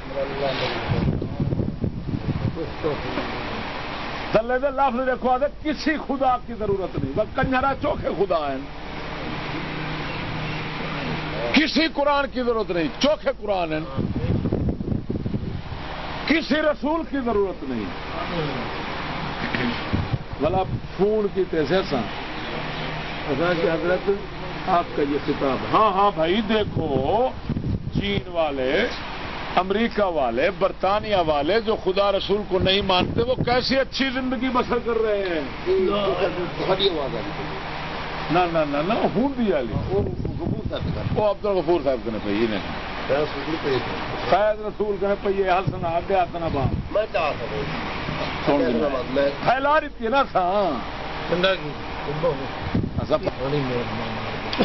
تھلے دے لفظ دیکھو آدھے کسی خدا کی ضرورت نہیں بس کنجرا چوکھے خدا ہیں۔ کسی قرآن کی ضرورت نہیں، چوکھے قرآن ہیں۔ کسی رسول کی ضرورت نہیں۔ بلا فون کی تیسے سا۔ کہ حضرت، آپ کا یہ کتاب ہاں ہاں بھائی، دیکھو، چین والے، امریکہ والے، برطانیہ والے جو خدا رسول کو نہیں مانتے، وہ کیسی اچھی زندگی بسر کر رہے ہیں۔ نہ نہ نہ نہ ہوں بھی وہ عبد الغفور صاحب کہنے پہ یہ نہیں فیض رسول کہنے پہ یہ ہسنا آگے آتنا با پھیلا رہی تھی نا سا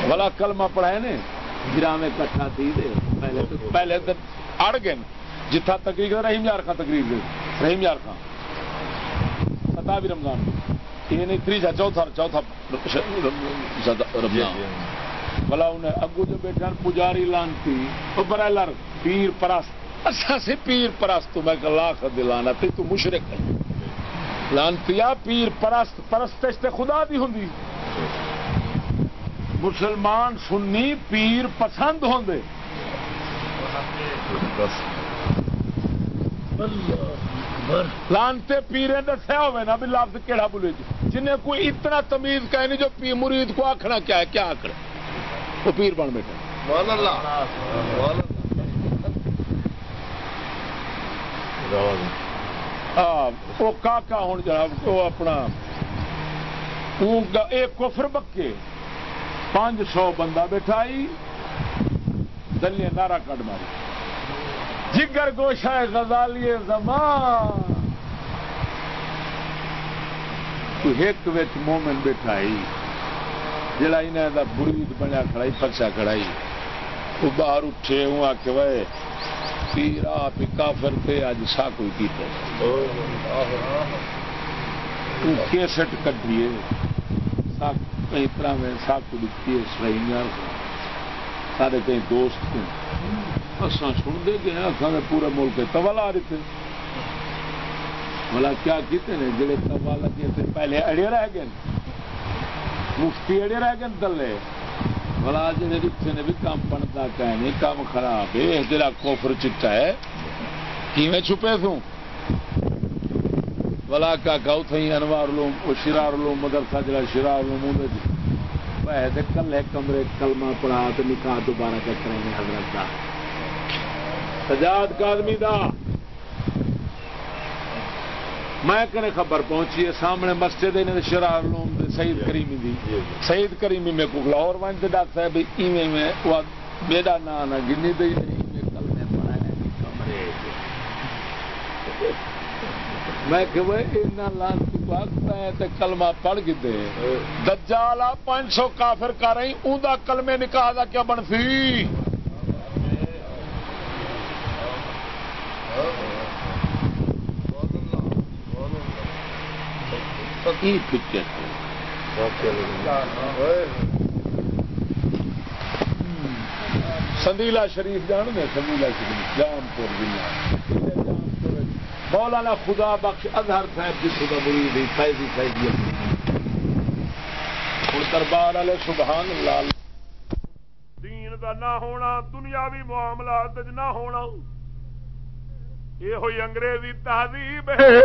بلا کلمہ پڑھائے نے گرام کٹھا تھی پہلے تو پہلے تو اڑ گئے جتھا تقریر رحیم یار خان تقریر دے رحیم یار خان ستاوی رمضان یہ نہیں تیجا چوتھا چوتھا رمضان بلا انہیں اگو جو بیٹھے پجاری لانتی وہ برائلر پیر پرست اچھا سے پیر پرست میں لاکھ دلانا تے تو مشرق ہے لانتیا پیر پرست پرست خدا دی ہوں مسلمان سنی پیر پسند ہوں دے لانتے پیرے دسیا ہوئے نا بھی لفظ کہڑا بولے جی۔ جنہیں کوئی اتنا تمیز کہہ نہیں جو پی مرید کو آخنا کیا ہے کیا آخر وہ پیر بن بیٹھا وہ کاکا ہوں جناب وہ اپنا ایک کفر بکے۔ پانچ سو بندہ بٹھائی دلیے نعرہ کٹ ماری۔ جگر گوشا غزالی زمان. کوئی ایک وچ مومن بیٹھا ہی، جڑا انہیں دا برید بنیا کھڑائی پرچا کھڑائی وہ باہر اٹھے ہوں آ کے وے پیر آپ کافر تھے، اج سا کوئی کیتے تو کیسٹ کٹیے سا کئی طرح میں سا کو دکھتی ہے سرائیاں، سارے کئی دوست تھے اساں سن دے گئے اساں پورے ملک تول آ رہے تھے بلا کیا کیتے ہیں جڑے توا لگے تھے پہلے اڑے رہ گئے مفتی اڑے رہ گئے دلے بلا جڑے رکھے نے بھی کام بنتا کہ نہیں کام خراب ہے تیرا کوفر چٹا ہے، کیویں چھپے تھوں بلا کا گاؤ تھی انوار لوم وہ شرار لوم، مدرسہ جڑا شرار لوم اون کلے کمرے کلمہ پڑھا تو نکاح دوبارہ کر کریں گے حضرت دا سجاد کا آدمی دا۔ میں کنے خبر پہنچی ہے سامنے مسجد شرار لوم دے سعید کریمی دی۔ سعید کریمی میں کو لاہور ون تے ڈاکٹر صاحب ایویں میں میرا نام نہ گنی دئی میں کہ وہ اتنا لانتی پاک میں تے کلمہ پڑھ گئے دجالا پانچ سو کافر کر رہی اون دا کلمے نکاح دا کیا بن سی ای سندیلا شریف جان دے سندیلا شریف جام پور ضلع مولانا خدا بخش اظہر صاحب کی خدا بری دی فیضی فیضی ہوں دربار والے سبحان اللہ دین دا نہ ہونا دنیاوی معاملات نہ ہونا یہ ہوئی انگریزی تہذیب ہے